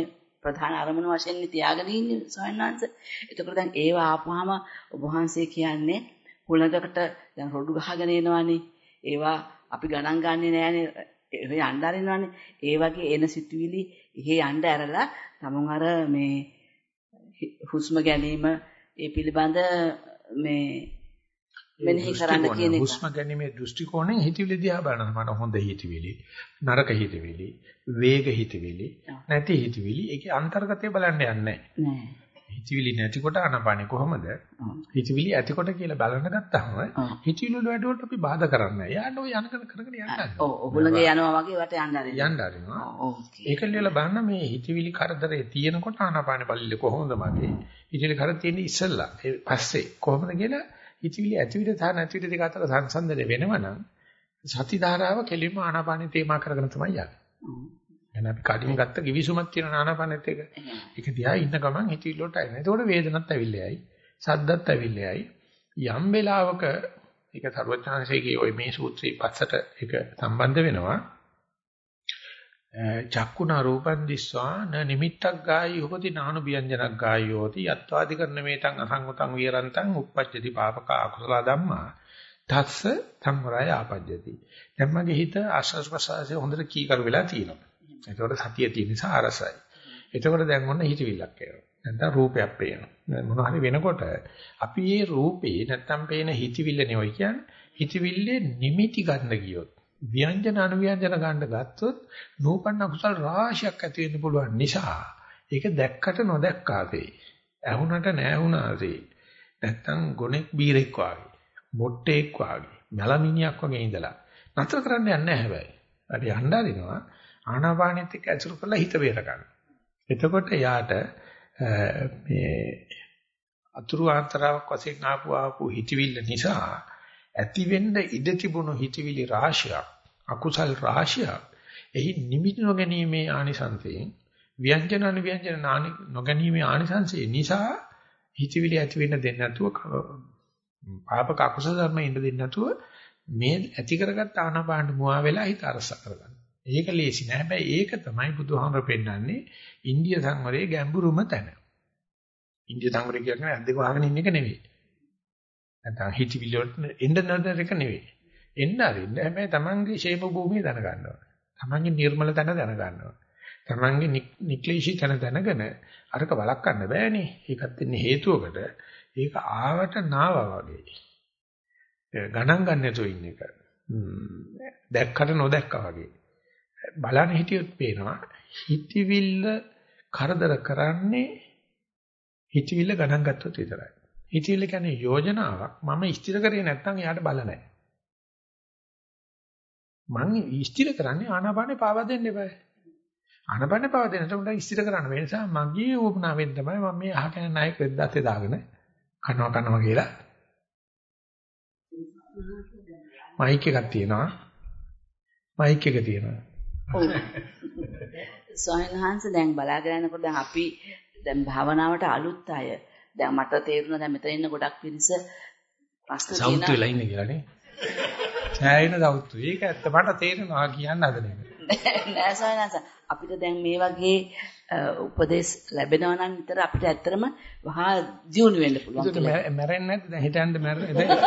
ප්‍රධාන අරමුණ වශයෙන් තියාගෙන ඉන්නේ සවන්නාංශ. එතකොට දැන් ඒව ආපුවාම ඔබ වහන්සේ කියන්නේ හුලඟකට දැන් රොඩු ගහගෙන එනවනේ. ඒවා අපි ගණන් ගන්නෙ නෑනේ. ඒ යන්න අරිනවනේ. ඒ වගේ එන සිතුවිලි එහෙ යන්න ඇරලා තමුන් අර මේ හුස්ම ගැනීම ඒ පිළිබඳ මේ මෙනෙහි කරන්න කියන එක. හුස්ම ගැනීමේ දෘෂ්ටි කෝණයෙන් හිතවිලි දිහා බලනවා. මට හොඳ හිතවිලි, නරක හිතවිලි, වේග හිතවිලි, නැති හිතවිලි. ඒකේ අන්තර්ගතය බලන්න යන්නේ නැහැ. හිතවිලි නැතිකොට අනපනේ කොහොමද? හිතවිලි ඇතිකොට කියලා බලන්න ගත්තාම හිතවිලි වල වැඩවලට අපි බාධා කරන්නේ නැහැ. යාට ඔය යනකන කරගෙන යන්න. ඔව් ඔගොල්ලෝගේ යනවා වගේ වට යන්න ආරිනවා. යන්න ආරිනවා. ඒක ලියලා බලන්න මේ හිතවිලි කරදරේ තියෙනකොට ආනපානේ බලille කොහොමද මගේ? හිතවිලි කරදර තියෙන්නේ ඉස්සෙල්ලා. ඒ පස්සේ කොහොමද කියලා හිතවිලි ඇතිවිද සහ නැතිවිද දෙක අතර සංසන්දනය වෙනවනම් සති ධාරාව කෙලින්ම ආනාපානෙ තේමා කරගෙන තමයි යන්නේ. එහෙනම් අපි කඩින් ගත්ත givisුමක් තියෙන ආනාපානෙත් එක. ඒක දිහා ඉන්න ගමන් හිතවිලි වලට එනවා. එතකොට වේදනත් ඇවිල්ලයි, සද්දත් ඇවිල්ලයි. යම් වෙලාවක ඒක සර්වඥාන්සේගේ ওই මේ සූත්‍රයේ පස්සට ඒක සම්බන්ධ වෙනවා. චක්කුණා රූපං දිස්වා න නිමිත්තක් ගායි උපති නානු ව්‍යංජනක් ගායෝති යත්වාදි කරන මේතං අසංගතං විරන්තං uppajjati papaka akusala dhamma තස්ස සංවරය ආපජ්ජති දැන් මගේ හිත ආශ්වාස ප්‍රශ්වාසයේ හොඳට කීකරු වෙලා තියෙනවා ඒකෝට සතිය තියෙන නිසා අරසයි. එතකොට දැන් ඔන්න හිතවිල්ලක් එනවා? නැත්නම් රූපයක් පේනවා. මොන හරි වෙනකොට අපි මේ රූපේ නැත්නම් පේන හිතවිල්ල නෙවෙයි කියන්නේ හිතවිල්ලේ නිමිති ගන්න ගියොත් ව්‍යංජන අනුව්‍යංජන ගන්න ගත්තොත් නූපන්න කුසල රාශියක් ඇති වෙන්න පුළුවන් නිසා ඒක දැක්කට නොදැක්කාසේ ඇහුණට නැහුණාසේ නැත්තම් ගොනෙක් බීරෙක් වාගේ මොට්ටෙක් වාගේ මලමිනියක් වගේ ඉඳලා නතර කරන්න යන්නේ නැහැ හැබැයි. හරි යන්න අරිනවා ආනාපානෙත් එක්ක ඇසුරු කරලා හිත බේර ගන්න. එතකොට යාට මේ අතුරු ආන්තරාවක් වශයෙන් ආපු ආපු හිතවිල්ල නිසා ඇති වෙන්න ඉඩ තිබුණු හිතවිලි රාශියක් අකුසල් රාශියක් එහි නිමිති නොගැනීමේ ආනිසංසයෙන් ව්‍යංජන අනුව්‍යංජන නොගැනීමේ ආනිසංසය නිසා හිතවිලි ඇති වෙන්න දෙන්නේ නැතුව පාපක අකුසල ධර්ම ඉන්න දෙන්නේ නැතුව මේ ඇති කරගත්ත ආනාපාන මුවා වෙලා හිත අරස කරගන්න. ඒක ලේසි නෑ. හැබැයි ඒක තමයි බුදුහාමර පෙන්නන්නේ ඉන්දිය සංවරයේ ගැඹුරුම තැන. ඉන්දිය සංවරය කියන්නේ අද්දක වහගෙන ඉන්න එක නෙවෙයි. නැත්නම් හිතවිලි වලට එන්න නතර එක නෙවෙයි. එන්න අරින්න හැබැයි Tamange ෂේම භූමිය දැනගන්න ඕනේ. Tamange නිර්මල තැන දැනගන්න ඕනේ. Tamange නික්ලේශී තැන දැනගෙන අරක වළක්වන්න බෑනේ. ඒකත් ඉන්නේ හේතුවකට. ඒක ආවට නාවා වගේ. ගණන් ගන්න නැතුව ඉන්න එක. දැක්කට නොදැක්කා වගේ. බලන්න හිටියොත් පේනවා හිතවිල්ල කරදර කරන්නේ හිතවිල්ල ගණන් ගත්තොත් විතරයි. හිතවිල්ල කියන්නේ යෝජනාවක්. මම ස්ථිර කරේ නැත්නම් එයාට බල නැහැ. මං ස්ථිර කරන්නේ ආනාපානේ පාවා දෙන්න එපා. ආනාපානේ පාවා දෙන්නට උන්ට ස්ථිර කරන්න වෙන නිසා මගේ උපනාවෙන් තමයි මම මේ අහගෙන නායක රෙද්දත් දාගෙන කනවා කනවා කියලා. මයික් එකක් තියෙනවා. මයික් එක තියෙනවා. ඔව්. (laughs) සොයන්හන්ස දැන් බලාගෙන යනකොට දැන් අපි දැන් භාවනාවට අලුත් අය දැන් මට තේරුණා දැන් මෙතන ඉන්න ගොඩක් පිරිස ප්‍රශ්න තියෙනවා. සෞතු වෙලා ඉන්නේ කියලා නේ. සෑයෙන සෞතු. ඒක ඇත්ත මට තේරෙනවා කියන්න හදන එක. (laughs) නෑ සයනස අපිට දැන් මේ වගේ උපදේශ ලැබෙනවා නම් විතර අපිට ඇත්තටම වහා දියුණු වෙන්න පුළුවන්. මැරෙන්නේ නැද්ද? දැන් හිතන්න මැරෙන්නේ.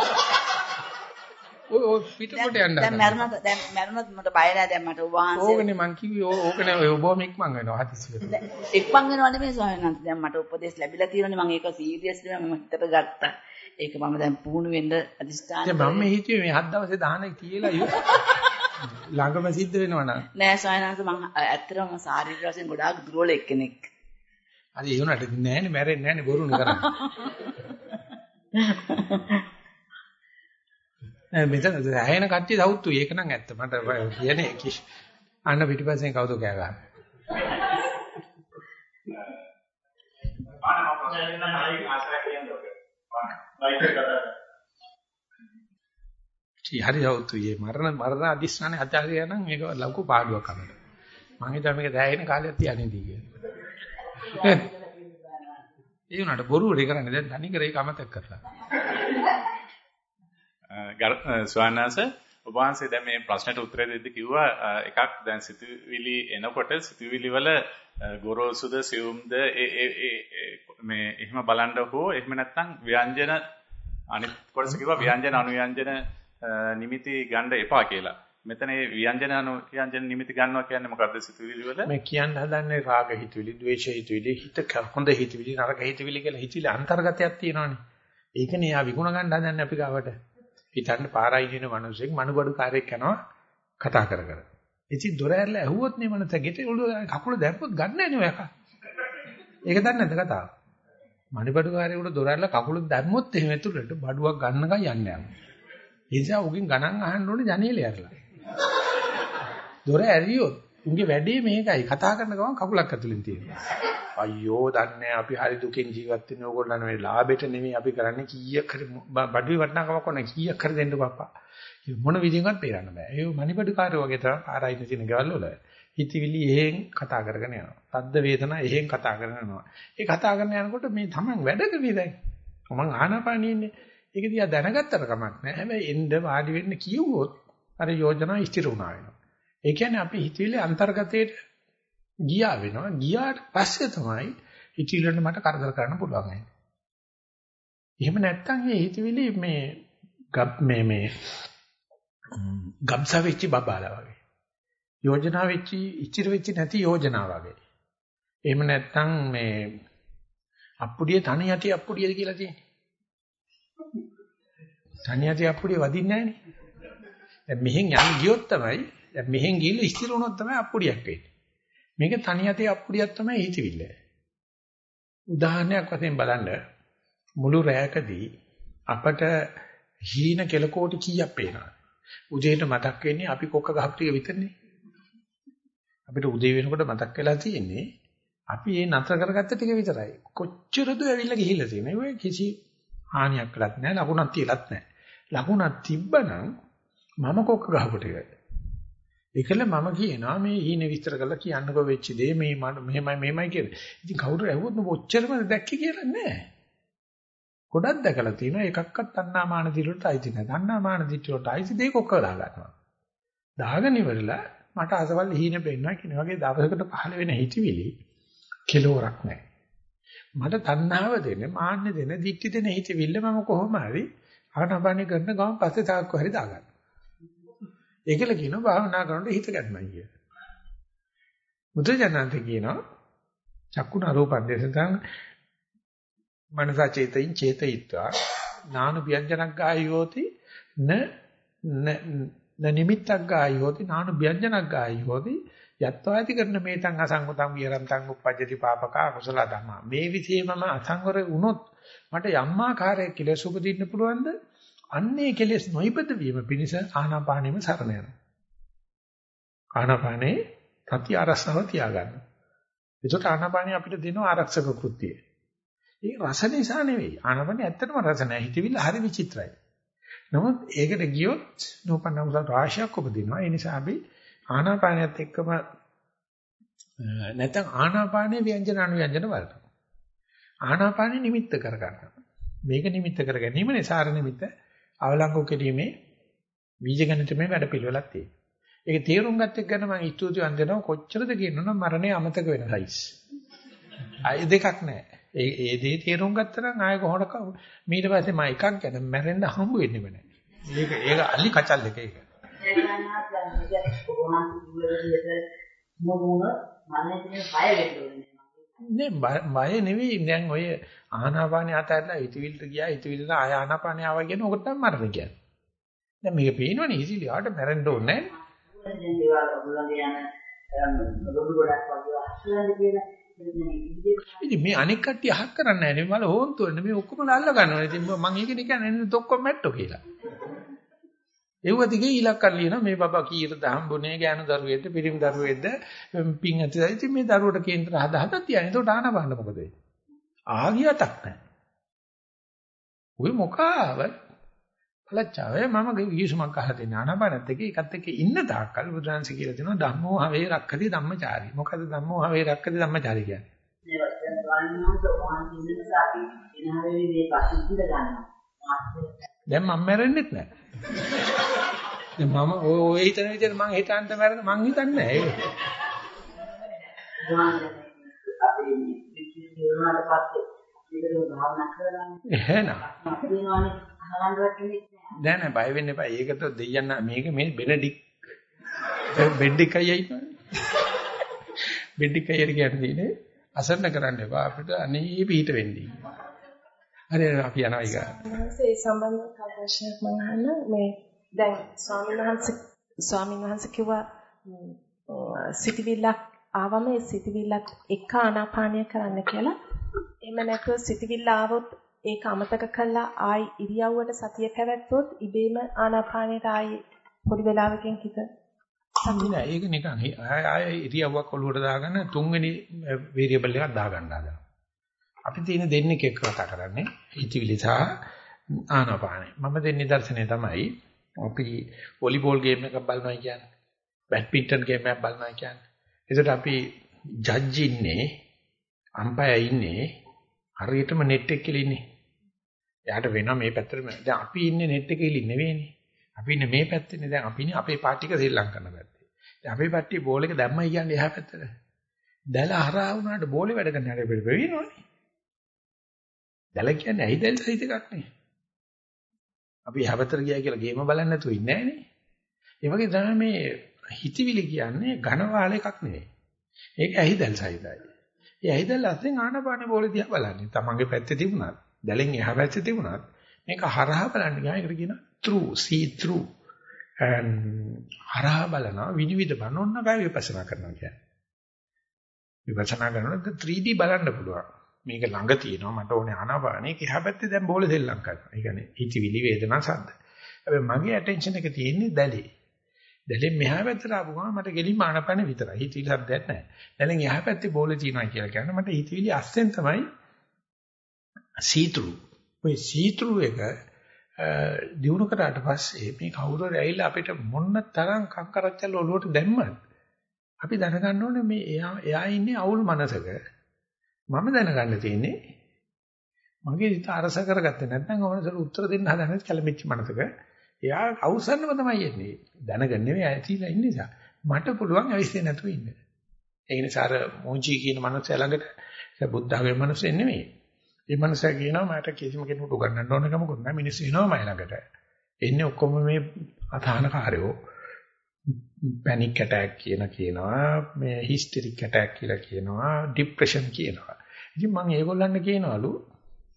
ඔය පිටකොට යන්න. දැන් මැරුණා දැන් මැරුණත් මට බය නෑ දැන් මට වහන්සේ. ඕකනේ මං කිව්වේ ඕකනේ ඔය ඔබම ඉක්මන් වෙනවා හදිස්සියට. ඉක්මන් වෙනව නෙමෙයි සයනස දැන් මට උපදේශ ලැබිලා තියෙනනේ මම ඒක සීරියස්ලි මම හිතට ගත්තා. ඒක මම දැන් පුහුණු වෙන්න අදිස්ථාන කරා. මම හිතුවේ මේ හත් දවසේ දාන කියලා (laughs) ළඟම සිද්ධ වෙනවා නේද? නෑ සයනස මම ඇත්තටම ශාරීරික වශයෙන් ගොඩාක් දුර්වල එක්කෙනෙක්. අර ඒ උනට නෑනේ මැරෙන්නේ නෑනේ බොරුනේ කරන්නේ. (laughs) මෙතන ඇහෙන කට්ටිය සවුත්තු ඒක නම් ඇත්ත. මට කියන්නේ කිස් අන්න පිටිපස්සෙන් කවුද කෑ ගහන්නේ. හරි සවුත්තු යේ මරණ මරණ අදිස්නානේ අධ්‍යාගය නම් මේක ලොකු පාඩුවක් අපිට. මම හිතුවා මේක දැහැගෙන කාලයක් තියන්නේ දී කියලා. ඒ උනාට බොරු වල කරන්නේ දැන් තනි කරේ කමතක් කරලා. ස්වාමීනාස ඔබ වහන්සේ දැන් මේ ප්‍රශ්නට උත්තර දෙද්දි කිව්වා එකක් දැන් සිතුවිලි එනකොට සිතුවිලි වල ගොරෝසුද සියුම්ද මේ එහෙම බලන්න හෝ එහෙම නැත්නම් ව්‍යංජන අනිත් කොටස කිව්වා ව්‍යංජන අනුව්‍යංජන නිමිති ගන්න එපා කියලා. මෙතන මේ ව්‍යංජන අනු ව්‍යංජන නිමිති ගන්නවා කියන්නේ මොකද්ද සිතුවිලි වල? මේ කියන්න හදන්නේ රාග හිතුවිලි, ද්වේෂ හිතුවිලි, හිත හොඳ හිතුවිලි, නරක හිතුවිලි කියලා හිතිලි අන්තර්ගතයක් තියෙනවානේ. ඒකනේ යා විගුණ ගන්න හදන්නේ අපි ගාවට. හිතන්න පාරයි දින මිනිස්සෙක් මනුබඩු කාර්යයක් කරනවා කතා කර කර. ඉතින් දොර ඇරලා ඇහුවොත් නේ මනස ගෙට කකුල දැම්පොත් ගන්න නැහැ නේ ඔය යකා. ඒක දන්නේ නැද්ද කතාව? මනුබඩු කාර්යයට දොර ඇරලා කකුල දැම්මොත් එහෙම ඇතුළට බඩුවක් ගන්නකම් යන්නේ නැහැ. ඒ නිසා උගෙන් ගණන් අහන්න ඕනේ ජනේලේ ඇරලා. දොර ඇරියොත් උන්ගේ වැඩේ මේකයි කතා කරන ගමන් කකුලක් ඇතුලෙන් තියෙනවා. අයියෝ දන්නේ අපි හරි දුකෙන් ජීවත් වෙන්නේ ඕගොල්ලන් මේ ලාභෙට නෙමෙයි අපි කරන්නේ කීයක් හරි බඩුවේ වටනකමක් කොන කීයක් හරි දෙන්න බප්පා. මොන විදිහකට පේරන්න බෑ. ඒ මණිපඩු කාර්ය වගේ තමයි ආරයින තියෙන ගෙවල් වල හිතවිලි එහෙන් කතා කරගෙන යනවා. සද්ද වේදනා එහෙන් කතා කරගෙන යනවා. ඒ කතා කරන යනකොට මේ Taman වැඩ කරේ දැන්. මම ආනාපානියන්නේ. ඒක දිහා දැනගත්තට කමක් නෑ. හැබැයි එන්න වාඩි වෙන්න කිව්වොත් අර යෝජනා ඉස්තිර වුණා වෙනවා. ඒ කියන්නේ අපි හිතවිලි අන්තර්ගතයට ගියා වෙනවා. ගියාට පස්සේ තමයි හිතවිල්ලට මට කරදර කරන්න පුළුවන් වෙන්නේ. එහෙම නැත්නම් මේ හිතවිලි මේ ගබ් මේ මේ ගම්සා වෙච්ච බබාලා වගේ. යෝජනා වෙච්ච ඉච්චිර වෙච්ච නැති යෝජනා වගේ. එහෙම නැත්නම් මේ අප්පුඩිය තන යටි අප්පුඩියද කියලා තියෙන්නේ. තන යටි අප්පුඩිය වදින්නේ නැහනේ. දැන් මෙහෙන් යන්න ගියොත් තමයි දැන් මෙහෙන් ගිහිල්ලා ඉස්තිර වුණොත් තමයි අප්පුඩියක් වෙන්නේ. මේක තනි යතේ අප්පුඩියක් තමයි හිතවිල්ල. උදාහරණයක් වශයෙන් බලන්න මුළු රැයකදී අපට හීන කෙලකෝටි කීයක් පේනවද? උදේට මතක් වෙන්නේ අපි කොක්ක ගහක් ටික විතරනේ. අපිට උදේ වෙනකොට මතක් වෙලා තියෙන්නේ අපි මේ නතර කරගත්ත ටික විතරයි. කොච්චරද ඇවිල්ලා ගිහිල්ලා තියෙන්නේ. ඔය කිසි හානියක් කළත් නැහැ, ලකුණක් තියලත් නැහැ. ලකුණක් තිබ්බනම් මම කොක්ක ගහපු ටික. ඒකල මම කියනවා මේ ඊනේ විස්තර කරලා කියන්නකෝ වෙච්ච දේ මේ මෙහෙමයි මෙහෙමයි කියලා. ඉතින් කවුරු ඇහුවොත් මො ඔච්චරම දැක්කේ කියලා නෑ. ගොඩක් දැකලා තියෙනවා එකක්වත් තණ්හාමාන දිලට අයිති නෑ. තණ්හාමාන දිට්ඨියට අයිති දෙයක් ඔක්කොම දාගන්නවා. දාගෙන ඉවරලා මට අසවල් හීන පෙන්නවා කියන වගේ දවසකට පහළ වෙන හිතවිලි කෙලවරක් නෑ. මට තණ්හාව දෙන, මාන්න දෙන, දික්ටි දෙන හිතවිල්ල මම කොහොම හරි ආනපනිය කරන ගමන් පස්සේ තාක්කු හරි දාගන්නවා. ඒකල කියනවා භාවනා කරනකොට හිත ගැටමයි කිය. මුද්‍රජනන්ත කියනවා චක්කුණ රූපං දේශතං මනස චේතයින් චේතයිත්වා නාන ව්‍යංජනක් ගායෝති න න නිමිත්තක් ගායෝති නාන ව්‍යංජනක් ගායෝති යත්වාති කරන මේතං අසංගතං විරන්තං උපජ්ජති පාපකා කුසල ධම්මා මේ විදිහේමම අසංවර වුණොත් මට යම්මාකාරයක් කියලා සුපදින්න පුළුවන්ද අන්නේ කෙලෙස් නොයිපද වීම පිණිස ආනාපානෙම සරණ යනවා. ආනාපානේ සති ආරස්සව තියාගන්න. ඒකට ආනාපානිය අපිට දෙන ආරක්ෂක කෘත්‍යය. ඒ රස නිසා නෙවෙයි. ආනාපානිය ඇත්තටම රස නැහැ. හිතවිල්ල හරි විචිත්‍රයි. නමුත් ඒකට ගියොත් නෝපන්නම රාශියක් උපදිනවා. ඒ නිසා අපි ආනාපානියත් එක්කම නැත්නම් ආනාපානයේ ව්‍යංජන අනුව්‍යංජන බලනවා. ආනාපානෙ නිමිත්ත කරගන්නවා. මේක නිමිත්ත කර ගැනීම නිසාර නිමිත්ත අවලංගු කිරීමේ බීජ ගණිතමේ වැඩ පිළිවෙලක් තියෙනවා. ඒක තේරුම් ගත්ත එක ගැන මම ස්තුතිවන්ත වෙනවා කොච්චරද කියනවනම් මරණය අමතක වෙන සයිස්. ආයෙ දෙකක් නැහැ. ඒ ඒ දේ තේරුම් ගත්තා නම් ආයෙ කොහොමද ඊට පස්සේ මම එකක් ගැන මැරෙන්න හම්බ වෙන්නේ නැහැ. ඒක ඒක අලි කචල් එක ඒක. නේ බය නෙවෙයි දැන් ඔය ආනාපානිය අතහැරලා හිතවිල්ලට ගියා හිතවිල්ලට ආය ආනාපානිය ආවා කියන ඔකට තමයි මරණ කියන්නේ. දැන් මේක පේනවනේ හිතවිලි ආට මැරෙන්න ඕනේ නැහැ. දැන් ඒවා ඔයගොල්ලන්ගේ යන රොඩු ගොඩක් වගේ අස්සලන්නේ කියන ඉතින් මේ අනික් කට්ටිය අහක් කරන්නේ නැහැ නේ මල හොන්තු වෙන්නේ මේ ඔක්කොම අල්ල ගන්නවා. ඉතින් මම ඒක නිකන් එන්නේ තොක්කොම මැට්ටෝ කියලා. ඒව දිගේ ඉලක්කම් ලියනවා මේ බබා කීයටද හම්බුනේ ගෑනු දරුවෙක්ද පිරිමි දරුවෙක්ද පින් ඇතිද ඉතින් මේ දරුවට කේන්දර හද හද තියන. ඒකට ආන බලන්න මොකද වෙන්නේ? ආගියටක් නැහැ. ඔය මොකාවත් පළච්චාවේ මම ගිවිසුමක් අහලා තියෙන ආනපනත් එක එකත් එක්ක ඉන්න තාක්කල් බුදුරජාන්සේ කියලා තියෙනවා ධම්මෝ හවේ රක්කති ධම්මචාරී. මොකද ධම්මෝ හවේ රක්කති ධම්මචාරී කියන්නේ? මේ වචන ගන්නකොට ඔහන් ඉන්න නිසා අපි එනහරේ මේ පස්සින්ද ගන්නවා. දැන් මම මැරෙන්නෙත් නැහැ. (laughs) දැන් මම ඔය ඔය හිතන විදිහට මං හිතන්න මැරෙන මං හිතන්නේ නැහැ ඒක. අපි විශ්වාස පස්සේ ඒකට භාවනා කරලා එහෙනම් අපිනවනේ අහලන්නවත් කෙනෙක් නෑ. නෑ නෑ බය වෙන්න එපා. ඒකට දෙයයන් මේක මේ බෙනඩික් බෙන්ඩික් අයියා ඉන්නවනේ. බෙන්ඩික් අයියා කියන්නේ අසරණ කරන්න එපා. අපිට අනේ පිට වෙන්නේ. හරි අපි යනවා ඊගා. ඒ සම්බන්ධ ප්‍රශ්නයක් මම අහන්න මේ දැන් ස්වාමීන් වහන්සේ ස්වාමීන් වහන්සේ කිව්වා සිතවිල්ලක් ආවම ඒ සිතවිල්ලත් එක්ක ආනාපානය කරන්න කියලා. එහෙම නැතුව සිතවිල්ල ආවොත් ඒක අමතක කළා ආයි ඉරියව්වට සතිය පැවැත්වුවොත් ඉබේම ආනාපානයට ආයි පොඩි වෙලාවකින් හිත නෑ ඒක නිකන් ආය ඉරියව්වක් ඔලුවට දාගෙන තුන්වෙනි වේරියබල් එකක් දාගන්න හදනවා. අපි තියෙන දෙන්නේ එක්ක කතා කරන්නේ හිතවිලි සහ ආනාපානයි. මම දෙන්නේ දර්ශනය තමයි අපි වොලිබෝල් ගේම් එකක් බලනවා කියන්නේ. බැඩ්මින්ටන් ගේම් එකක් බලනවා කියන්නේ. ඒකට අපි ජජ් ඉන්නේ අම්පයර් ඉන්නේ හරියටම net එකේ ඉන්නේ. එයාට වෙනවා මේ පැත්තට දැන් අපි ඉන්නේ net එකේ ඉන්නේ නෙවෙයිනේ. අපි ඉන්නේ මේ පැත්තේනේ දැන් අපි ඉන්නේ අපේ පාටි එක ශ්‍රී ලංකන පැත්තේ. දැන් අපේ පැත්තේ බෝල් එක දැම්මයි කියන්නේ එහා පැත්තට. දැල හරහා වුණාට බෝලේ වැඩ කරන්න හැරෙ වෙවිනවනේ. දැල කියන්නේ ඇහිදල් සහිත එකක් නේ. අපි එහා පැත්තට ගියා කියලා ගේම බලන්න නැතුව ඉන්නේ නැහනේ. ඒ වගේ තමයි මේ හිතවිලි කියන්නේ ඝන වාල එකක් නෙවෙයි. ඒක ඇහිදල් සහිතයි. ඒ ඇහිදල් අස්සෙන් ආනපානේ බෝලේ දිහා බලන්නේ. තමන්ගේ පැත්තේ තිබුණත්, දැලෙන් එහා පැත්තේ තිබුණත් මේක හරහා බලන්න ගියා ඒකට කියනවා through, see through. and හරහා බලනවා විනිවිද බලන ඕන කයි විපස්සනා කරනවා කියන්නේ. විපස්සනා කරනකොට 3D බලන්න පුළුවන්. මේක ළඟ තියෙනවා මට ඕනේ ආනාපානේ ඒක එහා පැත්තේ දැන් බෝලේ දෙල්ලම් කරනවා. ඒ කියන්නේ හිතවිලි වේදනා සද්ද. හැබැයි මගේ ඇටෙන්ෂන් එක තියෙන්නේ දැලේ. දැලෙන් මෙහා පැත්තට ආපු ගමන් මට ගෙලින්ම ආනපන විතරයි. හිතවිලි හද්දයක් නැහැ. දැලෙන් එහා පැත්තේ බෝලේ තියෙනවා කියලා කියන්නේ මට හිතවිලි අස්සෙන් තමයි සීතුරු. ඔය සීතුරු එක දිනු කරාට පස්සේ මේ කවුරු හරි ඇවිල්ලා අපිට මොන්න තරම් කංකරච්චල ඔලුවට දැම්මත් අපි දැනගන්න ඕනේ මේ එයා එයා ඉන්නේ අවුල් මනසක. මම දැනගන්න තියෙන්නේ මගේ හිත අරස කරගත්තේ නැත්නම් අවනසට උත්තර දෙන්න හදන කැළඹිච්ච මනසක එයා අවසන්නම තමයි එන්නේ. දැනගන්නේ නෙවෙයි ඇතිලා ඉන්න නිසා. මට පුළුවන් ඇවිස්සේ නැතුව ඉන්න. ඒ නිසා අර මොංචි කියන මනස ළඟට බුද්ධාගමේ මනසෙ නෙමෙයි. ඒ මනස කියනවා මට කිසිම කෙනෙකුට උගන්නන්න ඕන කමකුත් නැහැ. මිනිස්සු එනවා මයි ළඟට. එන්නේ ඔක්කොම මේ අසහනකාරයෝ panic attack කියන කියනවා මේ hysteric attack කියලා කියනවා depression කියනවා. ඉතින් මම ඒගොල්ලන්ට කියනවලු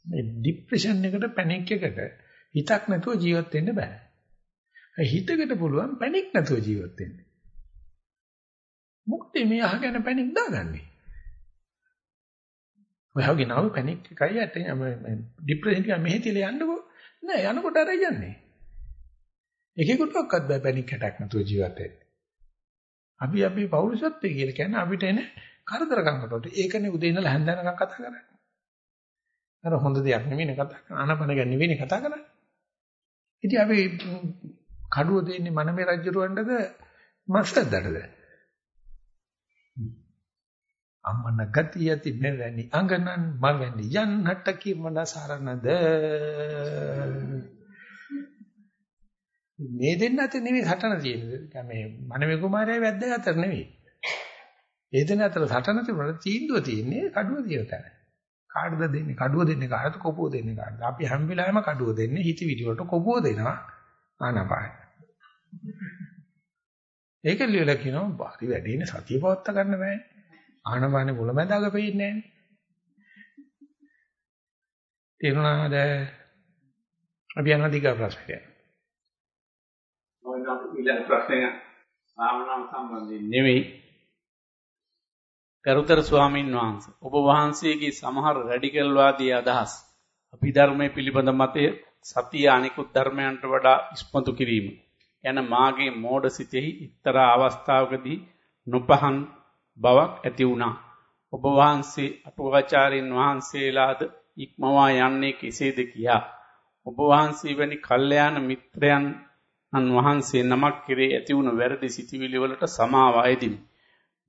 මේ depression එකට panic එකට හිතක් නැතුව ජීවත් වෙන්න බෑ. හිතකට පුළුවන් panic නැතුව ජීවත් වෙන්න. මොකද මේ අහගෙන panic දාගන්නේ? ඔයාව ගෙනාව panic එකයි ඇත්තේ. මේ depression එක මෙහෙ තියලා යන්නකෝ. නෑ යනකොට අර යන්නේ. එකෙකුටවත් බෑ පැනික් ඇටැක් නැතුව ජීවත් වෙන්න. අපි අපි පෞරුෂත්වය කියලා කියන්නේ අපිට එන කරදරකම් වලට. ඒකනේ උදේ ඉඳලා හැන්දෑනකම් කතා කරන්නේ. අර හොඳ දෙයක් නෙවෙයි කතා කරන්නේ. ආනපන ගැන නෙවෙයි කතා කරන්නේ. ඉතින් අපි කඩුව දෙන්නේ මනමේ රජුරවණ්ඩද මස්ටර්දටද? අම්මන ගතිය ඇති මෙවැනි අඟනන් මවැනි යන්නට කිමන සරණද මේ දෙන්න අතර නෙවෙයි සටන තියෙන්නේ. මේ මනමේ කුමාරයයි වැද්ද අතර නෙවෙයි. ඒ දෙන්න අතර සටන තිබුණා තීන්දුව තියෙන්නේ කඩුව තියෙන තැන. කාටද දෙන්නේ? කඩුව දෙන්නේ කාටද? කොපුව දෙන්නේ කාටද? අපි හැම වෙලාවෙම කඩුව දෙන්නේ හිතවිලි වලට කොපුව දෙනවා ආනපාන. ඒක ලියලා කියනවා බාරි වැඩේනේ සතිය පවත්ත ගන්න බෑ. ආනපානේ මුලමඳාග පෙන්නේ නැහැ. තේරුණාද? අපි යනවා දිග ප්‍රශ්නයට. මොකද ඊළඟ ප්‍රශ්නය භාවනාව සම්බන්ධයෙන් නෙවෙයි. ගරුතර ස්වාමින් වහන්සේ ඔබ වහන්සේගේ සමහර රැඩිකල් වාදී අදහස් අභිධර්මයේ පිළිබඳ මතය සතිය අනිකුත් ධර්මයන්ට වඩා ඉස්මතු කිරීම යන මාගේ මෝඩ සිතෙහි එක්තරා අවස්ථාවකදී නොපහන් බවක් ඇති වුණා. ඔබ වහන්සේ අටුවාචාරින් වහන්සේලාද ඉක්මවා යන්නේ කෙසේද කියා. ඔබ වහන්සේ වැනි කල්යාණ මිත්‍රයන් අන් වහන්සේ නමක් කෙරේ ඇති වුණු වැරදි සිටිවිලි වලට සමාව අයදිමි.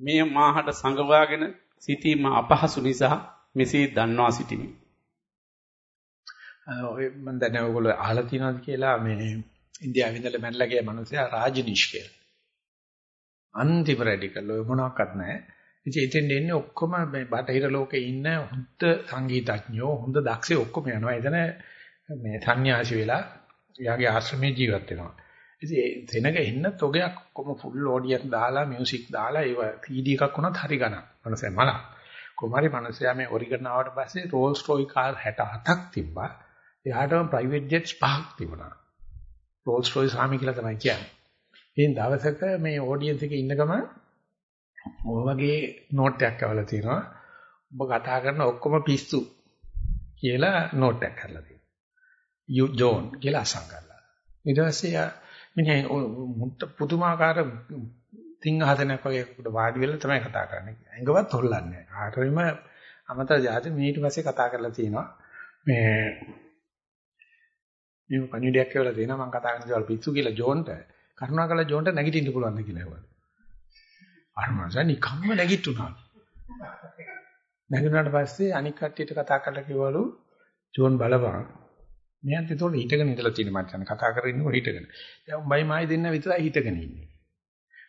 මේ මාහට සංගවාගෙන සිටීම අපහසු නිසා මෙසේ දන්වා සිටිමි. ඔය මම දැන් ඔයගොල්ලෝ අහලා තියෙනවද කියලා මේ ඉන්දියාවේ ඉඳලා මැනලා ගිය මිනිස්සයා රාජනිෂ් කියලා. අන්තිම රැඩිකල් ඔය මොනවත් නැහැ. ඉතින් එතෙන් එන්නේ ඔක්කොම මේ බටහිර ලෝකේ ඉන්න හොඳ සංගීතඥයෝ හොඳ දක්ෂයෝ ඔක්කොම යනවා. එතන මේ සංന്യാසි වෙලා එයාගේ ආශ්‍රමයේ ජීවත් වෙනවා. ඉතින් තැනක එන්න තොගයක් ඔක්කොම ෆුල් ඔඩියන්ස් දාලා මියුසික් දාලා ඒව CD එකක් වුණත් හරි ගණන්. මනසේ මල. කොහමරි මනසයා මේ ඔරිගන් ආවට පස්සේ රෝල්ස් රොයි කාර් 67ක් තිබ්බා. එයාටම ප්‍රයිවට් ජෙට්ස් පහක් තිබුණා. රෝල්ස් රොයි සාමි කියලා තමයි කියන්නේ. ඉතින් දවසක මේ ඔඩියන්ස් එකේ ඉන්න ගමන් ඔය වගේ නෝට් එකක් අවලා තියෙනවා. ඔබ කතා කරන ඔක්කොම පිස්සු කියලා නෝට් එකක් කරලා තියෙනවා. යු ජෝන් කියලා අසං කරලා. ඊට පස්සේ මිනිහා මුත් පුදුමාකාර තිංහහතනක් වගේ උඩ වාඩි වෙලා තමයි කතා කරන්නේ. ඇඟවත් හොල්ලන්නේ නැහැ. ආයෙම අමතර જાති ඊට පස්සේ කතා කරලා තියෙනවා. මේ මේ පණිවිඩයක් කියලා දෙනවා මම කතා කරන දේවල් පිස්සු කියලා ජෝන්ට කරුණාකරලා ජෝන්ට නැගිටින්න පුළුවන් ද කියලා ඒවා. අර මංසා නිකම්ම නැගිටුණා. නැගිටිනාට පස්සේ අනික් කට්ටියට කතා කරලා කිව්වලු ජෝන් බලපන්. මෙයන්ට ඒතකොට හිටගෙන ඉඳලා තියෙන මචං කතා කරගෙන ඉන්නකොට හිටගෙන. දැන් උඹයි මායි දෙන්න විතරයි හිටගෙන ඉන්නේ.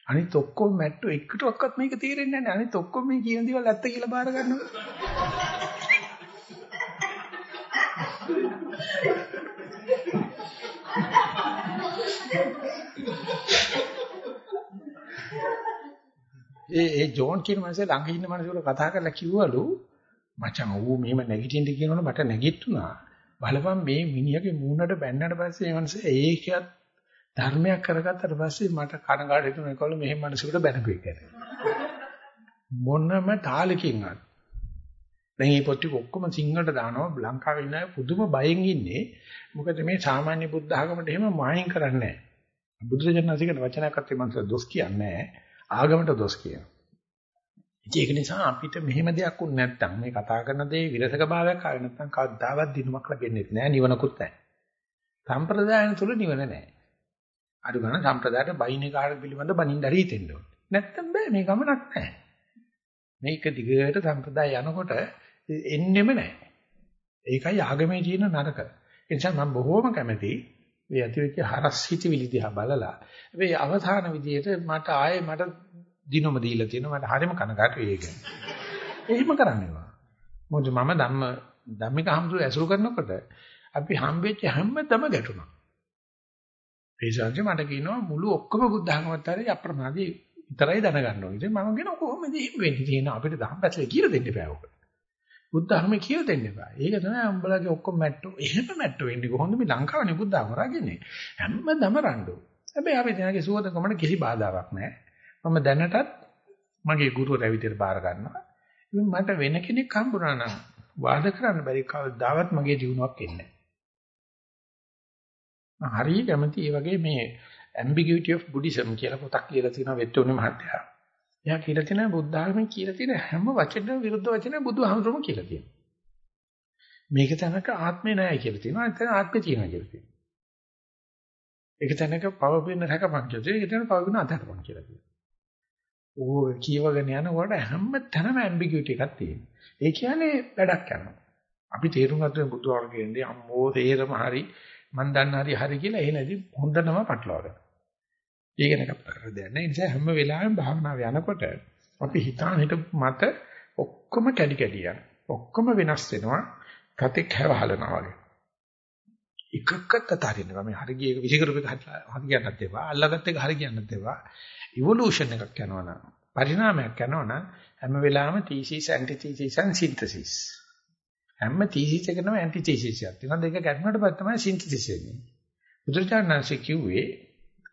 අනිත් ඔක්කොම මැට්ටෝ එකටවත් මේක තේරෙන්නේ නැහැ. අනිත් ඔක්කොම මේ කියන දේවල් ඇත්ත කියලා බාර ගන්නවා. ඒ ඒ ජෝන් කියන මිනිස්සේ ළඟ ඉන්න මිනිස්සුන්ට කතා කරලා කිව්වලු මචං ඌ මෙහෙම නැගිටින්න කියනවනේ මට නැගිට්ටුනා බලපන් මේ මිනිහගේ මූණට බැන්නට පස්සේ මේ මිනිස්සේ ඒකත් ධර්මයක් කරගත්තට පස්සේ මට කනගාටු හිතුනේ කොල්ල මෙහෙම මිනිසෙකුට බැනපු එක මොනම තාලකින්වත් දැන් මේ පොත් ටික ඔක්කොම සිංහලට දානවා ලංකාවේ ඉන්න පුදුම බයෙන් ඉන්නේ. මොකද මේ සාමාන්‍ය බුද්ධ ආගමට එහෙම මායින් කරන්නේ නැහැ. බුදුරජාණන්සේකට වචනයක් අත්තේ මනස දොස් කියන්නේ නැහැ. ආගමට දොස් කියනවා. ඒක නිසා අපිට මෙහෙම දෙයක් උන් නැත්තම් මේ කතා කරන දේ විරසක භාවයක් ආවේ නැත්තම් කවදාවත් දිනුමක් ලැබෙන්නේ නැහැ නිවනකුත් නැහැ. සම්ප්‍රදායන තුල නිවන නැහැ. අර ගන්න සම්ප්‍රදායට බයින් එක ආර පිළිබඳ බනින්න හරි හිතෙන්න ඕනේ. නැත්තම් බෑ මේ ගමනක් නැහැ. මේක දිගට සම්ප්‍රදාය යනකොට එන්නෙම නැහැ. ඒකයි ආගමේ තියෙන නරක. ඒ නිසා මම බොහෝම කැමතියි මේ ඇතිවෙච්ච හරස් හිතවිලි දිහා බලලා හැබැයි අවධාන විදියට මට ආයේ මට දිනුම දීලා තියෙනවා මට හරිම කනගාටුයි ඒක. එහෙම කරන්නේවා. මොකද මම ධම්ම ධම්මික හම්සු ඇසුරු කරනකොට අපි හම්බෙච්ච හැමදම ගැටුණා. ඒ ශාන්ති මට කියනවා මුළු ඔක්කොම බුද්ධ ධර්මවත් හරි අප්‍රමාදී විතරයි දැනගන්න ඕනේ. ඉතින් මම කියන කොහොමද එහෙම වෙන්නේ? තියෙන අපිට ධම්ම පැසලේ කියලා දෙන්න බෑ ඔක. බුද්ධ ධර්ම කියලා දෙන්න එපා. ඒක තමයි උඹලගේ ඔක්කොම මැට්ටෝ. එහෙම මැට්ටෝ වෙන්නේ කොහොමද මේ ලංකාවනේ බුද්ධ ධර්ම රාගන්නේ. හැමදම රණ්ඩු. හැබැයි අපි දැනගේ සුවදකමට කිසි බාධාවක් නැහැ. මම දැනටත් මගේ ගුරුවරයා විදිහට බාර ගන්නවා. ඉතින් මට වෙන කෙනෙක් හම්බුනා නම් වාද කරන්න බැරි කවදාවත් මගේ ජීවුණාවක් එන්නේ නැහැ. හරිය කැමති මේ වගේ මේ ambiguity of buddhism කියලා පොතක් කියලා තියෙනවා වෙට්ටෝනේ මහත්තයා. එයා කියලා තියෙනවා බුද්ධ ධර්මයේ කියලා තියෙන හැම වචනයකම විරුද්ධ වචනයක් බුදුහාමුදුරුවෝ කියලා තියෙනවා. මේක තැනක ආත්මේ නැහැ කියලා තියෙනවා. එතන ආත්මේ තියෙනවා කියලා තියෙනවා. ඒක තැනක පව පින්න රැකපන් කියලා තියෙනවා. ඒක තැනක පව පින්න අතහරපන් කියලා තියෙනවා. ඕ කියවගෙන යනකොට හැම තැනම ඇම්බිගියුටි එකක් තියෙනවා. ඒ කියන්නේ වැඩක් කරනවා. අපි තේරුම් ගන්න බුදුහාම කියන්නේ අම්මෝ තේරම හරි මන් දන්න හරි හරි කියලා එහෙනදී හොඳනම පටලවා ගන්න. ඒක නේ අපිට කරන්න දෙයක් නැහැ. ඒ නිසා හැම වෙලාවෙම භාවනාව යනකොට අපි හිතාන හිට මත ඔක්කොම කැඩි කැඩි යන. ඔක්කොම වෙනස් වෙනවා. කතෙක් හැවහලනවා වගේ. එකක්වත් අතාරින්නවා. මේ හරි ගියේ විසිකරුප එක හරි කියන්නත් එපා. අල්ලගත්ත එක හරි කියන්නත් එපා. ඉවොලූෂන් එකක් යනවා නම් පරිණාමයක් යනවා නම් හැම වෙලාවෙම තීසිස් ඇන්ටිතීසිස් and සින්තසිස් හැම තීසිස් එකකම ඇන්ටිතීසිස් එකක් තියෙනවා. දෙක ගැටුණට පස්සේ තමයි සින්තසිස් වෙන්නේ. බුදුචානන්සේ කිව්වේ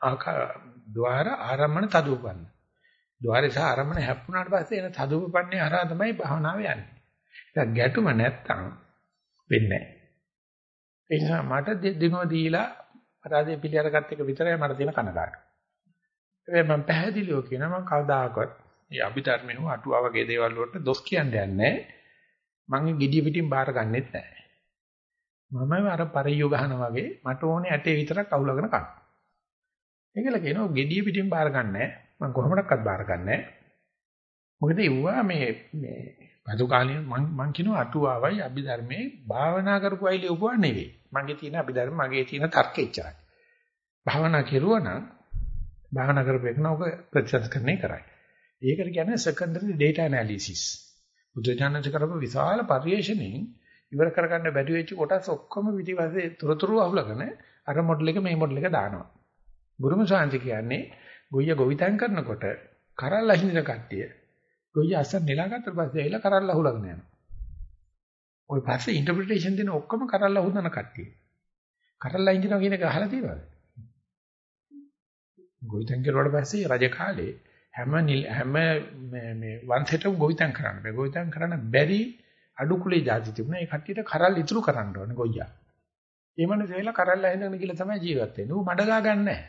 ආකාර ద్వාර ආරම්මන තදුපන්න. ద్వාරේ සහ ආරම්මන හැප්පුණාට පස්සේ එන තදුපන්නේ හරහා තමයි භාවනාව යන්නේ. ඒක ගැටුම නැත්තම් වෙන්නේ නැහැ. ඒ නිසා මට දිනුව දීලා අරාදේ පිළිඅරගත්ත එක විතරයි මට තියෙන කනගාටුව ඒ මම පැහැදිලිව කියනවා මම කවදාකවත් මේ අභිධර්මයේ හෝ අටුවා වගේ දේවල් වලට දොස් කියන්නේ නැහැ. මම gediya පිටින් බාර ගන්නෙත් නැහැ. මම අර පරියෝ ගහන වගේ මට ඕනේ ඇටේ විතරක් අහුලගෙන කන්න. ඒකල කියනවා gediya පිටින් බාර ගන්නෑ. මම කොහොමඩක්වත් බාර ගන්නෑ. මොකද ඉවුවා මේ මේ පසු කාලේ මම මම කියනවා අටුවාවයි අභිධර්මයේ භාවනා කරපු අය ලියුවා නෙවෙයි. මගේ තියෙන අභිධර්ම මගේ තියෙන තර්ක එච්චරයි. භාවනා කෙරුවා නම් භාවනා කරපේකන ඔක ප්‍රතිසංස්කරණය කරයි. ඒකට කියන්නේ secondary data analysis. බුද්ධජනක කරපු විශාල පරිශ්‍රණයෙන් ඉවර කරගන්න බැරි වෙච්ච කොටස් ඔක්කොම විදිහට තොරතුරු අහුලගෙන අර මොඩල් එක මේ මොඩල් එක දානවා. බුරුම සාන්ති කියන්නේ ගොయ్య ගොවිතැන් කරනකොට කරල් අහිඳන කට්ටිය ගොయ్య අස්සන් නෙලාගත්තට පස්සේ ඇවිල්ලා කරල් අහුලගෙන යනවා. ওই පස්සේ ඉන්ටර්ප්‍රිටේෂන් දෙන ඔක්කොම කරල් අහුඳන කට්ටිය. කරල් අහිඳනවා කියන එක අහලා තියෙනවද? ගොවිතැන් කරුවාට පස්සේ රජ කාලේ හැම හැම මේ වංශයටම ගොවිතැන් කරන්න බෑ. ගොවිතැන් කරන්න බැරි අඩු කුලේ જાති තිබුණා. ඒ කට්ටියට කරල් ඉතුරු කරන්න ඕනේ ගොයියා. ඒ මනුස්සය වෙලා කරල් ඇහෙනගෙන කියලා තමයි ජීවත් වෙන්නේ. ඌ මඩ ගා ගන්නෑ.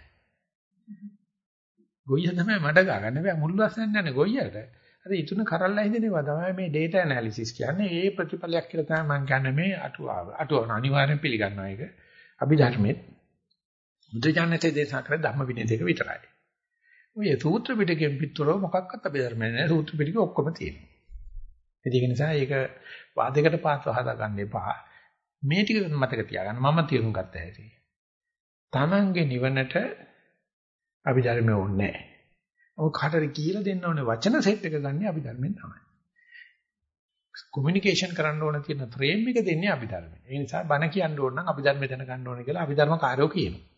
ගොයියා තමයි මඩ ගා ගන්න බෑ. මුල් වස්සන් යන්නේ ගොයියාට. අර ඉතුරු කරල් ඇහිදෙනවා තමයි මේ data analysis කියන්නේ. ඒ ප්‍රතිඵලයක් කියලා තමයි මම කියන්නේ මේ අටුවාව. අටුවාව අනිවාර්යෙන් පිළිගන්නවා ඒක. අභිධර්මෙත් බුදුජානකයේ දේශනා කර ධම්ම විනය දෙක විතරයි. ඔය සූත්‍ර පිටකයෙන් පිටතොර මොකක්වත් අභිධර්මයේ නෑ. සූත්‍ර පිටකේ ඔක්කොම තියෙනවා. ඒක නිසා ඒක වාදයකට පාත්ව හදා ගන්න එපා. මේ ටික මතක තියාගන්න මම තීරුම් ගත්ත හැටි. Tamange නිවනට අභිධර්මය ඕනේ නැහැ. ඔය කාටද කියලා දෙන්න ඕනේ වචන සෙට් එක ගන්න අභිධර්මයෙන් තමයි. කොමියුනිකේෂන් කරන්න ඕන තියෙන ෆ්‍රේම් එක දෙන්නේ අභිධර්මයෙන්. ඒ නිසා බණ කියන්න ඕන නම් අභිධර්මය දැනගන්න ඕනේ කියලා අභිධර්ම කාර්යෝ කියනවා.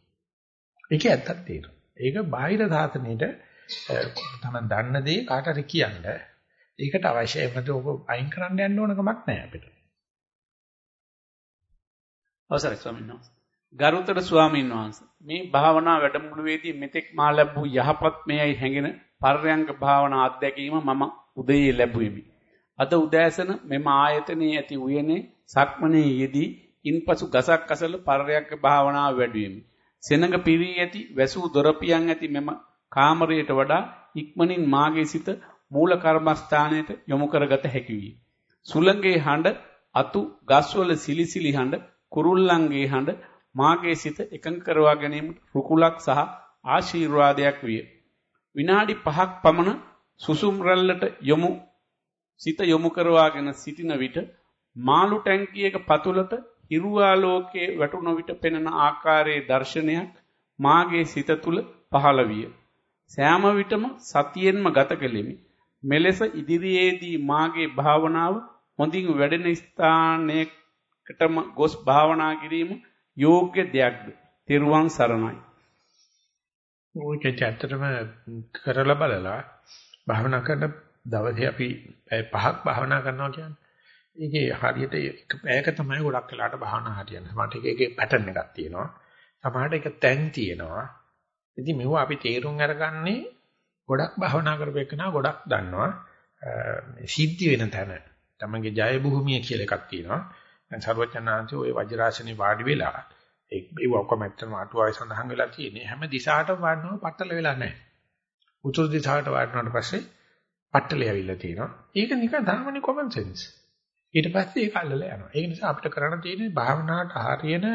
ඒක ඇත්තක් තියෙනවා. ඒක බාහිර සාසනෙට තමයි දන්න දේ කාටද කියන්නේ ඒකට අවශ්‍යයි මොකද ඔබ අයින් කරන්න යන්න ඕන කමක් නැහැ අපිට. අවසරයි ස්වාමීන් වහන්සේ. ගරුතර ස්වාමීන් වහන්සේ මේ භාවනා වැඩමුළුවේදී මෙතෙක් මා ලැබූ යහපත් මේයි හැඟෙන පර්යංග භාවනා අත්දැකීම මම උදේ ලැබුවෙමි. අද උදෑසන මෙම ආයතනයේ ඇති උයනේ සක්මනේ යෙදී ඉන්පසු ගසක් අසල පර්යංග භාවනාව වැඩුවෙමි. සෙනඟ පිරී ඇති වැසූ දොරපියන් ඇති මෙම කාමරයට වඩා ඉක්මනින් මාගේ සිත මූල කර්මස්ථානයට යොමු කරගත හැකි විය. සුළඟේ හඬ, අතු ගස්වල සිලිසිලි හඬ, කුරුල්ලන්ගේ හඬ මාගේ සිත එකඟ කරවා ගැනීමට රුකුලක් සහ ආශිර්වාදයක් විය. විනාඩි 5ක් පමණ සුසුම් රැල්ලට යොමු සිත යොමු කරවාගෙන සිටින විට මාළු ටැංකියක පතුලට හිරුආලෝකයේ වැටුණ විට පෙනෙන ආකාරයේ දර්ශනයක් මාගේ සිත තුල පහළ විය. සෑම විටම සතියෙන්ම ගත කෙලෙමි. මෙලෙස ඉදිරියේදී මාගේ භාවනාව හොඳින් වැඩෙන ස්ථානයකටම ගොස් භාවනා කිරීම යෝග්‍ය දෙයක්ද? තෙරුවන් සරණයි. ඕක ඇත්තටම කරලා බලලා භාවනා කරන දවසේ අපි පැය පහක් භාවනා කරනවා කියන්නේ. ඒකේ හරියට එක පැයක තමයි ගොඩක් වෙලාට භාවනා හරියන්නේ. මට ඒකේ පැටර්න් එකක් තියෙනවා. සමහරට ඒක තැන් තියෙනවා. ඉතින් මෙව අපි තේරුම් අරගන්නේ ගොඩක් භාවනා කරපෙන්නා ගොඩක් දන්නවා. සිද්ධි වෙන තැන. තමන්ගේ ජය භූමිය කියලා එකක් තියෙනවා. දැන් සර්වඥාන්සේ ওই වජිරාසනේ වාඩි වෙලා ඒ ඒව ඔක්කොම ඇත්තම අටුවාවේ සඳහන් වෙලා තියෙන්නේ හැම දිශාටම වඩනව පටල වෙලා නැහැ. උතුරු දිශාවට වඩනවට පස්සේ පටලේ ඇවිල්ලා තියෙනවා. ඒක නිකන් ධර්මනේ common sense. ඊට පස්සේ ඒක අල්ලලා යනවා ඒක නිසා අපිට කරන්න තියෙන්නේ භාවනාවට හරියන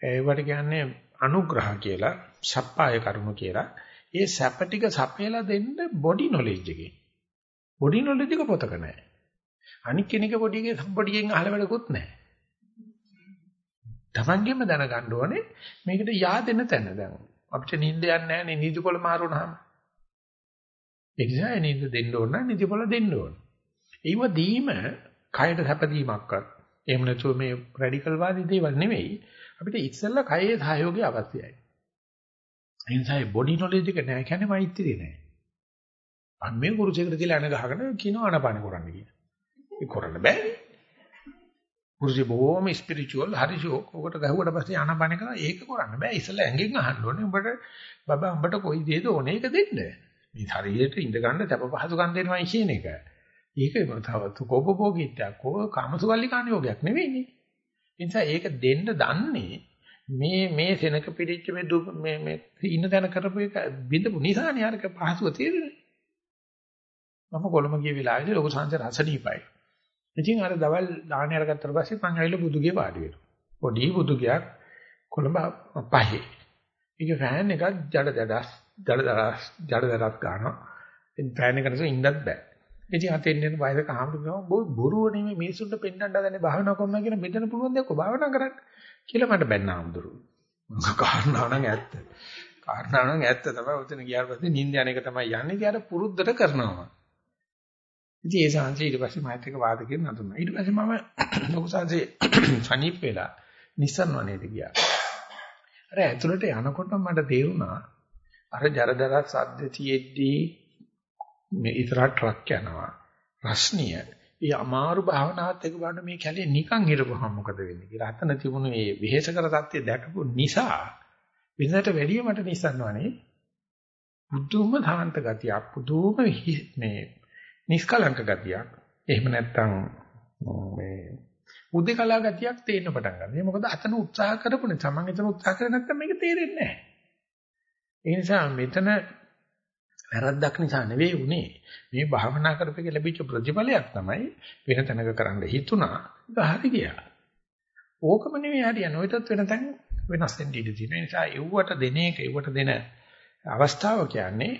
ඒවට කියන්නේ අනුග්‍රහ කියලා සප්පාය කරුණු කියලා ඒ සැප ටික සපයලා දෙන්න බොඩි නොලෙජ් එකේ. බොඩි නොලෙජ් එක පොතක නැහැ. අනික් කෙනෙක් පොඩිගේ සම්පොඩියෙන් අහල වැඩකුත් නැහැ. Tamanගෙම දැනගන්න ඕනේ මේකට yaadෙන තැන දැන්. අපිට නිින්ද යන්නේ නැහැ නේ නිදිපොළ මාරුනහම. ඒ නිසා නිින්ද දෙන්න ඕන නම් නිදිපොළ දෙන්න ඕන. ඒව දීම කයට සැපදීමක්වත් එහෙම නැතුව මේ රැඩිකල් වාදී දේවල් නෙවෙයි අපිට ඉස්සෙල්ලා කයේ සහයෝගය අවශ්‍යයි. ඒ නිසා ඒ බොඩි නොලෙජ් එක නැහැ කියන්නේ මෛත්‍රිය නැහැ. අන්න මේ කුරුසයකට තියලා අණ ගහගෙන කියනවා අනපාන කරන්න කියන. ඒක කරන්න බෑ. කුරුසිය බොහොම ස්පිරිචුවල් හරි ෂෝක්. ඔකට ගහුවට පස්සේ අනපාන කරා ඒක කරන්න බෑ. ඉස්සෙල්ලා ඇඟෙන් අහන්න ඕනේ. උඹට බබා උඹට කොයි දේද ඕනේ ඒක දෙන්න. මේ ශරීරයට ඉඳ ගන්න තප පහසු ගන්න දෙනවා කියන එක. ඒක තව කෝපභෝගීත්වයක් කෝ කාමසුගල්ලිකාණ යෝගයක් නෙවෙයිනේ. ඒ නිසා ඒක දෙන්න දන්නේ මේ මේ සෙනක පිළිච්ච මේ මේ මේ ඉන්න තැන කරපු එක බින්දපු නිසානේ අරක පහසුව තේරෙන්නේ. මම කොළඹ ගිය වෙලාවේදී ලොකු සංසාර රසණීපයි. ඉතින් අර දවල් දාහනේ අරගත්තට පස්සේ මං ඇවිල්ලා බුදුගේ වාඩි වෙනවා. පොඩි බුදුගයක් කොළඹ පහේ. ඒක ෆෑන් එකක් ජඩ දඩස් ජඩ දඩස් ජඩ දඩස් ගන්නවා. ඉතින් ෆෑන් එක නැතුව ඉන්නත් බෑ. ඉතින් අතෙන් එන වයසක හාමුදුරුවෝ බොයි බොරුව නෙමෙයි මිනිසුන්ට පෙන්වන්න හදන්නේ භාවනා කරනවා කියන මෙතන පුළුවන් දෙයක් භාවනා කරන්න කියලා මට බැන්න හාමුදුරුවෝ. මම කාරණා නම් ඇත්ත. කාරණා නම් ඇත්ත තමයි උතන ගියාට පස්සේ නිින්ද යන එක තමයි යන්නේ. ඊට පුරුද්දට කරනවා. ඉතින් ඒ සංසය ඊට පස්සේ මාත් එක්ක වාද කරන නතුනා. ඊට පස්සේ මම ලොකු සංසය (coughs) සනීප වෙලා නිස්සන් වනේට ගියා. අර ඇතුළට යනකොට මට තේරුණා අර ජරදර සද්ද තියෙද්දී මේ ඉතරා ට්‍රක් යනවා. රස්නිය. ඒ අමාරු භාවනාවත් එක්ක බලන්න මේ කැලේ නිකන් හිරපුවහම මොකද වෙන්නේ කියලා. අතන තිබුණු මේ විහෙසකර தත්ත්වය දැකපු නිසා වෙනදට වැඩිය මට නිස්සන්වනේ පුදුම ධාන්ත ගතියක් පුදුම මේ නිස්කලංක ගතියක්. එහෙම නැත්නම් මේ උද්දකලා ගතියක් තේන්න පටන් ගන්නවා. ඒ මොකද අතන උත්සාහ කරපු නිසා මම එතන උත්සාහ කරේ නැත්නම් මේක තේරෙන්නේ නැහැ. ඒ නිසා මෙතන වැරද්දක් නිසා නෙවෙයි උනේ. මේ භාවනා කරපෙක ලැබිච්ච ප්‍රතිඵලයක් තමයි වෙන තැනක කරන්න හිතුණා. ඒක හරි ගියා. ඕකම නෙවෙයි හරියන්නේ. ඔයටත් වෙන තැන් වෙනස් වෙන්න ඉඩ තියෙනවා. ඒ නිසා එව්වට දෙන එක, එව්වට දෙන අවස්ථාව කියන්නේ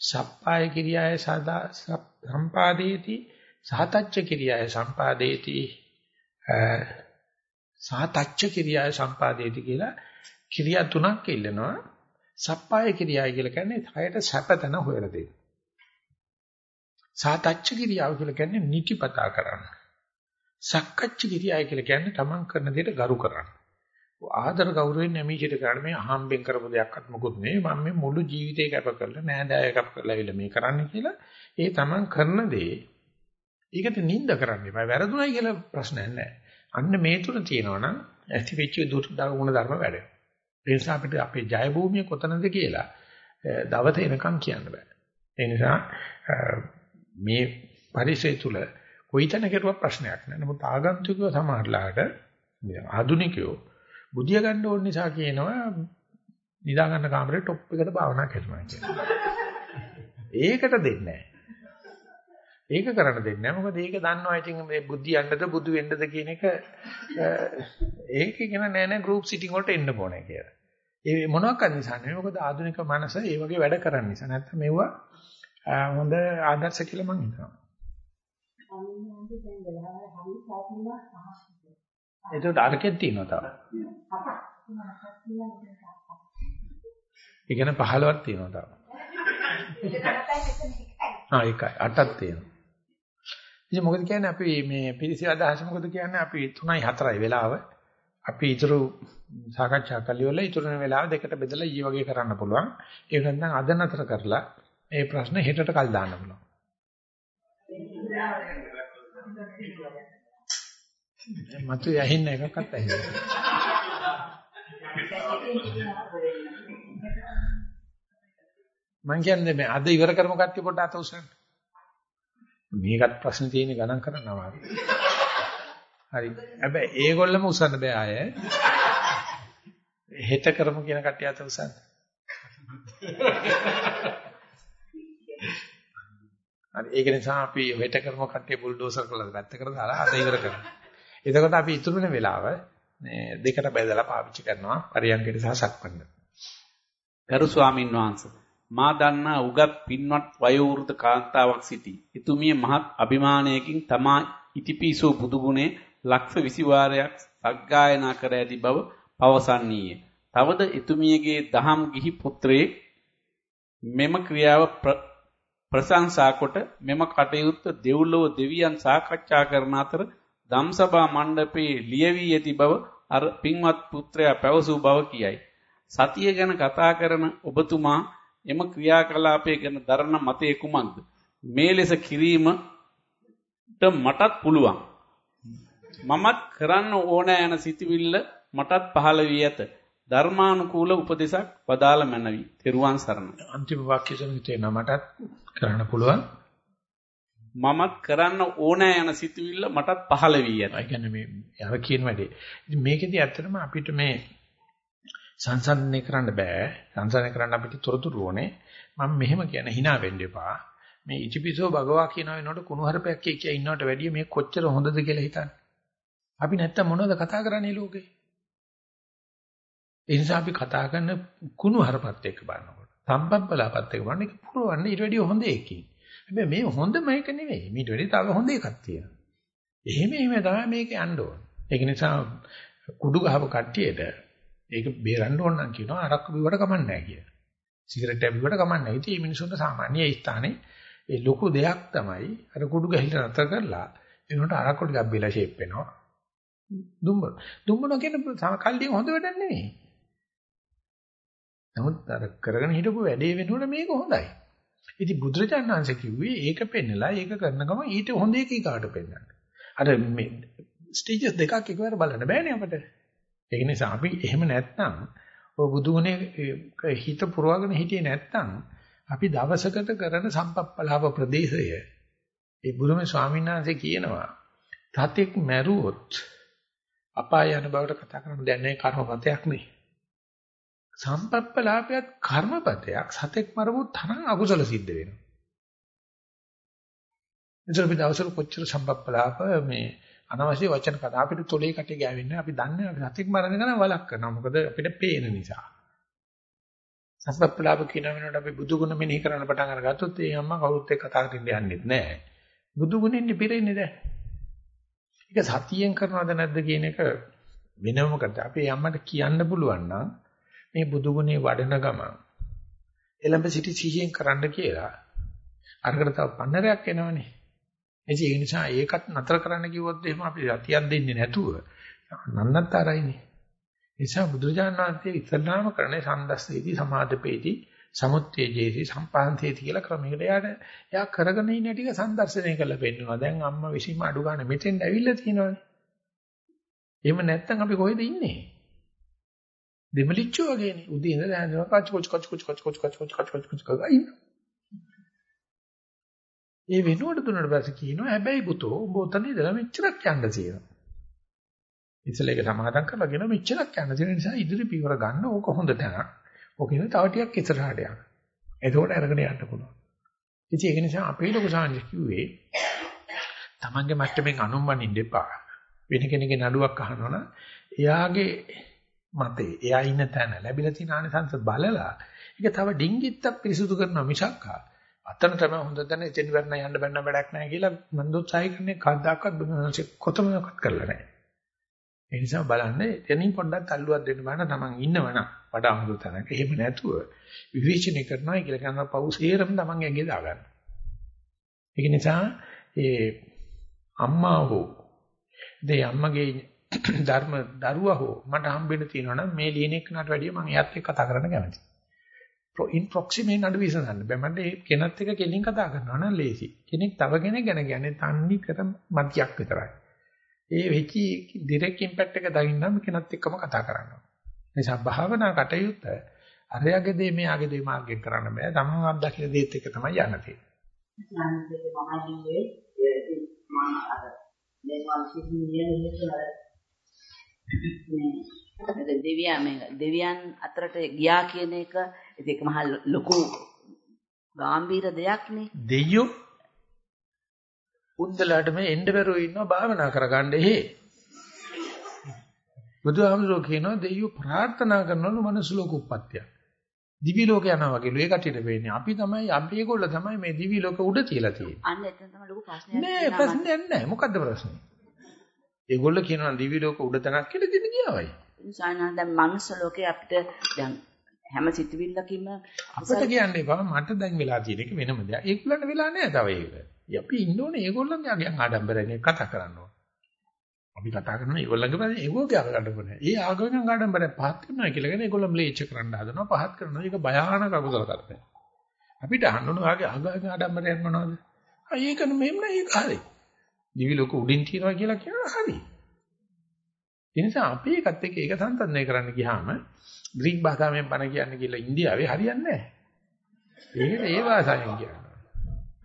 සප්පාය කිරියාය සදා සම්පාදේති සහතච්ච කිරියාය සම්පාදේති සහතච්ච කිරියාය සම්පාදේති කියලා කිරියා තුනක් ඉල්ලනවා සප්පාය කිරියාව කියලා කියන්නේ හයට සැපතන හොයලා දෙන්න. සාතච්ච කිරියාව කියලා කියන්නේ නිතිපතා කරන්න. සක්කච්ච කිරියාව කියලා කියන්නේ තමන් කරන දෙයට ගරු කරන්න. ආදර ගෞරවයෙන් නැමීචිට කරන්නේ මේ අහම්බෙන් කරපු දෙයක්වත් මොකුත් නෙවෙයි මම මේ මුළු ජීවිතේ කැප කරලා නෑදෑය කැප කරලා ඇවිල්ලා මේ කරන්නේ කියලා ඒ තමන් කරන දේ ඒකට නිඳ කරන්න එපා වැරදුණයි කියලා ප්‍රශ්නයක් නෑ අන්න මේ තුන තියෙනවා නම් ඇති වෙච්ච දුරු ගුණ ධර්ම වැඩෙනවා ඒ නිසා අපිට අපේ ජය භූමිය කොතනද කියලා දවත එනකම් කියන්න බෑ. ඒ නිසා මේ පරිසරය තුල කොයිතැන කෙරුවා ප්‍රශ්නයක් නෑ. නමුත් ආගන්තුකව සමහරලාට ආදුනිකයෝ බුදිය ගන්න ඕන නිසා කියනවා නිදා ගන්න කාමරේ টොප් එකට භාවනා කරනවා කියලා. ඒකට දෙන්නේ ඒක කරන්න දෙන්නේ නැහැ. මොකද ඒක දන්නවා ඉතින් මේ බුද්ධි යන්නද බුදු වෙන්නද කියන එක ඒක කියන නෑ නෑ ගෲප් සිටින් වලට එන්න ඕනේ කියලා. ඒ මොනවාක්වත් නිසා නෙවෙයි මොකද ආධුනික මනස ඒ වගේ වැඩ කරන්න නිසා නැත්නම් මෙවුවා හොඳ ආදර්ශ කියලා මම හිතනවා. ඒකට අරකෙත් තියෙනවා තව. ඒ කියන්නේ 15ක් තියෙනවා තව. ආ ඒකයි 8ක් තියෙනවා. ඉතින් මොකද කියන්නේ අපි මේ පිරිසිදු අදහස මොකද කියන්නේ අපි 3යි 4යි වෙලාව අපි ඊටු සාකච්ඡා කළිවල ඊටු වෙලාව දෙකට බෙදලා ඊ වගේ කරන්න පුළුවන්. ඒක නැත්නම් අද නතර කරලා මේ ප්‍රශ්න හෙටට කල් දාන්න පුළුවන්. මතු යහින්න එකක්වත් ඇහිලා. මං කියන්නේ මේ අද ඉවර කරමු කට්ටිය පොඩ්ඩක් අත උස්සන්න. මේකත් ප්‍රශ්න තියෙන ගණන් කරනවා. හරි. හැබැයි ඒගොල්ලම උස්සන්න බෑ ආයේ. හෙට කරමු කියන කට්ටිය අත උස්සන්න. හරි ඒක නිසා අපි හෙට කරමු කට්ටිය බුල්ඩෝසර් කරලා පැත්තකට දාලා අද ඉවර කරමු. එතකොට අපි ඉතුරු වෙන වෙලාව මේ දෙකට බෙදලා පාවිච්චි කරනවා පරියන්කයට සහ සක්මන්න. ගරු ස්වාමින් වහන්සේ මා දන්නා උගත් පින්වත් වයෝවෘද්ධ කාන්තාවක් සිටී. එතුමිය මහත් අභිමානයකින් තමා ඉතිපිසෝ බුදුගුණේ ලක්ෂ 20 වාරයක් සග්ගායනා කර ඇති බව පවසන්නීය. තවද එතුමියගේ දහම් ගිහි පුත්‍රයෙක් මෙම ක්‍රියාව ප්‍රශංසා කොට මෙම කටයුත්ත දෙව්ලොව දෙවියන් සාකච්ඡා කරන අතර ධම්සභා මණ්ඩපයේ ලියවී ඇති බව අර පින්වත් පුත්‍රයා පැවසූ බව කියයි. සතිය ගැන කතා කරන ඔබතුමා එම ක්‍රියාකලාපය ගැන දරන මතය කුමක්ද? මේ ලෙස කිරීමට මටත් පුළුවන්. මමත් කරන්න ඕන යන සිතවිල්ල මටත් පහළ වී ඇත. ධර්මානුකූල උපදේශක් වදාළ මැනවි. තෙරුවන් සරණයි. අන්තිම වාක්‍ය සමග තේනවා මටත් කරන්න පුළුවන්. මමත් කරන්න ඕනෑ යන සිතුවිල්ල මටත් පහළ වී ඇත. ඒ කියන්නේ මේ අර කියන වැඩේ. ඉතින් මේකෙදි ඇත්තටම අපිට මේ සංසන්දනය කරන්න බෑ. සංසන්දනය කරන්න අපිට තොරතුරු ඕනේ. මම මෙහෙම කියන hina වෙන්න එපා. මේ ඉතිපිසෝ භගවා කියන වෙනකොට කුණුහරුපයක් කිය කිය ඉන්නවට වැඩිය මේ කොච්චර හොඳද කියලා හිතන්න. අපි නැත්තම් මොනවද කතා කරන්නේ ලෝකේ? ඒ නිසා අපි කතා කරන කුණුහරුපත් එක්ක බලනකොට සම්බම්බලාපත් එක්ක බලන එක පුරවන්නේ ඊට වැඩිය හොඳ එකකින්. හැබැයි මේ හොඳම එක නෙවෙයි. ඊට වැඩිය තව හොඳ එකක් තියෙනවා. එහෙම එහෙම තමයි මේක යන්න ඕන. ඒක නිසා කුඩු ගහව කට්ටියට ඒක බේරන්න ඕන නම් කියනවා අරක්කු බිවට කමන්නේ නැහැ කියලා. සිගරට් එක බිවට කමන්නේ නැහැ. ඉතින් මේ මිනිසුන්ට සාමාන්‍ය ඒ ස්ථානේ ඒ ලොකු දෙයක් තමයි අර කුඩු ගහිලා නතර කරලා එනකොට අරක්කු ටිකක් බිලා ෂේප් වෙනවා. දුම්බන. දුම්බන කියන්නේ කල්ලියෙන් හොඳ වැඩක් නෙවෙයි. නමුත් අර කරගෙන හිටපු වැඩේ වෙනකොට මේක හොඳයි. ඉතින් බුදුරජාණන් වහන්සේ කිව්වේ ඒක පෙන්නලා ඒක කරන ගම ඊට හොඳ එක ඊකාට පෙන්නන්න. අර මේ ස්ටේජස් දෙකක් එකවර බලන්න බෑනේ අපිට. ඒක නිසා අපි එහෙම නැත්නම් ඔය බුදුගුණේ හිත පුරවගෙන හිටියේ නැත්නම් අපි දවසකට කරන සම්පප්පලාව ප්‍රදේශය ඒ බුදුමේ ස්වාමීන් වහන්සේ කියනවා තතෙක් මැරුවොත් අපාය යන බවට කතා කරන දැන් නේ කර්මපතයක් නේ. සම්පප්පලාපයත් කර්මපතයක් සතෙක් මරවුත් තරම් අකුසල සිද්ධ වෙනවා. එතකොට අපි දවසට කොච්චර සම්පප්පලාප මේ අනවශ්‍ය වචන කතා අපිට තොලේ කටේ ගෑවෙන්නේ අපි දන්නේ අපි සතෙක් මරන එක නම් වලක් කරනවා. මොකද අපිට පේන නිසා. සම්පප්පලාප කියන වෙනකොට අපි බුදු ගුණ මෙනෙහි කරන්න පටන් අරගත්තොත් ඒ අම්මා කවුරුත් එක්ක කතා කරන්න යන්නෙත් නැහැ. බුදු ගුණෙන්නේ පිරෙන්නේ දැන්. ඒක සතියෙන් කරනවද නැද්ද කියන එක වෙනම කරද. අපේ අම්මට කියන්න පුළුවන් නම් මේ බුදු ගුණේ වඩන ගමන් එළඹ සිටි සිහියෙන් කරන්න කියලා අරකට තව පන්නරයක් එනවනේ. ඒ නිසා ඒකත් නතර කරන්න කිව්වොත් එහෙම අපි රතියක් දෙන්නේ නැතුව නන්නතරයිනේ. නිසා බුදුරජාණන් වහන්සේ ඉස්සල්ලාම කරන්නේ සම්දස්සේදී සමාදපේදී සමුත්තේජේසි සම්පාන්තේති කියලා ක්‍රමයකට යාට එයා කරගෙන ඉන්න ටික සම්දර්ශනය කරලා පෙන්නනවා. දැන් අම්මා විසින්ම අඩු ගන්න මෙතෙන් ඇවිල්ලා තියෙනවානේ. එහෙම නැත්තම් අපි කොහෙද ඉන්නේ? දෙමලිච්චෝ වගේනේ. උදේ ඉඳලා හැන්දම කච් කොච් කොච් කොච් කොච් කොච් කොච් කොච් කොච් කොච් කොච් ඉන්න. ඒ වෙනුවට දුන්නට පස්සේ කියනවා හැබැයි පුතෝ උඹ උතන ඉඳලා මෙච්චරක් යන්න තියෙනවා. ඉතින් ඒක සමාදම් කරලා කියන මෙච්චරක් යන්න තියෙන නිසා ඉදිරි පියවර ගන්න ඕක හොඳ තැනක්. ඕක ඉතින් තව ටිකක් ඉස්සරහට යන්න. එතකොට අරගෙන යන්න පුළුවන්. ඉතින් ඒක නිසා අපේ ලොකු සාංශ කිව්වේ තමන්ගේ මට්ටමින් අනුම්බනින්න එපා. වෙන කෙනෙක්ගේ නඩුවක් අහනවනම් එයාගේ මතේ එයා ඉන්න තැන ලැබිලා තියෙන ආනිසංස බලලා ඒක තව ඩිංගිත්තක් පිරිසුදු කරනවා මිසක් අතන තමයි හොඳ තැන එතෙන් වෙන්න යන්න බැන්න වැඩක් නැහැ කියලා මම උත්සාහය කරන්නේ කවදාකවත් කොතමනක්වත් කරලා නැහැ. ඒ නිසා බලන්න එතනින් පොඩ්ඩක් තල්ලුවක් දෙන්න බලන්න තමන් ඉන්නවනම් වඩා හොඳ තැනක. එහෙම නැතුව විවේචනය කරනවා කියලා කරන පව් සේරම තමන් ඇඟේ දාගන්න. ඒක නිසා ඒ අම්මා හෝ දෙය අම්මගේ (coughs) ධර්ම දරුවා හෝ මට හම්බෙන්න තියෙනවා නම් මේ ලියන එකනට වැඩිය මම එයාත් එක්ක කතා කරන්න කැමතියි. ඉන් ප්‍රොක්සිමේ නඩු විසඳන්න බෑ. මට ඒ කෙනත් එක්ක කෙලින් කතා කරනවා නම් ලේසි. කෙනෙක් තව කෙනෙක් ගැන කියන්නේ තන්නේ කර මතියක් විතරයි. ඒ වෙච්චි ඩිරෙක්ට් ඉම්පැක්ට් එක දකින්නම් කෙනත් එක්කම කතා කරනවා. නිසා භාවනා කටයුත්ත අරයාගේ දේ මෙයාගේ දේ මාර්ගයෙන් කරන්න බෑ. තමන් අත්දකින දේත් එක තමයි යන්න තියෙන්නේ. දෙවියන් දෙවියන් අතරට ගියා කියන එක ඒක මහ ලොකු ගැඹීර දෙයක් නේ. දෙයියෝ උන්දලට මේ එන්න බැරුව ඉන්නවා භාවනා කරගන්න එහෙ. බුදුහාමුදුරුවෝ කියනවා දෙයියෝ ප්‍රාර්ථනා කරනවලු මනුස්ස ලෝක උප්පත්තිය. දිවි ලෝක යනවා වගේලු ඒ කටියට වෙන්නේ. අපි තමයි අපි ඒගොල්ල තමයි මේ දිවි ලෝක උඩ තියලා තියෙන්නේ. අන්න එතන තමයි ලොකු ප්‍රශ්නයක්. නෑ ප්‍රශ්නයක් නෑ. මොකද්ද ප්‍රශ්නේ? ඒගොල්ලෝ කියනවා දිවි ලෝක උඩ තැනක් කියලා දෙන්න ගියාවයි. සායනා දැන් මනුස්ස ලෝකේ අපිට දැන් හැම සිතුවිල්ලකින්ම අපිට කියන්නේ බා මට දැන් වෙලා තියෙන එක වෙනම දෙයක්. ඒගොල්ලන්ට වෙලා නැහැ තව ඒක. අපි ඉන්න ඕනේ ඒගොල්ලන්ගේ අගයන් ආඩම්බරයෙන් කතා කරන්න ඕනේ. අපි කතා කරනවා ඒගොල්ලන්ගේ පැත්තේ ඒගොල්ලෝ ආගන්න ඕනේ. ඒ ආගමෙන් ආඩම්බරයෙන් පහත් කරනවා කියලා කියන්නේ ඒගොල්ලෝ ම්ලේච්ච කරන්න හදනවා පහත් කරනවා. ඒක භයානක අකුසල කරපෑ. අපිට අහන්න ඕනේ ආගේ ආගමෙන් ආඩම්බරයෙන් මොනවද? ආ ඒකන මෙන්න ඒක හරි. දිවි ලෝක උඩින් තියනවා කියලා කියනවා හරි. ඒ නිසා අපි ඒකත් එක්ක ඒක සංසන්දනය කරන්න ගියාම ග්‍රීක භාෂාවෙන් බණ කියන්න කියලා ඉන්දියාවේ හරියන්නේ නැහැ. ඒකට ඒ භාෂාවෙන් කියනවා.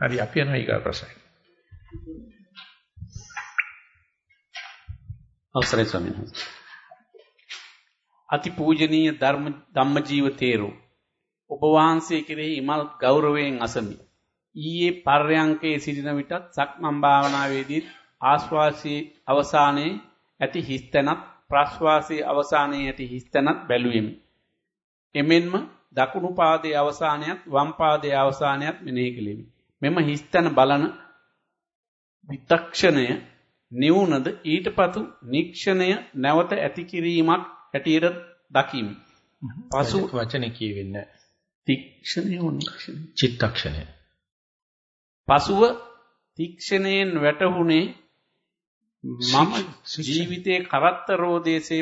හරි අපි යනවා ඊගා ප්‍රශ්නයි. අවසරයි ස්වාමීන් වහන්සේ. අතිපූජනීය ධර්ම ධම්මජීව තේරෝ ඔබ වහන්සේ කෙරෙහි ඉමල් ගෞරවයෙන් අසමි. ඊයේ පර්යංකයේ සිටින විටත් සක්මන් භාවනාවේදී ආශ්වාසී අවසානයේ ඇති හිස්තැනත් ප්‍රශ්වාසී අවසානයේ ඇති හිස්තැනත් බැලුවෙමි. එමෙන්ම දකුණු පාදයේ අවසානයත් වම් පාදයේ අවසානයත් මෙනෙහි කෙලිමි. මෙම හිස්තැන බලන විතක්ෂණය නිවුනද ඊටපසු නික්ෂණය නැවත ඇති කිරීමක් හැටියට දකිමි. පසු වචනේ කියවෙන්නේ තික්ෂණය නික්ෂණය චිත්තක්ෂණය. පසුව තික්ෂණයෙන් වැටහුනේ මම ජීවිතයේ කරත්ත රෝදේසේ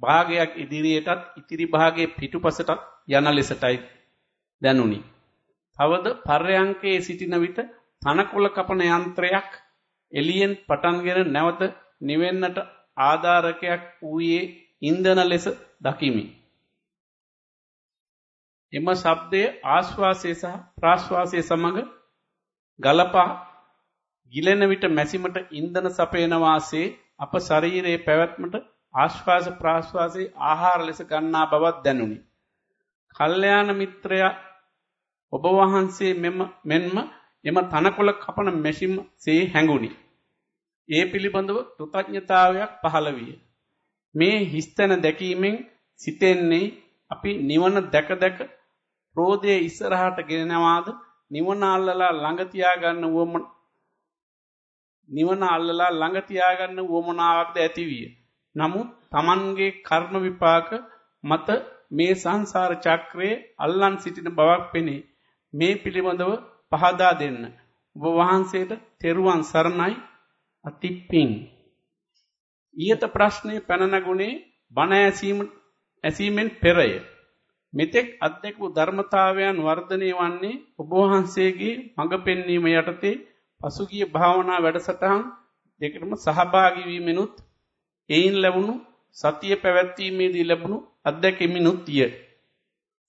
භාගයක් ඉදිරියටත් ඉතිරි භාගයේ පිටුපසටත් යන ලෙසටයි දැනුනි. තවද පර්යංකයේ සිටින විට තනකොළ කපන යන්ත්‍රයක් එළියෙන් පටන්ගෙන නැවත නිවෙන්නට ආධාරකයක් වූයේ ඉන්ධන ලෙස දකිමි. එම ශබ්දය ආශ්වාසය සහ ප්‍රාශ්වාසය සමග ගලපා ගිලෙන විට මැසිමට ඉන්ධන සපයන වාසේ අප ශරීරයේ පැවැත්මට ආශ්වාස ප්‍රාශ්වාසයේ ආහාර ලෙස ගන්නා බවක් දැනුනි. කල්යාණ මිත්‍රයා ඔබ වහන්සේ මෙම මෙන්ම එම තනකොළ කපන මැෂිම සේ හැඟුනි. ඒ පිළිබඳව කෘතඥතාවයක් පහළ විය. මේ හිස්තන දැකීමෙන් සිතෙන්නේ අපි නිවන දැක දැක රෝදයේ ඉස්සරහට ගෙනවාද නිවන අල්ලලා ළඟ තියාගන්න වොම නිවන අල්ලලා ළඟ තියාගන්න වොමනාවක්ද ඇතිවිය. නමුත් Tamanගේ කර්ම විපාක මත මේ සංසාර චක්‍රයේ අල්ලන් සිටින බවක් පෙනේ. මේ පිළිබඳව පහදා දෙන්න. ඔබ වහන්සේට තෙරුවන් සරණයි අතිප්පින්. ඊයත ප්‍රශ්නයේ පැන නගුණේ බණ ඇසීම ඇසීමෙන් පෙරය. මෙතෙක් අධ්‍යක්ෂ ධර්මතාවයන් වර්ධනය වන්නේ ඔබ වහන්සේගේ මඟ පෙන්වීම යටතේ පසුගිය භාවනා වැඩසටහන් දෙකටම සහභාගී වීමෙනුත් එයින් ලැබුණු සතිය පැවැත්වීමේදී ලැබුණු අත්දැකීමිනුත්ය.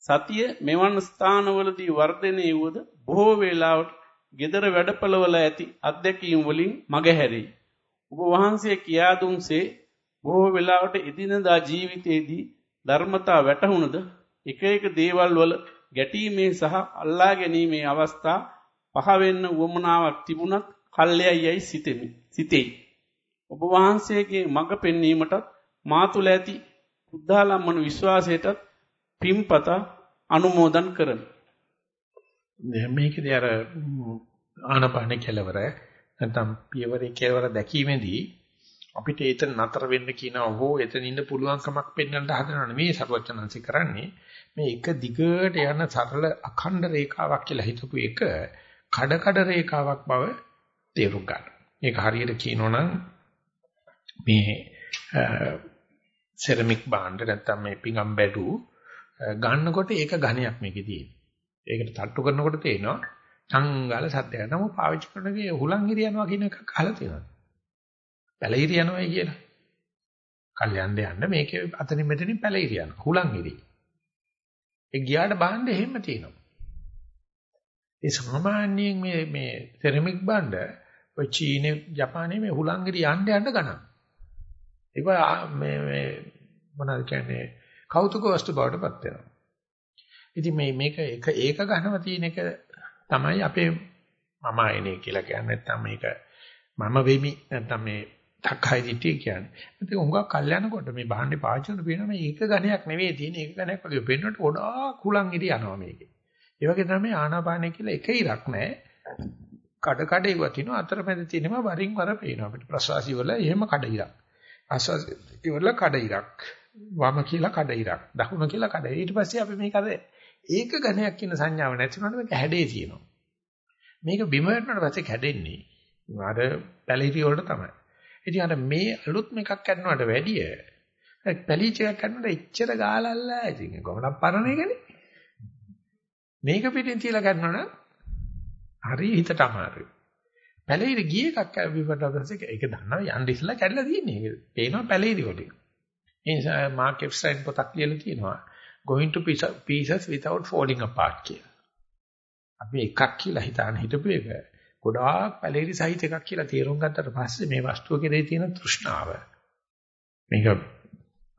සතිය මෙවන් ස්ථානවලදී වර්ධනය වූද බොහෝ වේලාවට gedara වැඩපළවල ඇති අත්දැකීම් වලින් මගහැරේ. ඔබ වහන්සේ කියා දුන්සේ බොහෝ වෙලාවට එදිනදා ජීවිතයේදී ධර්මතා වැටහුණද එක එක දේවල් වල ගැටීමේ සහ අල්ලා ගැනීමේ අවස්ථා පහ වෙන්න උවමනාවක් තිබුණත් කල්යයයි සිතෙමි. සිතෙයි. ඔබ වහන්සේගේ මඟ පෙන්වීමටත් මා තුළ ඇති බුද්ධාලම්මන විශ්වාසයටත් පිම්පත අනුමෝදන් කරමි. මේකදී අර ආනපාන කෙලවර නැත්නම් පියවරේ කෙලවර දැකීමේදී අපිට ඒතන නතර වෙන්න කියනවා හෝ එතන ඉන්න පුළුවන්කමක් පෙන්වන්න හදනව නෙමෙයි සරුවචනන්සි කරන්නේ මේ එක දිගට යන සරල අඛණ්ඩ රේඛාවක් කියලා හිතපු එක කඩ කඩ රේඛාවක් බව තේරුම් ගන්න. ඒක හරියට කියනවනම් මේ සෙරමික් භාණ්ඩ නැත්නම් මේ පිඟම් බැඩු ගන්නකොට ඒක ඝණයක් මේකේ තියෙන්නේ. ඒකට තට්ටු කරනකොට තේනවා සංගාල සද්දයක්. නමුත් පාවිච්චි කරනකේ හුලං හිරියනවා කියන එකක් අහලා තියෙනවා. පැලිරි යනවායි කියලා. කල්යන්න යන්න මේකේ අතනින් මෙතනින් පැලිරි යනවා. හුලං හිරි. ඒ ගියාට බාන්න එහෙම තියෙනවා. ඒ සාමාන්‍යයෙන් මේ මේ සෙරමික් බණ්ඩ ඔය චීනේ ජපානයේ මේ හුලං හිරි යන්න යන්න ගණන්. ඒක මේ මේ මොනවද කියන්නේ කෞතුක වස්තු බවට පත් වෙනවා. ඉතින් මේ මේක එක ඒක ගන්නව තියෙන එක තමයි අපේ මම ආයනේ කියලා කියන්නේ නැත්නම් මේක මම වෙමි නැත්නම් මේ තක්කයි දිටි කියන්නේ. ඒක උංගක් කල්යනකොට මේ බහන්නේ පාවිච්චි කරන පේනවා මේ ඒක ගණයක් නෙවෙයි තියෙන ඒක ගණයක් වගේ පේනකොට ගොඩාක් කුලං ඉරි යනවා මේකේ. ඒ වගේ තමයි ආනාපානය කියලා එක ඉරක් නැහැ. කඩ කඩ ඉව තිනවා අතරමැද තියෙනවා වරින් වර පේනවා අපිට ප්‍රසවාසී වල එහෙම කඩ ඉරක්. ආස්වාසී වල කඩ ඉරක්. වම කියලා කඩ ඉරක්. දකුණ කියලා කඩ. ඊට පස්සේ අපි මේක අර ඒක ගණයක් කියන සංඥාව නැති වුණාට මේක හැඩේ තියෙනවා. මේක බිම වැටුණාට පස්සේ කැඩෙන්නේ. අර පැලිරි වලට තමයි. ඉතින් අර මේ අලුත් එකක් කරනවට වැඩිය පැලිච එකක් කරනකොට එච්චර ගාලල්ලා ඉතින් කොහොමද පරණ එකනේ. මේක පිටින් තියලා කරනවනම් හරි හිතට අමාරුයි. පැලිරි ගිය එකක් විපරට පස්සේ ඒක දන්නවා යන්න ඉස්සලා කැඩලා තියෙන්නේ. ඒක පේනවා පැලිරි වලින්. ඒ නිසා මාක් එෆ්ස්ටයින් පොතක් ලියලා තියෙනවා going to pieces without falling apart කියලා. අපි එකක් කියලා හිතාන හිටපු එක ගොඩාක් පැලිරි සහිත එකක් කියලා තේරුම් ගත්තට පස්සේ මේ වස්තුව කෙරේ තියෙන තෘෂ්ණාව මේක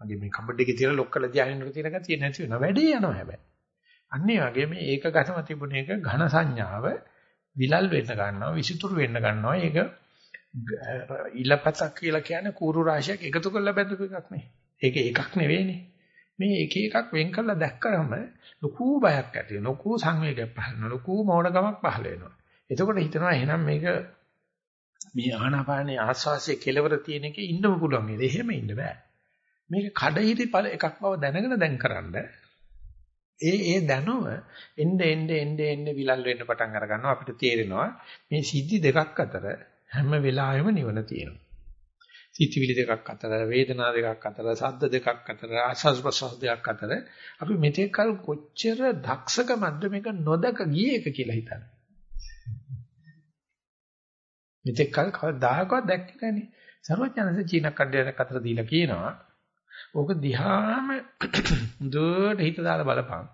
මගේ මේ කබඩ් එකේ තියෙන ලොක්කල ධානයක තියෙන ගතිය නැති වෙනවා වැඩේ යනවා හැබැයි අන්න ඒ වගේ මේ ඒක ගතම තිබුණ එක ඝන සංඥාව විලල් වෙන්න ගන්නවා විසිතුරු වෙන්න ගන්නවා. ඒක ඊලපතක් කියලා කියන්නේ කූරු රාශියක් එකතු කරලා බැඳපු එකක් නේ ඒක එකක් නෙවෙයිනේ. මේ එක එකක් වෙන් කරලා දැක්කම ලොකු බයක් ඇති වෙනවා ලොකු සංවේගයක් පහළ වෙනවා ලොකු මෝඩකමක් පහළ වෙනවා. එතකොට හිතනවා එහෙනම් මේක මේ ආනාපානයේ ආස්වාසිය කෙලවර තියෙන එකේ ඉන්නම පුළුවන් නේද එහෙම ඉන්න බෑ. මේක කඩහිරි එකක් බව දැනගෙන දැන් කරන්න ඒ ඒ දැනුම එnde ende ende ende විලල් වෙන්න පටන් අර ගන්නවා අපිට තේරෙනවා මේ සිද්ධි දෙකක් අතර හැම වෙලාවෙම නිවන තියෙනවා. සිතිවිලි දෙකක් අතර වේදනා දෙකක් අතර සද්ද දෙකක් අතර ආස්වාස් ප්‍රසවාස දෙකක් අතර අපි මෙතෙක් කල කොච්චර දක්ෂකමක්ද මේක නොදක ගියේ එක කියලා හිතන්නේ. මෙතෙක් කල කවදාකවත් දැක්කේ නැනේ. සර්වඥාන්සේ චීන කණ්ඩායමක් අතර දීලා කියනවා ඕක දිහාම (clears throat) දුවට හිත දාලා බලපන්.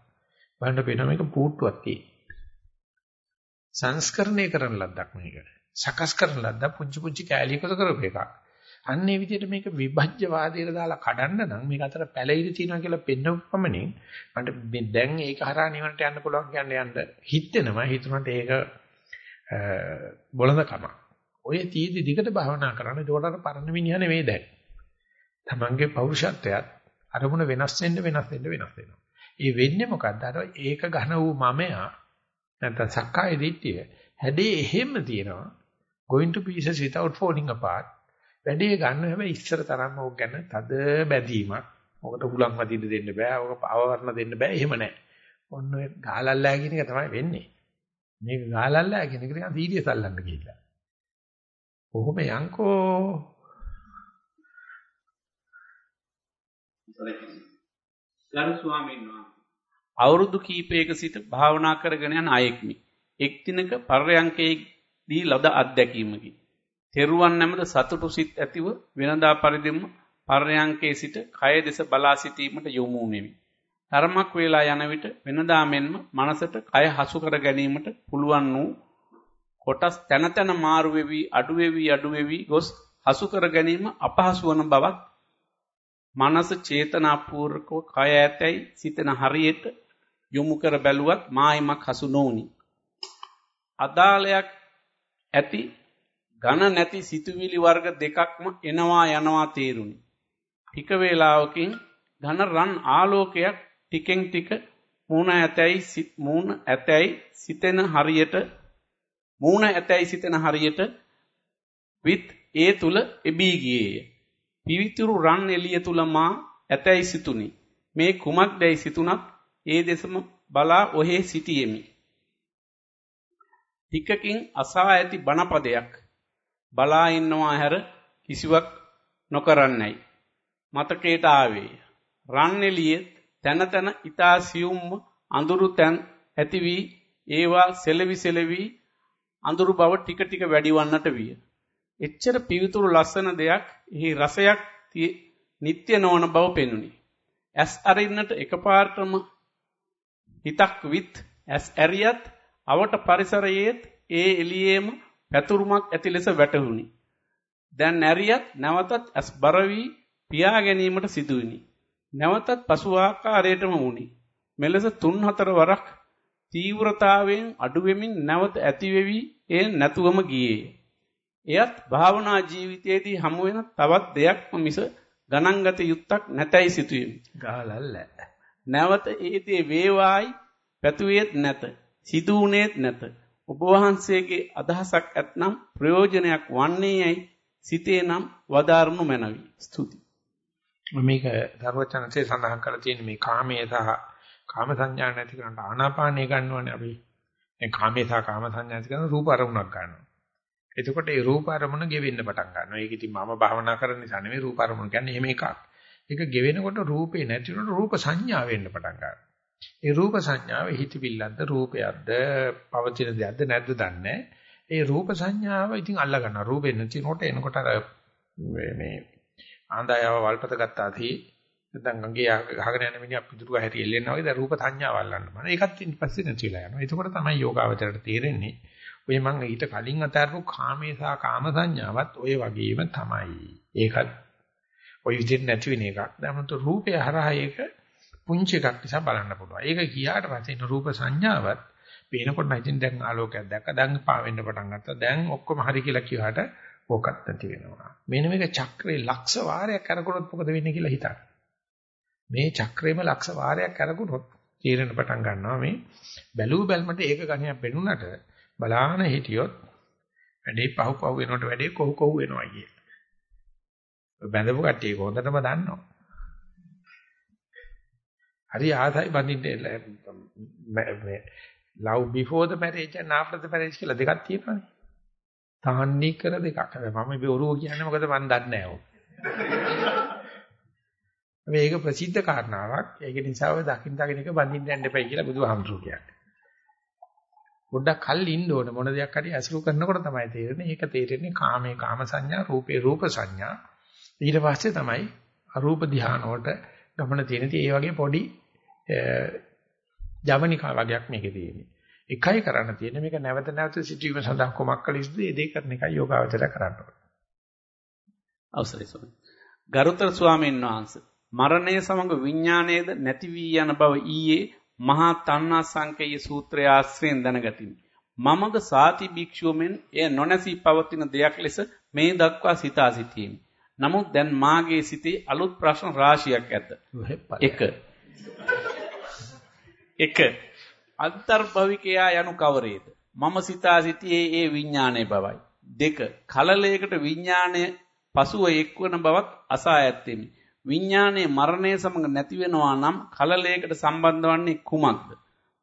බලන්න පේනවා මේක පුට්ටුවක් තියෙන. සංස්කරණය කරන ලද්දක් මේක. සකස් කරන ලද්දක් පුංචි පුංචි කෑලි එකතු කරපු එකක්. අන්න ඒ විදිහට මේක විභජ්‍යවාදයට දාලා කඩන්න නම් මේක අතර පැලිරි තියෙනවා කියලා පෙන්නපමණින් මට දැන් ඒක හරහා නිවනට යන්න පුළුවන් කියන්නේ යන්න හිතෙනවා හිතුනට ඒක බොළඳකම. ඔය තීදි දිගට භාවනා කරන්න ඒකට අර පරණ මිනිහා නෙවෙයි දැන්. තමන්ගේ පෞරුෂත්වයත් අරමුණ වෙනස් වෙන්න වෙනස් වෙන්න වෙනස් වෙනවා. ඒ වෙන්නේ මොකද්ද? අර ඒක ඝන වූ මමයා නැත්නම් සක්කාය දිට්ඨිය හැඩේ එහෙම තියෙනවා. going to pieces without falling apart. වැඩේ ගන්න හැබැයි ඉස්සර තරම්ම ඕක ගැන තද බැඳීමක්. ඔකට හුලං වදින්න දෙන්න බෑ. ඔක පවවර්ණ දෙන්න බෑ. එහෙම නැහැ. ඔන්න ඔය ගාලල්ලා කියන එක තමයි වෙන්නේ. මේක ගාලල්ලා කියන එක නිකන් සීරියස් අල්ලන්න ගිහිල්ලා. කොහොම යන්කෝ ගරු ස්වාමීන් වහන්සේ අවුරුදු කීපයක සිට භාවනා කරගෙන යන අයෙක්මි. එක් දිනක පර්යංකයේදී ලද අත්දැකීමකි. තෙරුවන් නැමද සතුටු සිත් ඇතිව වෙනදා පරිදිම පර්යංකයේ සිට කය දෙස බලා සිටීමට යොමු වෙමි. ධර්මයක් වේලා යන විට වෙනදා මෙන්ම මනසට කය හසු කර ගැනීමට පුළුවන් වූ කොටස් තන තන මාරු වෙවි අඩු වෙවි අඩු වෙවි ගොස් හසු කර ගැනීම අපහසු වන බවක් මනස චේතනාපූර්වකව කය ඇතැයි සිතන හරියට යොමු කර බැලුවත් මායිමක් හසු නොඋනි. අදාළයක් ඇති ඝන නැති සිතුවිලි වර්ග දෙකක්ම එනවා යනවා තේරුණි. ටික වේලාවකින් ඝන රන් ආලෝකයක් ටිකෙන් ටික මූණ ඇතැයි මූණ ඇතැයි සිතෙන හරියට මූණ ඇතැයි සිතෙන හරියට විත් ඒ තුල එබී ගියේය. පිවිතුරු රන් එළිය තුල මා ඇතැයි සිතුනි. මේ කුමක්දැයි සිතුනත් ඒ දෙසම බලා ඔහේ සිටියෙමි. ටිකකින් අසා ඇති බණපදයක් බලා ඉන්නවා හැර කිසිවක් නොකරන්නයි. මතකයට ආවේ. රන් එළියේ තන තන ඊතා සියුම්ම අඳුරු තැන් ඇති වී ඒවා සෙලවි සෙලවි අඳුරු බව ටික ටික වැඩි වන්නට විය. එච්චර පිවිතුරු ලස්සන දෙයක් එහි රසයක් නිත්‍ය නොවන බව පෙනුනි. ඇස් අරින්නට එකපාරටම හිතක් විත් ඇස් ඇරියත් අවට පරිසරයේත් ඒ එළියේම පැතුරුමක් ඇති ලෙස වැටහුණි. දැන් ඇරියත් නැවතත් ඇස් බර වී පියා ගැනීමට සිදුවිනි. නැවතත් පසු ආකාරයටම වුණි. මෙලෙස තුන් හතර වරක් තීව්‍රතාවයෙන් අඩු වෙමින් නැවත ඇති වෙවි එය නැතුවම ගියේ. එයත් භාවනා ජීවිතයේදී හමු වෙන තවත් දෙයක්ම මිස ගණන්ගත යුත්තක් නැතයි සිතුවෙමි. ගාලල්ල. නැවත ඒ දේ වේවායි පැතුවේත් නැත. සිදු වුණේත් නැත. ඔබ වහන්සේගේ අදහසක් ඇතනම් ප්‍රයෝජනයක් වන්නේ යයි සිතේ නම් වදාරනු මැනවි. ස්තුතියි. මේක ධර්මචනසේ සඳහන් කරලා තියෙන මේ කාමයේ සහ කාම සංඥා නැති කරන්න ආනාපානය ගන්නවනේ අපි. දැන් කාමයේ සහ කාම සංඥා නැති කරන රූප අරමුණක් ගන්නවා. එතකොට ඒ රූප අරමුණ ගෙවෙන්න පටන් ගන්නවා. ඒක ඉතින් මම භාවනා කරන නිසා නෙමෙයි රූප අරමුණ කියන්නේ එහෙම එකක්. ඒක ගෙවෙනකොට රූපේ නැතිනකොට රූප සංඥා වෙන්න පටන් ගන්නවා. ඒ රූප සංඥාව හිතවිල්ලක්ද රූපයක්ද පවතින දෙයක්ද නැද්ද දන්නේ ඒ රූප සංඥාව ඉතින් අල්ලා ගන්නවා. රූපේ නැතිනකොට එනකොට අර මේ ආන්දායව වල්පත ගත්තාදී නැත්නම් ගඟේ ගහගෙන යන මිනිහා පිටුරු ගහරි එල්ලෙනවා වගේ දැන් රූප සංඥාව අල්ලන්න බෑ. ඒකත් ඊට පස්සේ නැතිලා යනවා. එතකොට තමයි යෝගාවචරයට තේරෙන්නේ ඔය මම ඊට කලින් අතාරපු කාමේ සහ කාම සංඥාවත් ඔය වගේම තමයි. ඒකත් ඔය විදිහට නැති වෙන එකක්. දැන් රූපය හරහා ඒක පුංචි එකක් නිසා බලන්න පුළුවන්. ඒක කියාට පස්සේ රූප සංඥාවත් පේනකොට නම් ඉතින් දැන් ආලෝකයක් දැක්ක දැන් පා වෙන්න පටන් ගත්තා. දැන් ඔක්කොම හරි කියලා කියවට ඕකත් නැති වෙනවා. මෙන්න මේක චක්‍රේ ලක්ෂ වාරයක් කරකොනොත් මොකද වෙන්නේ කියලා හිතන්න. මේ චක්‍රේම ලක්ෂ වාරයක් කරකොනොත් තීරණ පටන් ගන්නවා මේ බැලූ බැල්මට ඒක ගණයක් වෙනුනට බලාන හිටියොත් වැඩේ පහු පහු වෙනකොට වැඩේ කොහො කොහො වෙනවා කිය. බැඳපු කට්ටිය හොඳටම දන්නවා. හරි ආසයි බඳින්න love before the marriage and after the marriage කියලා දෙකක් තියෙනවානේ. තහන්නේ කර දෙකක්. හැබැයි මම මේ ඔරුව කියන්නේ මොකද මන් දන්නේ නැහැ ඕක. මේක ප්‍රසිද්ධ කාරණාවක්. ඒක නිසා ඔය දකින් දකින් එක බඳින්න යන්න එපයි කියලා බුදුහාමුදුරුවෝ කියන්නේ. පොඩ්ඩක් කල් ඉන්න ඕන මොන දෙයක් හරි අසුරු කරනකොට තමයි තේරෙන්නේ. ඒක තේරෙන්නේ කාමේ කාම සංඥා, රූපේ රූප සංඥා. ඊට පස්සේ තමයි අරූප ධානය වලට ගමන තියෙන්නේ. ඒ වගේ පොඩි ජවනිකා වගේක් මේකේ තියෙන්නේ. එකයි කරන්න තියෙන්නේ මේක නැවත නැවත සිටීම සඳහා කොමක් කළ යුතුද? ඒ දේ කරන එකයි යෝගාවචර කරන්න ඕනේ. අවසරයි ස්වාමී. ගරුතර ස්වාමීන් වහන්සේ මරණය සමග විඥාණයද නැති වී යන බව ඊයේ මහා තණ්හා සංකේය සූත්‍රය ආශ්‍රයෙන් දැනගතිමි. මමද සාති භික්ෂුවමෙන් එය නොනැසී පවතින දෙයක් ලෙස මේ දක්වා සිතා සිටීමි. නමුත් දැන් මාගේ සිතේ අලුත් ප්‍රශ්න රාශියක් ඇත. 1. 1. අන්තර්භවිකයා යනු කවරේද? මම සිතා සිටියේ ඒ විඥානයේ බවයි. 2. කලලයකට විඥානය පසුව එක්වන බවක් අසා ඇත්තෙමි. විඥානයේ මරණය සමග නැති වෙනවා නම් කලලයකට සම්බන්ධ වන්නේ කුමක්ද?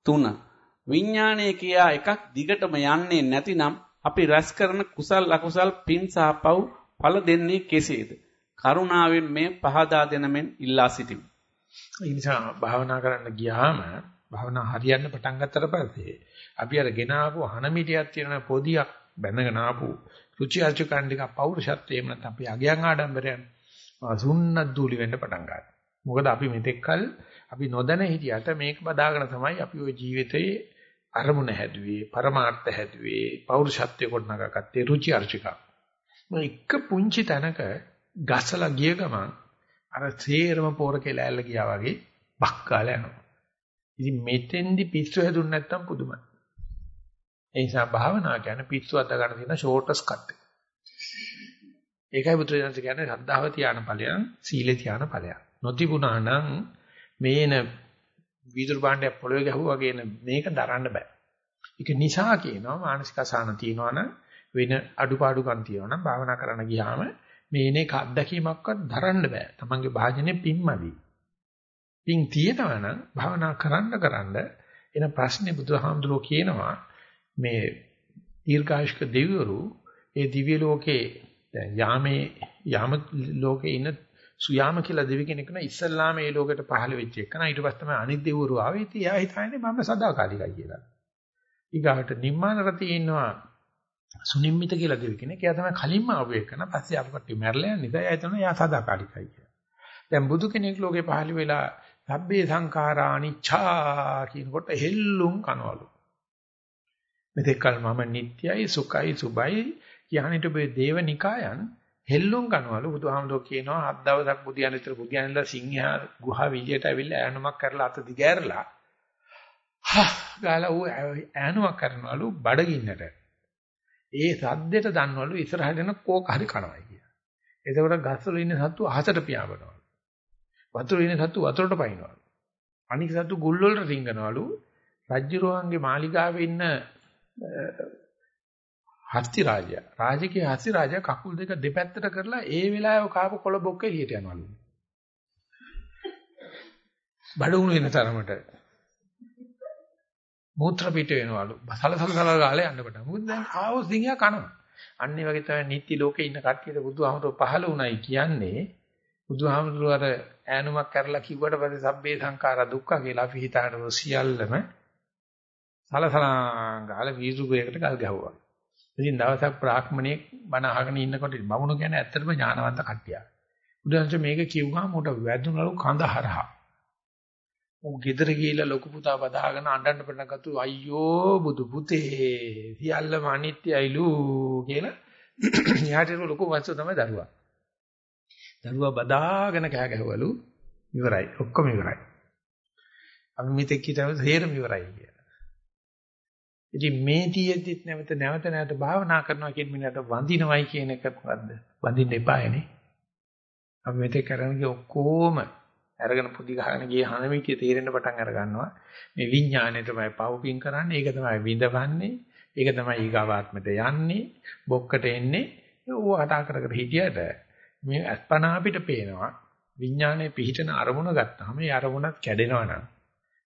3. විඥානය කියා එකක් දිගටම යන්නේ නැතිනම් අපි රැස් කරන කුසල් අකුසල් පින් සහ පව් ඵල දෙන්නේ කෙසේද? කරුණාවෙන් මේ පහදා දෙන මෙන් ඉල්ලා සිටිමි. ඒ නිසා භාවනා කරන්න ගියාම භාවනා හරියන්න පටන් ගත්තට පස්සේ අපි අර ගෙන ආපු හනමිටියක් තියෙන පොදියක් බැඳගෙන ආපු රුචි අරුචිකන් ටික පෞරුෂත්වය එහෙම නැත්නම් අපි අගයන් ආඩම්බරයන් සුන්නත් දූලි වෙන්න පටන් ගන්නවා. මොකද අපි මෙතෙක්කල් අපි නොදැන හිටියට මේක බදාගෙන තමයි අපි ওই ජීවිතයේ අරමුණ හැදුවේ, පරමාර්ථ හැදුවේ, පෞරුෂත්වය කොටනගත්තේ රුචි අරුචිකා. එක පුංචි තැනක ගසලා ගිය ගමන් අර සේරම පෝර කියලා ඇල්ල ගියා වගේ බක්කාලා යනවා. ඉතින් මෙතෙන්දි පිස්සු හැදුන්නේ නැත්තම් පුදුමයි. ඒ නිසා භාවනා කියන්නේ පිස්සු අත ගන්න තියෙන ෂෝටස් කට් එක. ඒකයි බුදුරජාණන් කියන්නේ ශ්‍රද්ධාව තියාන ඵලයන් සීලේ තියාන ඵලයන්. නොතිබුණා නම් මේන වීදුරු භාණ්ඩයක් පොළවේ ගැහුවා වගේ මේක දරන්න බෑ. ඒක නිසා කියනවා මානසික අසහන තියෙනවා නම් වෙන අඩුපාඩුකම් තියෙනවා නම් භාවනා කරන්න ගියාම මේනේ අත්දැකීමක්වත් දරන්න බෑ. තමන්ගේ භාජනේ පිම්මදි. පින් තියෙනවා නම් භාවනා කරන්න කරන්න එන ප්‍රශ්නේ බුදුහාමුදුරුවෝ කියනවා මේ දීර්ඝායුෂ්ක දෙවිවරු ඒ දිව්‍ය ලෝකේ දැන් යාමේ යාම ලෝකේ ඉන්න සුයාම කියලා දෙවි කෙනෙක් න ඉස්සල්ලාම ඒ ලෝකෙට පහළ වෙච්ච එක නා ඊට පස්සේ තමයි අනිත් දෙවිවරු ආවේ ඉතින් එයා හිතන්නේ මම සදාකාලිකයි කියලා. ඊගාට නිම්මාන රතේ ඉන්නවා සුනිම්මිත කියලා දෙවි කෙනෙක්. එයා තමයි කලින්ම ආපු එක නා පස්සේ ආපු කට්ටිය මැරලා යන නිසා එයා හිතනවා එයා සදාකාලිකයි කියලා. දැන් බුදු කෙනෙක් ලෝකේ පහළ වෙලා සබ්බේ සංඛාරානිච්ඡා කියනකොට හෙල්ලුම් කනවලු. මෙතෙක් කල මම නිට්ටයයි සුඛයි සුබයි කියහනිට මේ දේවනිකායන් හෙල්ලුම් කනවලු බුදුහාමුදුරුවෝ කියනවා හත් දවසක් බුදියන් විතර බුදියන්ලා සිංහයා ගුහා විලියට ඇවිල්ලා ඈනුමක් කරලා අත දිගෑරලා හා ගාලා ඌ ඈනුමක් කරනවලු බඩගින්නට. ඒ සද්දෙට දන්නවලු ඉස්සරහට එන කෝක හරි කනවයි කියලා. එතකොට ගස්වල ඉන්න සත්තු අහසට පියාඹනවා. වතුර ඉන්න සත්තු වතුරට පනිනවලු. අනික සත්තු ගුල් වලට රිංගනවලු. රජ්ජුරුවන්ගේ මාලිගාවේ ඉන්න හස්ති රාජයා. රාජකීය හස්ති රාජයා කකුල් දෙක දෙපැත්තට කරලා ඒ වෙලාවේ කාපු කොළ බොක්ක එළියට යනවලු. බඩුණු වෙන තරමට. මූත්‍ර පිට වෙනවලු. සලසල සල ගාලා යන්න කොට. මොකද දැන් ආවෝ සිංහයා කනවා. අන්න ඒ වගේ තමයි නිත්‍ය ලෝකේ ඉන්න කට්ටියට බුදුහාමරෝ පහළ වුණයි කියන්නේ බුදුහාමුදුරුවෝ අර ඈනුමක් කරලා කිව්වට පස්සේ සබ්බේ සංඛාරා දුක්ඛ කියලා අපි හිතාගෙන සියල්ලම සලසලා ගාලා වීසුගයකට ගල් ගැහුවා. ඉතින් දවසක් බ්‍රාහ්මණයෙක් බණ අහගෙන ඉන්නකොට බමුණු කියන්නේ ඇත්තටම ඥානවන්ත කට්ටියක්. බුදුන්සේ මේක කිව්වම උට වැදුනලු කඳ හරහා. උන් ගෙදර ගිහිල්ලා ලොකු පුතා බදාගෙන අඬන්න පටන්ගත්තු අයියෝ බුදු පුතේ සියල්ලම අනිත්‍යයිලු කියලා යාට ලොකු වංශ තමයි දරුවා. දරුවා බදාගෙන කෑ ගැහුවලු ඉවරයි ඔක්කොම ඉවරයි. අපි මෙතෙක් හිතව තේරම ඉවරයි කියලා. ඉතින් මේ තියෙද්දිත් නැවත නැවත නැවත භාවනා කරනවා කියන මිනිහට වඳිනවයි කියන එක මොකද්ද? වඳින්න එපායනේ. අපි මෙතෙක් කරන්නේ ඔක්කොම අරගෙන පුදි ගහගෙන ගියේ හනමිටිය තේරෙන්න පටන් අර ගන්නවා. මේ විඥාණය තමයි පවුපින් කරන්නේ. ඒක තමයි විඳවන්නේ. ඒක තමයි ඊගාවාත්මයට යන්නේ. බොක්කට එන්නේ. ඌව කතා කර කර හිටියට මේ අස්පනා අපිට පේනවා. විඥානයේ පිහිටන අරමුණ ගත්තාම ඒ අරමුණත් කැඩෙනවා නම්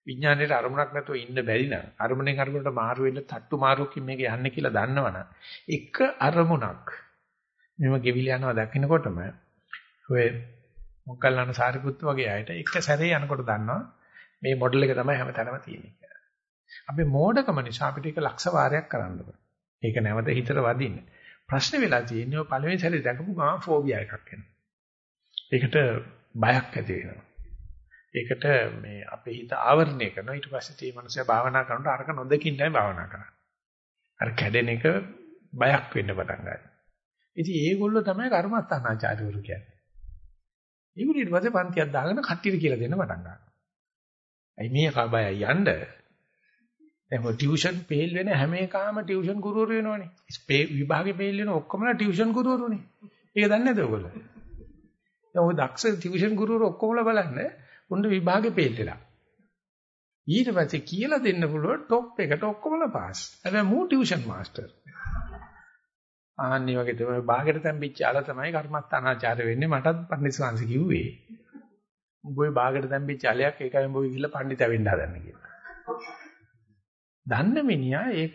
විඥානයේ අරමුණක් නැතුව ඉන්න බැරි නම් අරමුණෙන් අරමුණට මාරු වෙන්න තට්ටු මාරුවකින් මේක යන්නේ කියලා දන්නවනම් එක අරමුණක් මෙව ගෙවිල යනවා දකින්නකොටම ඔය මොග්ගල්ලාන සාරිපුත්තු වගේ අයට එක සැරේ යනකොට දන්නවා මේ මොඩල් එක තමයි හැමතැනම තියෙන්නේ කියලා. අපි මෝඩකම නිසා අපිට ඒක ලක්ෂ වාරයක් කරන්න ඒක නැවත හිතට වදින්න. ප්‍රශ්න වෙලා තියෙන්නේ ඔය පළවෙනි සැරේ දැකපු ගමන් ෆෝබියා එකක් එනවා. ඒකට බයක් ඇති වෙනවා. ඒකට මේ අපේ හිත ආවරණය කරනවා. ඊට පස්සේ මේ මනුස්සයා භාවනා කරනකොට අරක නොදකින් තමයි භාවනා කරන්නේ. අර කැඩෙන එක බයක් වෙන්න පටන් ගන්නවා. ඉතින් ඒගොල්ලෝ තමයි කර්මස්ථානාචාර්යවරු කියන්නේ. ඒගොල්ලෝ ඊට පස්සේ පන්තියක් දාගෙන කට්ටියට කියලා දෙන්න පටන් ගන්නවා. අයි මේ කබයයි යන්න. දැන් ඔය ටියුෂන් පේල් වෙන හැම එකම ටියුෂන් ගුරුවරු වෙනවනේ. ස්පේ විභාගේ පේල් වෙන ඔක්කොමලා ටියුෂන් ගුරුවරුනේ. ඒක දන්නේ නැද ඔයගොල්ලෝ? දැන් ඔය දක්ෂ ටියුෂන් ගුරුවරු ඔක්කොමලා බලන්න උන්ට විභාගේ පේල් වෙලා. ඊට පස්සේ කියලා දෙන්න පුළුවන් টොප් එකට ඔක්කොමලා පාස්. හැබැයි මූ ටියුෂන් මාස්ටර්. ආන්නේ වගේ තමයි බාගෙට තැම්පිච්ච අල තමයි කර්මස්ථානාචාර්ය වෙන්නේ මටත් පඬිස්වාංශ කිව්වේ. උඹ ඔය බාගෙට තැම්පිච්ච අලයක් ඒකයි උඹ ගිහිල්ලා පඬිත වෙන්න හදන්නේ කියලා. දන්න මිනිහා ඒක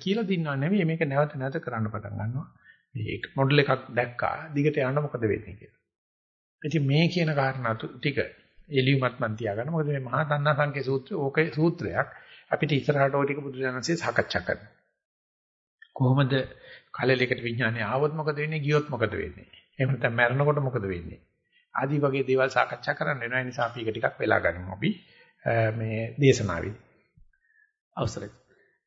කියලා දින්නව නෙමෙයි මේක නැවත නැවත කරන්න පටන් ගන්නවා. මේක මොඩල් එකක් දැක්කා දිගට යන්න මොකද වෙන්නේ කියලා. ඉතින් මේ කියන කාරණා ටික එළියුමත් මන් තියාගන්න. මොකද මේ මහා තණ්හා සංකේ සූත්‍රය ඕකේ සූත්‍රයක් අපිට ඉස්සරහට ওই ටික බුදුසසුනේ සාකච්ඡා කරනවා. කොහොමද කලලයකට විඥානය ආවොත් මොකද වෙන්නේ? ගියොත් මොකද වෙන්නේ? එහෙම නැත්නම් මැරෙනකොට මොකද වෙන්නේ? ආදී වගේ දේවල් සාකච්ඡා කරන්න වෙනවා. ඒ නිසා අපි ඒක ටිකක් වෙලා ගනිමු අපි මේ දේශනාවේදී. අවසරයි.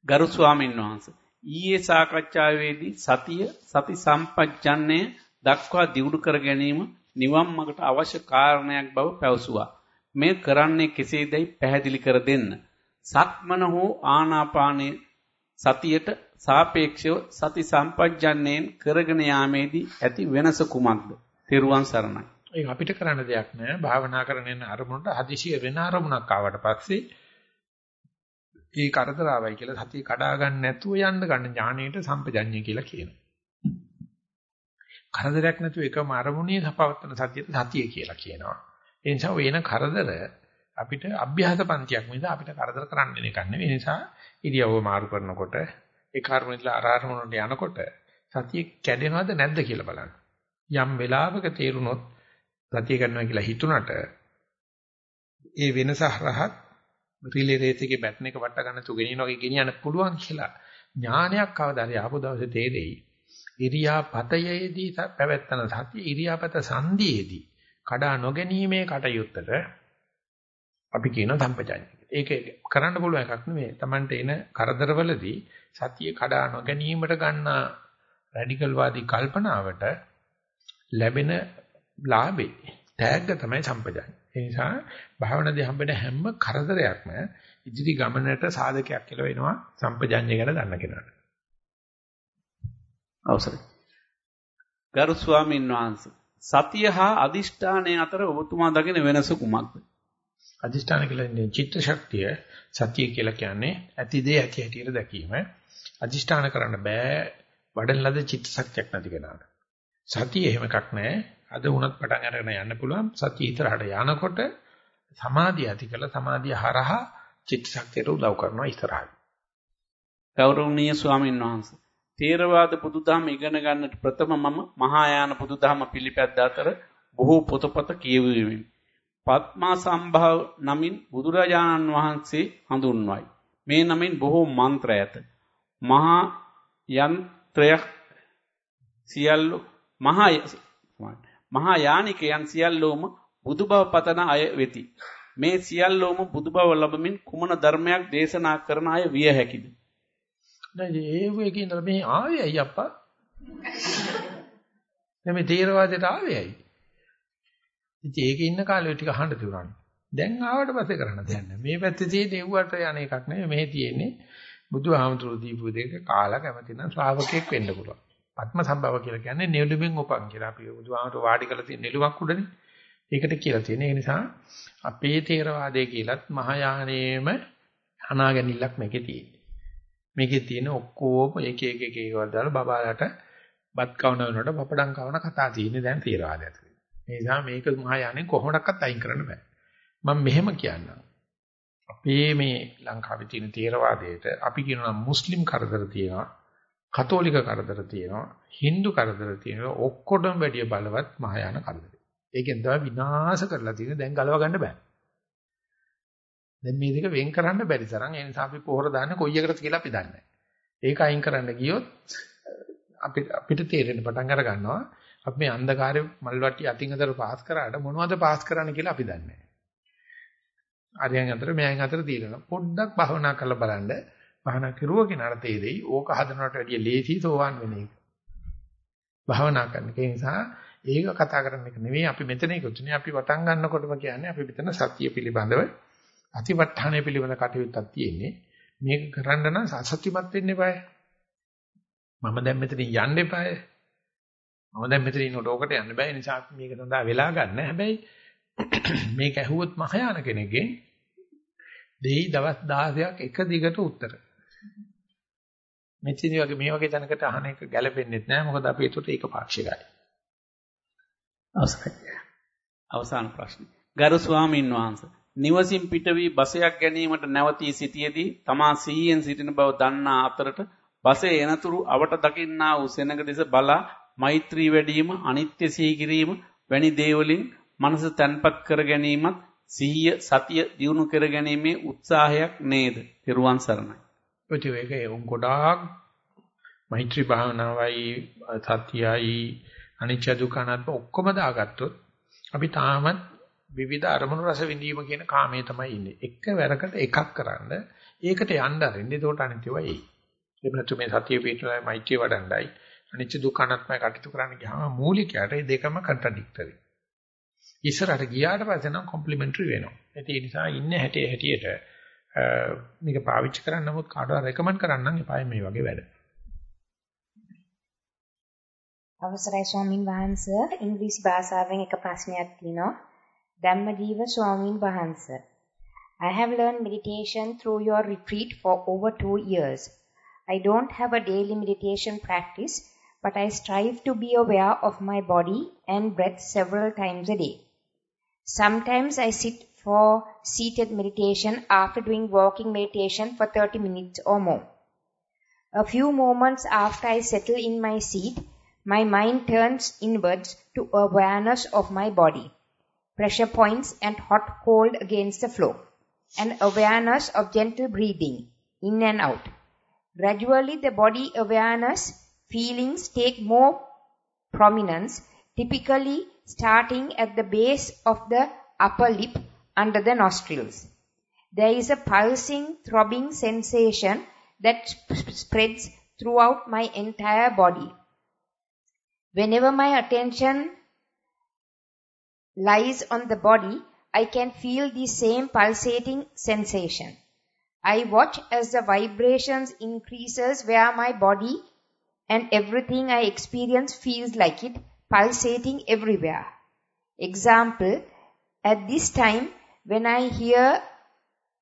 ගරු ස්වාමීන් වහන්සේ ඊයේ සාකච්ඡාවේදී සතිය සති සම්පජ්ජන්නේ දක්වා දියුණු කර ගැනීම නිවන් මාර්ගට අවශ්‍ය කාරණයක් බව පැවසුවා. මේ කරන්නේ කෙසේදයි පැහැදිලි කර දෙන්න. සක්මන හෝ ආනාපානයේ සතියට සාපේක්ෂව සති සම්පජ්ජන්නේන් කරගෙන යාමේදී ඇති වෙනස කුමක්ද? තෙරුවන් සරණයි. ඒක අපිට කරන්න දෙයක් නෑ. භාවනා කරන යන අරමුණට හදිසිය වෙන අරමුණක් ආවට පස්සේ ඒ කරදර ආවයි කියලා සතිය කඩා ගන්න නැතුව යන්න ගන්න ඥාණයට සම්පජඤ්ඤය කියලා කියනවා. කරදරයක් නැතුව එකම අරමුණේ සපවත්තන සතියට සතිය කියලා කියනවා. ඒ නිසා වෙන කරදර අපිට අභ්‍යාස පන්තියක් මිස අපිට කරදර කරන්න දෙන එකක් නෙවෙයි. ඒ නිසා ඉරියව්ව මාරු කරනකොට ඒ කර්මෙట్లా අරහරමුණට යනකොට සතිය කැඩෙනවද නැද්ද කියලා බලන්න. යම් වෙලාවක තේරුනොත් සතිය කරනවා කියලා හිතුණට ඒ වෙනස හරහත් රිලේ රේස් එකේ බැටන් එක වට ගන්න තු ගෙනියන වගේ ගෙනියන්න පුළුවන් කියලා ඥානයක් කවදාද ආපු දවසේ තේරෙයි. ඉරියාපතයේදී පැවැත්තන සතිය ඉරියාපත සංදීයේදී කඩා නොගැනීමේ කටයුත්තට අපි කියන සම්පජාඤ්ඤය. ඒක කරන්න පුළුවන් එකක් නෙමෙයි. Tamante එන කරදරවලදී සතිය කඩා නොගැනීමට ගන්න රැඩිකල් වාදී කල්පනාවට ලැබෙන ලාභේ තෑග්ග තමයි සම්පජාඤ්ඤය. ඒ නිසා භාවනාවේ හම්බෙන හැම කරදරයක්ම ඉදිරි ගමනට සාධකයක් කියලා වෙනවා සම්පජාඤ්ඤය ගැන දන්න කෙනාට. අවසරයි. ගරු ස්වාමීන් වහන්සේ සතිය හා අදිෂ්ඨානය අතර ඔබතුමා දකින වෙනස කුමක්ද? අදිෂ්ඨාන කියලා ඉන්නේ චිත්ත ශක්තිය සතිය කියලා කියන්නේ ඇති දේ ඇති හැටියට දැකීම. අදිෂ්ඨාන කරන්න බෑ වඩන ලද චිත්ත ශක්තියක් නැති කෙනාට. සතිය එහෙම එකක් නැහැ. අද වුණත් පටන් අරගෙන යන්න පුළුවන්. සතිය ඉතරහට යනකොට සමාධිය ඇති කළා සමාධිය හරහා චිත්ත ශක්තියට උදව් කරනවා ඉස්සරහට. ගෞරවනීය ස්වාමීන් වහන්සේ තේරවාද බුදුදහම ඉගෙන ගන්නට ප්‍රථම මම මහායාන බුදුදහම පිළිපැද්ද අතර බොහෝ පොතපත කියවුවෙමි. පත්මා සම්භව නමින් බුදුරජාණන් වහන්සේ හඳුන්වයි. මේ නමින් බොහෝ මන්ත්‍ර ඇත. මහා යන්ත්‍රයක් සියල්ල මහා මහා යානිකයන් සියල්ලෝම බුදු බව පතන අය වෙති. මේ සියල්ලෝම බුදු බව ලැබමින් කුමන ධර්මයක් දේශනා කරන අය විය හැකිද? නෑ ඒ වගේ ඉඳලා මේ ආවේ අයියා අප්පා. දැන් මේ තේරවාදයට ආවේ ඇයි? ඉතින් ඒකේ ඉන්න කාලේ ටික අහන්න තිබුණානේ. දැන් ආවට පස්සේ කරන්න දෙයක් නෑ. මේ පැත්තේ තියෙන එව්වට යන එකක් නෙවෙයි. මෙහි තියෙන්නේ බුදුහාමුදුරු දීපු දෙක කාලා කැමති නම් ශ්‍රාවකෙක් වෙන්න පුළුවන්. පත්ම සම්භව කියලා කියන්නේ නෙළුමින් උපන් කියලා. අපි බුදුහාමුදුරු වාඩි කරලා තියෙන නෙළුමක් උඩනේ. ඒකට කියලා තියෙන. ඒ නිසා අපේ තේරවාදයේ කියලත් මහායානයේම අනාගැනිල්ලක් මේකේ තියෙන්නේ. මේකේ තියෙන ඔක්කොම එක එක එක ඒවල් දාලා බබාලට බත් කවන වෙනකොට පපඩම් කවන කතා තියෙන්නේ දැන් තේරවාදය ඇතුලේ. ඒ නිසා මේක මහායානෙන් කොහොමඩක්වත් අයින් කරන්න බෑ. මම මෙහෙම කියන්නම්. අපේ මේ ලංකාවේ තියෙන තේරවාදයට අපි කියනවා මුස්ලිම් කරදර තියෙනවා, කතෝලික කරදර තියෙනවා, Hindu කරදර තියෙනවා, ඔක්කොටම වැඩිය බලවත් මහායාන කරදරය. ඒකෙන් තමයි විනාශ කරලා තියෙන්නේ දැන් ගලව ගන්න බෑ. දැන් මේ දෙක වෙන් කරන්න බැරි තරම් ඒ නිසා අපි පොහොර දාන්නේ කොයි එකටද කියලා අපි දන්නේ නැහැ. ඒක අයින් කරන්න ගියොත් අපිට අපිට තේරෙන්න පටන් අර ගන්නවා අපි මේ අන්ධකාරයේ මල්වට්ටි අතින් අතට පාස් කරාට මොනවද පාස් කරන්න කියලා අපි දන්නේ නැහැ. අරයන් අතර මෙයන් අතර තියෙනවා. පොඩ්ඩක් භවනා කරලා බලන්න. භවනා කරුවා කෙනාට තේරෙයි ඕක හදනවට වැඩිය ලේසි සෝවාන් වෙන එක. භවනා කරන එක නිසා ඒක කතා කරන්න එක නෙවෙයි අපි මෙතන ඉක්ුතුනේ අපි වටන් ගන්නකොටම කියන්නේ අපි මෙතන සතිය පිළිබඳව අතිවට්ඨානය පිළිබඳ කටයුත්තක් තියෙන්නේ. මේක කරන්න නම් සසත්‍යමත් වෙන්න එපායි. මම දැන් මෙතන යන්න එපායි. මම දැන් මෙතන ඉන්නකොට ඕකට යන්න බෑ. ඒ නිසා අපි මේක සඳහා වෙලා ගන්න. හැබැයි (clears throat) මේක ඇහුවොත් මහායාන කෙනෙක්ගෙන් දෙයි දවස් 16ක් එක දිගට උත්තර. මෙච්චිනි වගේ මේ වගේ තැනකට අහන එක ගැළපෙන්නේ නැහැ. මොකද අපි ඒකට ඒක පාක්ෂිකයි. අවසරයි. අවසාන ප්‍රශ්න. ගරු ස්වාමීන් වහන්සේ නිවසින් පිට වී බසයක් ගැනීමට නැවතී සිටියේදී තමා සිහියෙන් සිටින බව දන්නා අතරට බසේ එනතුරු අවට දකින්නා වූ සෙනඟ දෙස බලා මෛත්‍රී වැඩිම අනිත්‍ය සිහි කිරීම වැනි දේවලින් මනස තන්පත් කර ගැනීමත් සිහිය සතිය දියුණු කර ගැනීමේ උත්සාහයක් නේද? පෙරුවන් සරණයි. ඔය ඒක උන් ගොඩාක් මෛත්‍රී භාවනාවයි සතියයි අනිච්ච දුක්ඛ අනාත්ම ඔක්කොම දාගත්තොත් අපි තාමත් විවිධ අරමුණු රස විඳීම කියන කාමයේ තමයි ඉන්නේ. එක වැරකට එකක් කරන්න ඒකට යන්න අරින්න. ඒකට අනිත්‍යව එයි. එහෙම නැත්නම් මේ සතිය පිටුලයි මෛත්‍රිය වඩන්නයි අනිච්ච දුක්ඛ අනාත්මයි කටයුතු කරන්න ගියාම මූලිකයට මේ දෙකම කන්ට්‍රඩික්ටරි. ඉස්සරහට ගියාට පස්සේ නම් කොම්ප්ලිමන්ටරි වෙනවා. ඒ නිසා ඉන්නේ හැටි හැටියට මේක පාවිච්චි කරන්න නමුත් කාටවත් රෙකමන්ඩ් කරන්නම් එපායි මේ වගේ වැඩ. අවසරයි ස්වාමින් වහන්සේ ඉංග්‍රීසි භාෂාවෙන් එක ප්‍රශ්නයක් තියෙනවා. Dhammadeva Swamin Bahansa. I have learned meditation through your retreat for over two years. I don't have a daily meditation practice, but I strive to be aware of my body and breath several times a day. Sometimes I sit for seated meditation after doing walking meditation for 30 minutes or more. A few moments after I settle in my seat, my mind turns inwards to awareness of my body pressure points and hot cold against the floor, and awareness of gentle breathing in and out. Gradually the body awareness feelings take more prominence, typically starting at the base of the upper lip under the nostrils. There is a pulsing, throbbing sensation that sp spreads throughout my entire body. Whenever my attention lies on the body, I can feel the same pulsating sensation. I watch as the vibrations increases where my body and everything I experience feels like it pulsating everywhere. Example, at this time when I hear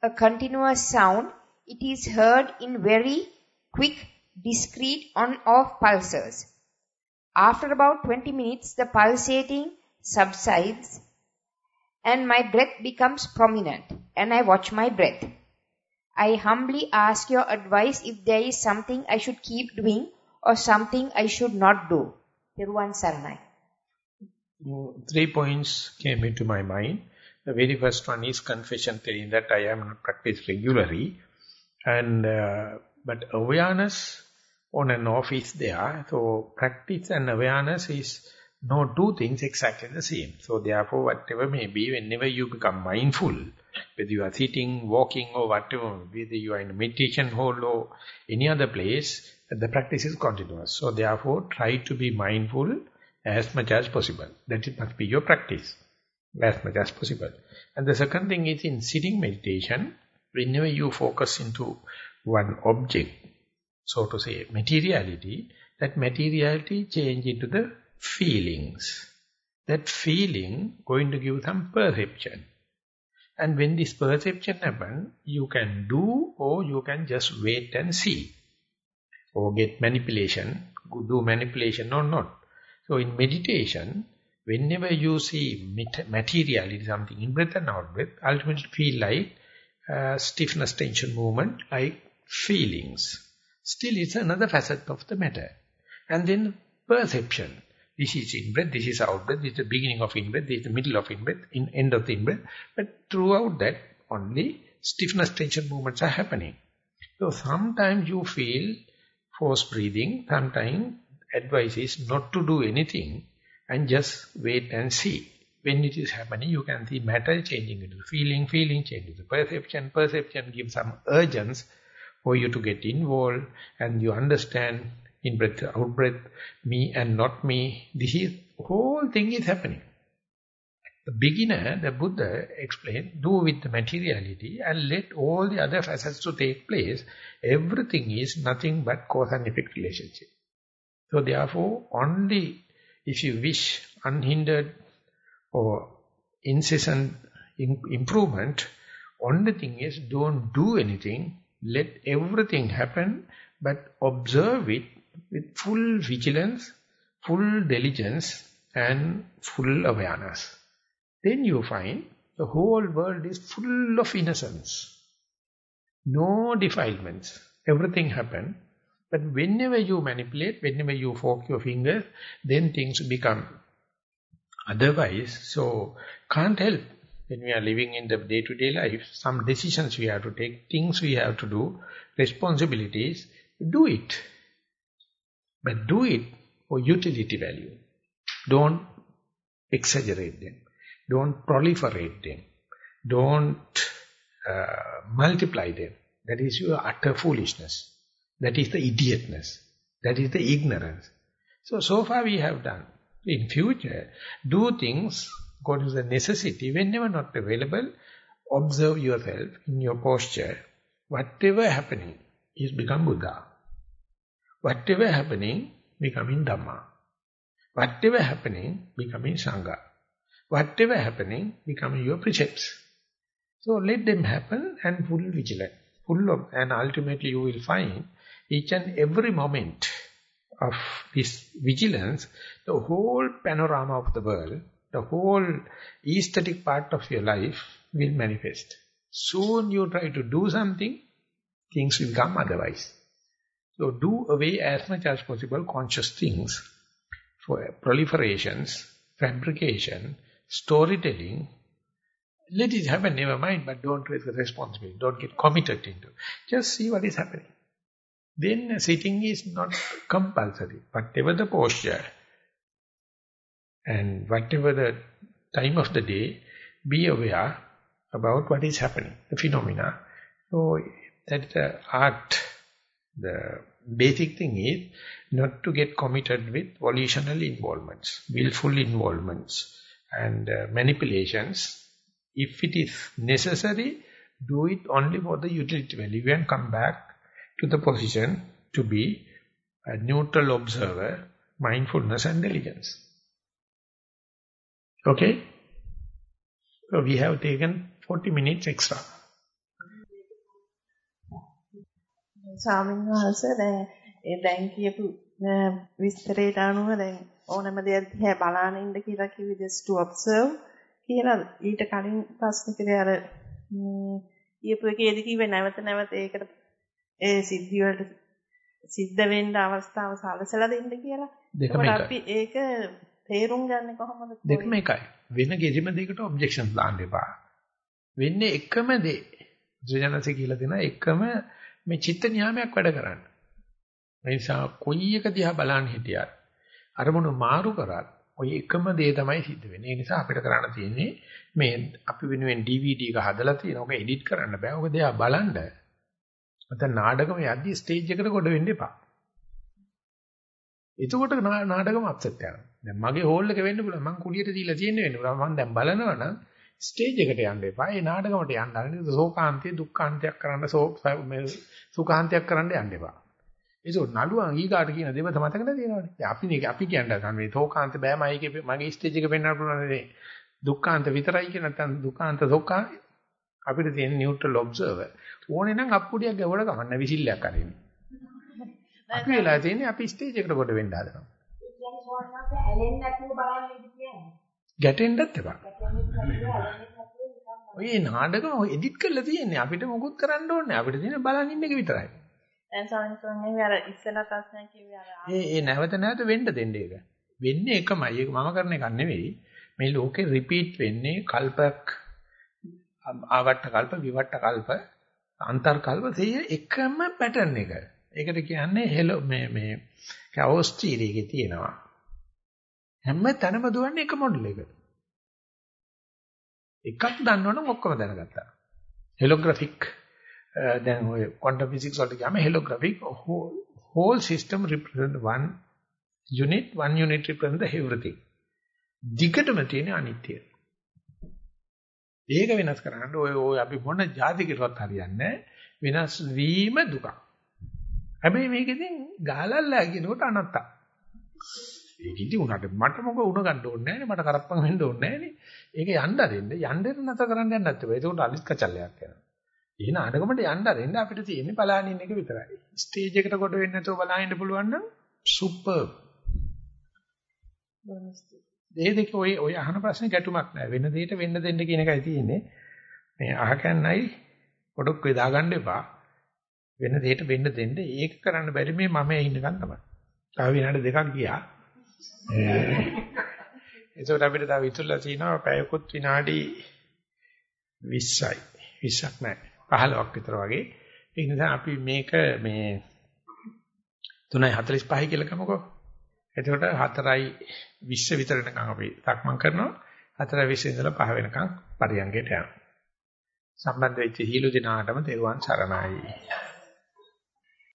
a continuous sound, it is heard in very quick, discrete on-off pulses. After about 20 minutes, the pulsating subsides and my breath becomes prominent and I watch my breath. I humbly ask your advice if there is something I should keep doing or something I should not do. Tiruvan Saranai. Three points came into my mind. The very first one is confession telling that I am not practiced regularly. And, uh, but awareness on and off is there. So practice and awareness is no two things exactly the same. So therefore, whatever may be, whenever you become mindful, whether you are sitting, walking or whatever, whether you are in a meditation hall or any other place, the practice is continuous. So therefore, try to be mindful as much as possible. That it must be your practice, as much as possible. And the second thing is in sitting meditation, whenever you focus into one object, so to say, materiality, that materiality change into the feelings. That feeling going to give some perception. And when this perception happen, you can do or you can just wait and see. Or get manipulation, do manipulation or not. So in meditation, whenever you see materiality, something in breath and out breath, ultimately feel like uh, stiffness, tension, movement, like feelings. Still, it's another facet of the matter. And then perception. This is in-breath, this is out-breath, this is the beginning of in-breath, this is the middle of in-breath, in end of the in-breath. But throughout that, only stiffness, tension movements are happening. So sometimes you feel forced breathing, sometimes advice is not to do anything and just wait and see. When it is happening, you can see matter changing into feeling, feeling changing into perception, perception gives some urgency for you to get involved and you understand in breath, out breath, me and not me. This is, whole thing is happening. The beginner, the Buddha explained, do with the materiality and let all the other facets to take place. Everything is nothing but cause and effect relationship. So therefore, only if you wish unhindered or incessant improvement, only thing is don't do anything, let everything happen, but observe it with full vigilance, full diligence and full awareness. Then you find the whole world is full of innocence. No defilements. Everything happen. But whenever you manipulate, whenever you fork your fingers, then things become otherwise. So, can't help. When we are living in the day-to-day -day life, some decisions we have to take, things we have to do, responsibilities, do it. But do it for utility value. Don't exaggerate them. Don't proliferate them. Don't uh, multiply them. That is your utter foolishness. That is the idiotness. That is the ignorance. So, so far we have done. In future, do things according to the necessity. Whenever not available, observe yourself in your posture. Whatever happening is become Buddha. Whatever happening, becoming Dhamma. Whatever happening, becoming Sangha. Whatever happening, becoming your precepts. So let them happen and full vigilant. Full of, and ultimately you will find each and every moment of this vigilance, the whole panorama of the world, the whole aesthetic part of your life will manifest. Soon you try to do something, things will come otherwise. So do away as much as possible conscious things for proliferations, fabrication, storytelling. Let it happen, never mind, but don't take the responsibility. Don't get committed into Just see what is happening. Then sitting is not compulsory. Whatever the posture and whatever the time of the day, be aware about what is happening, the phenomena. So that the art, the basic thing is not to get committed with volitional involvements, willful involvements and uh, manipulations. If it is necessary, do it only for the utility value and come back to the position to be a neutral observer, mindfulness and diligence. Okay? So we have taken 40 minutes extra. ස්වාමීන් වහන්සේ දැන් දැන් කියපු විස්තරයට අනුව දැන් ඕනම දෙයක් දිහා බලාන ඉන්න කියලා කිව්වේ just to observe කියලා ඊට කලින් ප්‍රශ්නෙකදී අර ඊපු එකේදී කිව්වේ නැවත නැවත ඒකට ඒ සිද්ධි වලට සිද්ධ වෙන්න අවස්ථාව සලසලා දෙන්න කියලා. දෙකම එකයි. අපි ඒක තේරුම් ගන්න කොහොමද? දෙකම එකයි. වෙන කිසිම දෙයකට ඔබ්ජෙක්ෂන්ස් දාන්න එපා. වෙන්නේ එකම දේ. ත්‍රිජනසේ කියලා දෙන එකම මේ චිත්ත නියාමයක් වැඩ කරන්න. ඒ නිසා කොයි එක දිහා බලන්න හිටියත් අරමුණු මාරු කරත් ওই එකම දේ තමයි සිද්ධ වෙන්නේ. ඒ නිසා අපිට කරන්න තියෙන්නේ මේ අපි වෙනුවෙන් DVD එක හදලා තියෙන ඔක එඩිට් කරන්න බෑ. ඔක දෙයා බලන්න. නැත්නම් නාටකම යද්දි ස්ටේජ් එකට කොට වෙන්න එපා. එතකොට නාටකම අප්සෙට් යනවා. දැන් මගේ හෝල් එක වෙන්න පුළුවන්. මං කුලියට දීලා තියෙන්න වෙන්න පුළුවන්. මං දැන් බලනවා නම් ස්ටේජ් එකට යන්න එපා. ඒ නාටකමට යන්න හරිද? සෝකාන්තයේ දුක්ඛාන්තයක් කරන්න සෝක් සුඛාන්තයක් කරන්න යන්න එපා. ඒක නළුවන් ඊගාට කියන දෙව මතක නැතිනවනේ. දැන් අපි නේ අපි කියන්නේ මේ සෝකාන්ත බෑ මයිකේ මගේ ස්ටේජ් එක පෙන්වන්න පුළුවන් නේ. දුක්ඛාන්ත විතරයි කියන නැත්නම් දුක්ඛාන්ත සෝකා අපිට තියෙන නියුට්‍රල් ඔබ්සර්වර්. ඕනේ නම් අප්පුඩියක් ගැවුවට කමන්න විසිල්ලයක් අරින්න. අපි වෙලා තියෙන්නේ අපි ස්ටේජ් එකට කොට වෙන්න හදනවා. ඒ කියන්නේ සෝනකට ඇලෙන්නේ නැතුව බලන්න ඉඳී කියන්නේ. ගැටෙන්නත් එපා. ඔය නාටකම එඩිට් කරලා තියෙන්නේ අපිට මොකුත් කරන්න ඕනේ අපිට තියෙන්නේ බලන් ඉන්න එක විතරයි. දැන් සාමාන්‍යයෙන් අර ඉස්සලා ප්‍රශ්නය කිව්වේ අර ඒ ඒ නැවත නැවත වෙන්න දෙන්න ඒක. වෙන්නේ එකමයි. ඒක මම කරන එකක් නෙවෙයි. මේ ලෝකේ රිපීට් වෙන්නේ කල්පයක් ආවට්ට කල්ප විවට්ට කල්ප අන්තර් කල්ප තේ එකම පැටර්න් එක. ඒකට කියන්නේ හෙලෝ මේ මේ කවෝස්ටීරියගේ තියෙනවා. හැම තැනම දුවන්නේ එක මොඩල් එක. එකක් දන්නවනම් ඔක්කොම දැනගත්තා. හෙලෝග්‍රැෆික් දැන් ඔය ක්වොන්ටම් ෆිසික්ස් වලට ගියාම holographic whole system represent one unit one unit represent the everything. දිගටම තියෙන අනිත්‍ය. ඒක වෙනස් කරන්න ඔය ඔය අපි මොන જાති කිරුවත් හරියන්නේ වෙනස් වීම දුකක්. හැබැයි මේකෙන් ගාලල්ලා කියනකොට අනත්තක්. ඒක ඉති උනට මට මොක උණ ගන්න ඕනේ නැහැ මට කරප්පන් වෙන්න ඕනේ නැහැ ඒක යන්න අරින්න යන්න නැතර කරන්න යන්නත් බෑ ඒකට අලිත් කචල්ලයක් යනවා එහෙනම් අඩගමට යන්න අරින්න අපිට තියෙන්නේ බලාගෙන ඉන්න එක විතරයි. ස්ටේජ් එකට කොට වෙන්නේ නැතුව බලාගෙන ඉන්න පුළුවන් නම් සුපර් මේ දෙක ඔය ඔය අහන ප්‍රශ්නේ ගැටුමක් නෑ. වෙන දෙයකට වෙන්න දෙන්න කියන එකයි තියෙන්නේ. මේ අහකන්නයි පොඩක් වේදා ගන්න එපා. වෙන දෙයකට වෙන්න දෙන්න. ඒක කරන්න බැරි මේ මම ඉන්නකන් තමයි. තව විනාඩි දෙකක් ගියා. (laughs) එතකොට අපිට තව ඉතුරුලා තියෙනවා පැයකොත් විනාඩි 20යි 20ක් නෑ 15ක් විතර වගේ. ඒ නිසා අපි මේක මේ 3:45 කියලා ගමුකෝ එතකොට 4යි 20 විතර වෙනකන් අපි සක්මන් කරනවා. 4යි 20 ඉඳලා 5 වෙනකන් පරියන්ගයට යනවා. සම්බන්ධ වෙච්ච හිලු දිනාටම තෙරුවන් සරණයි.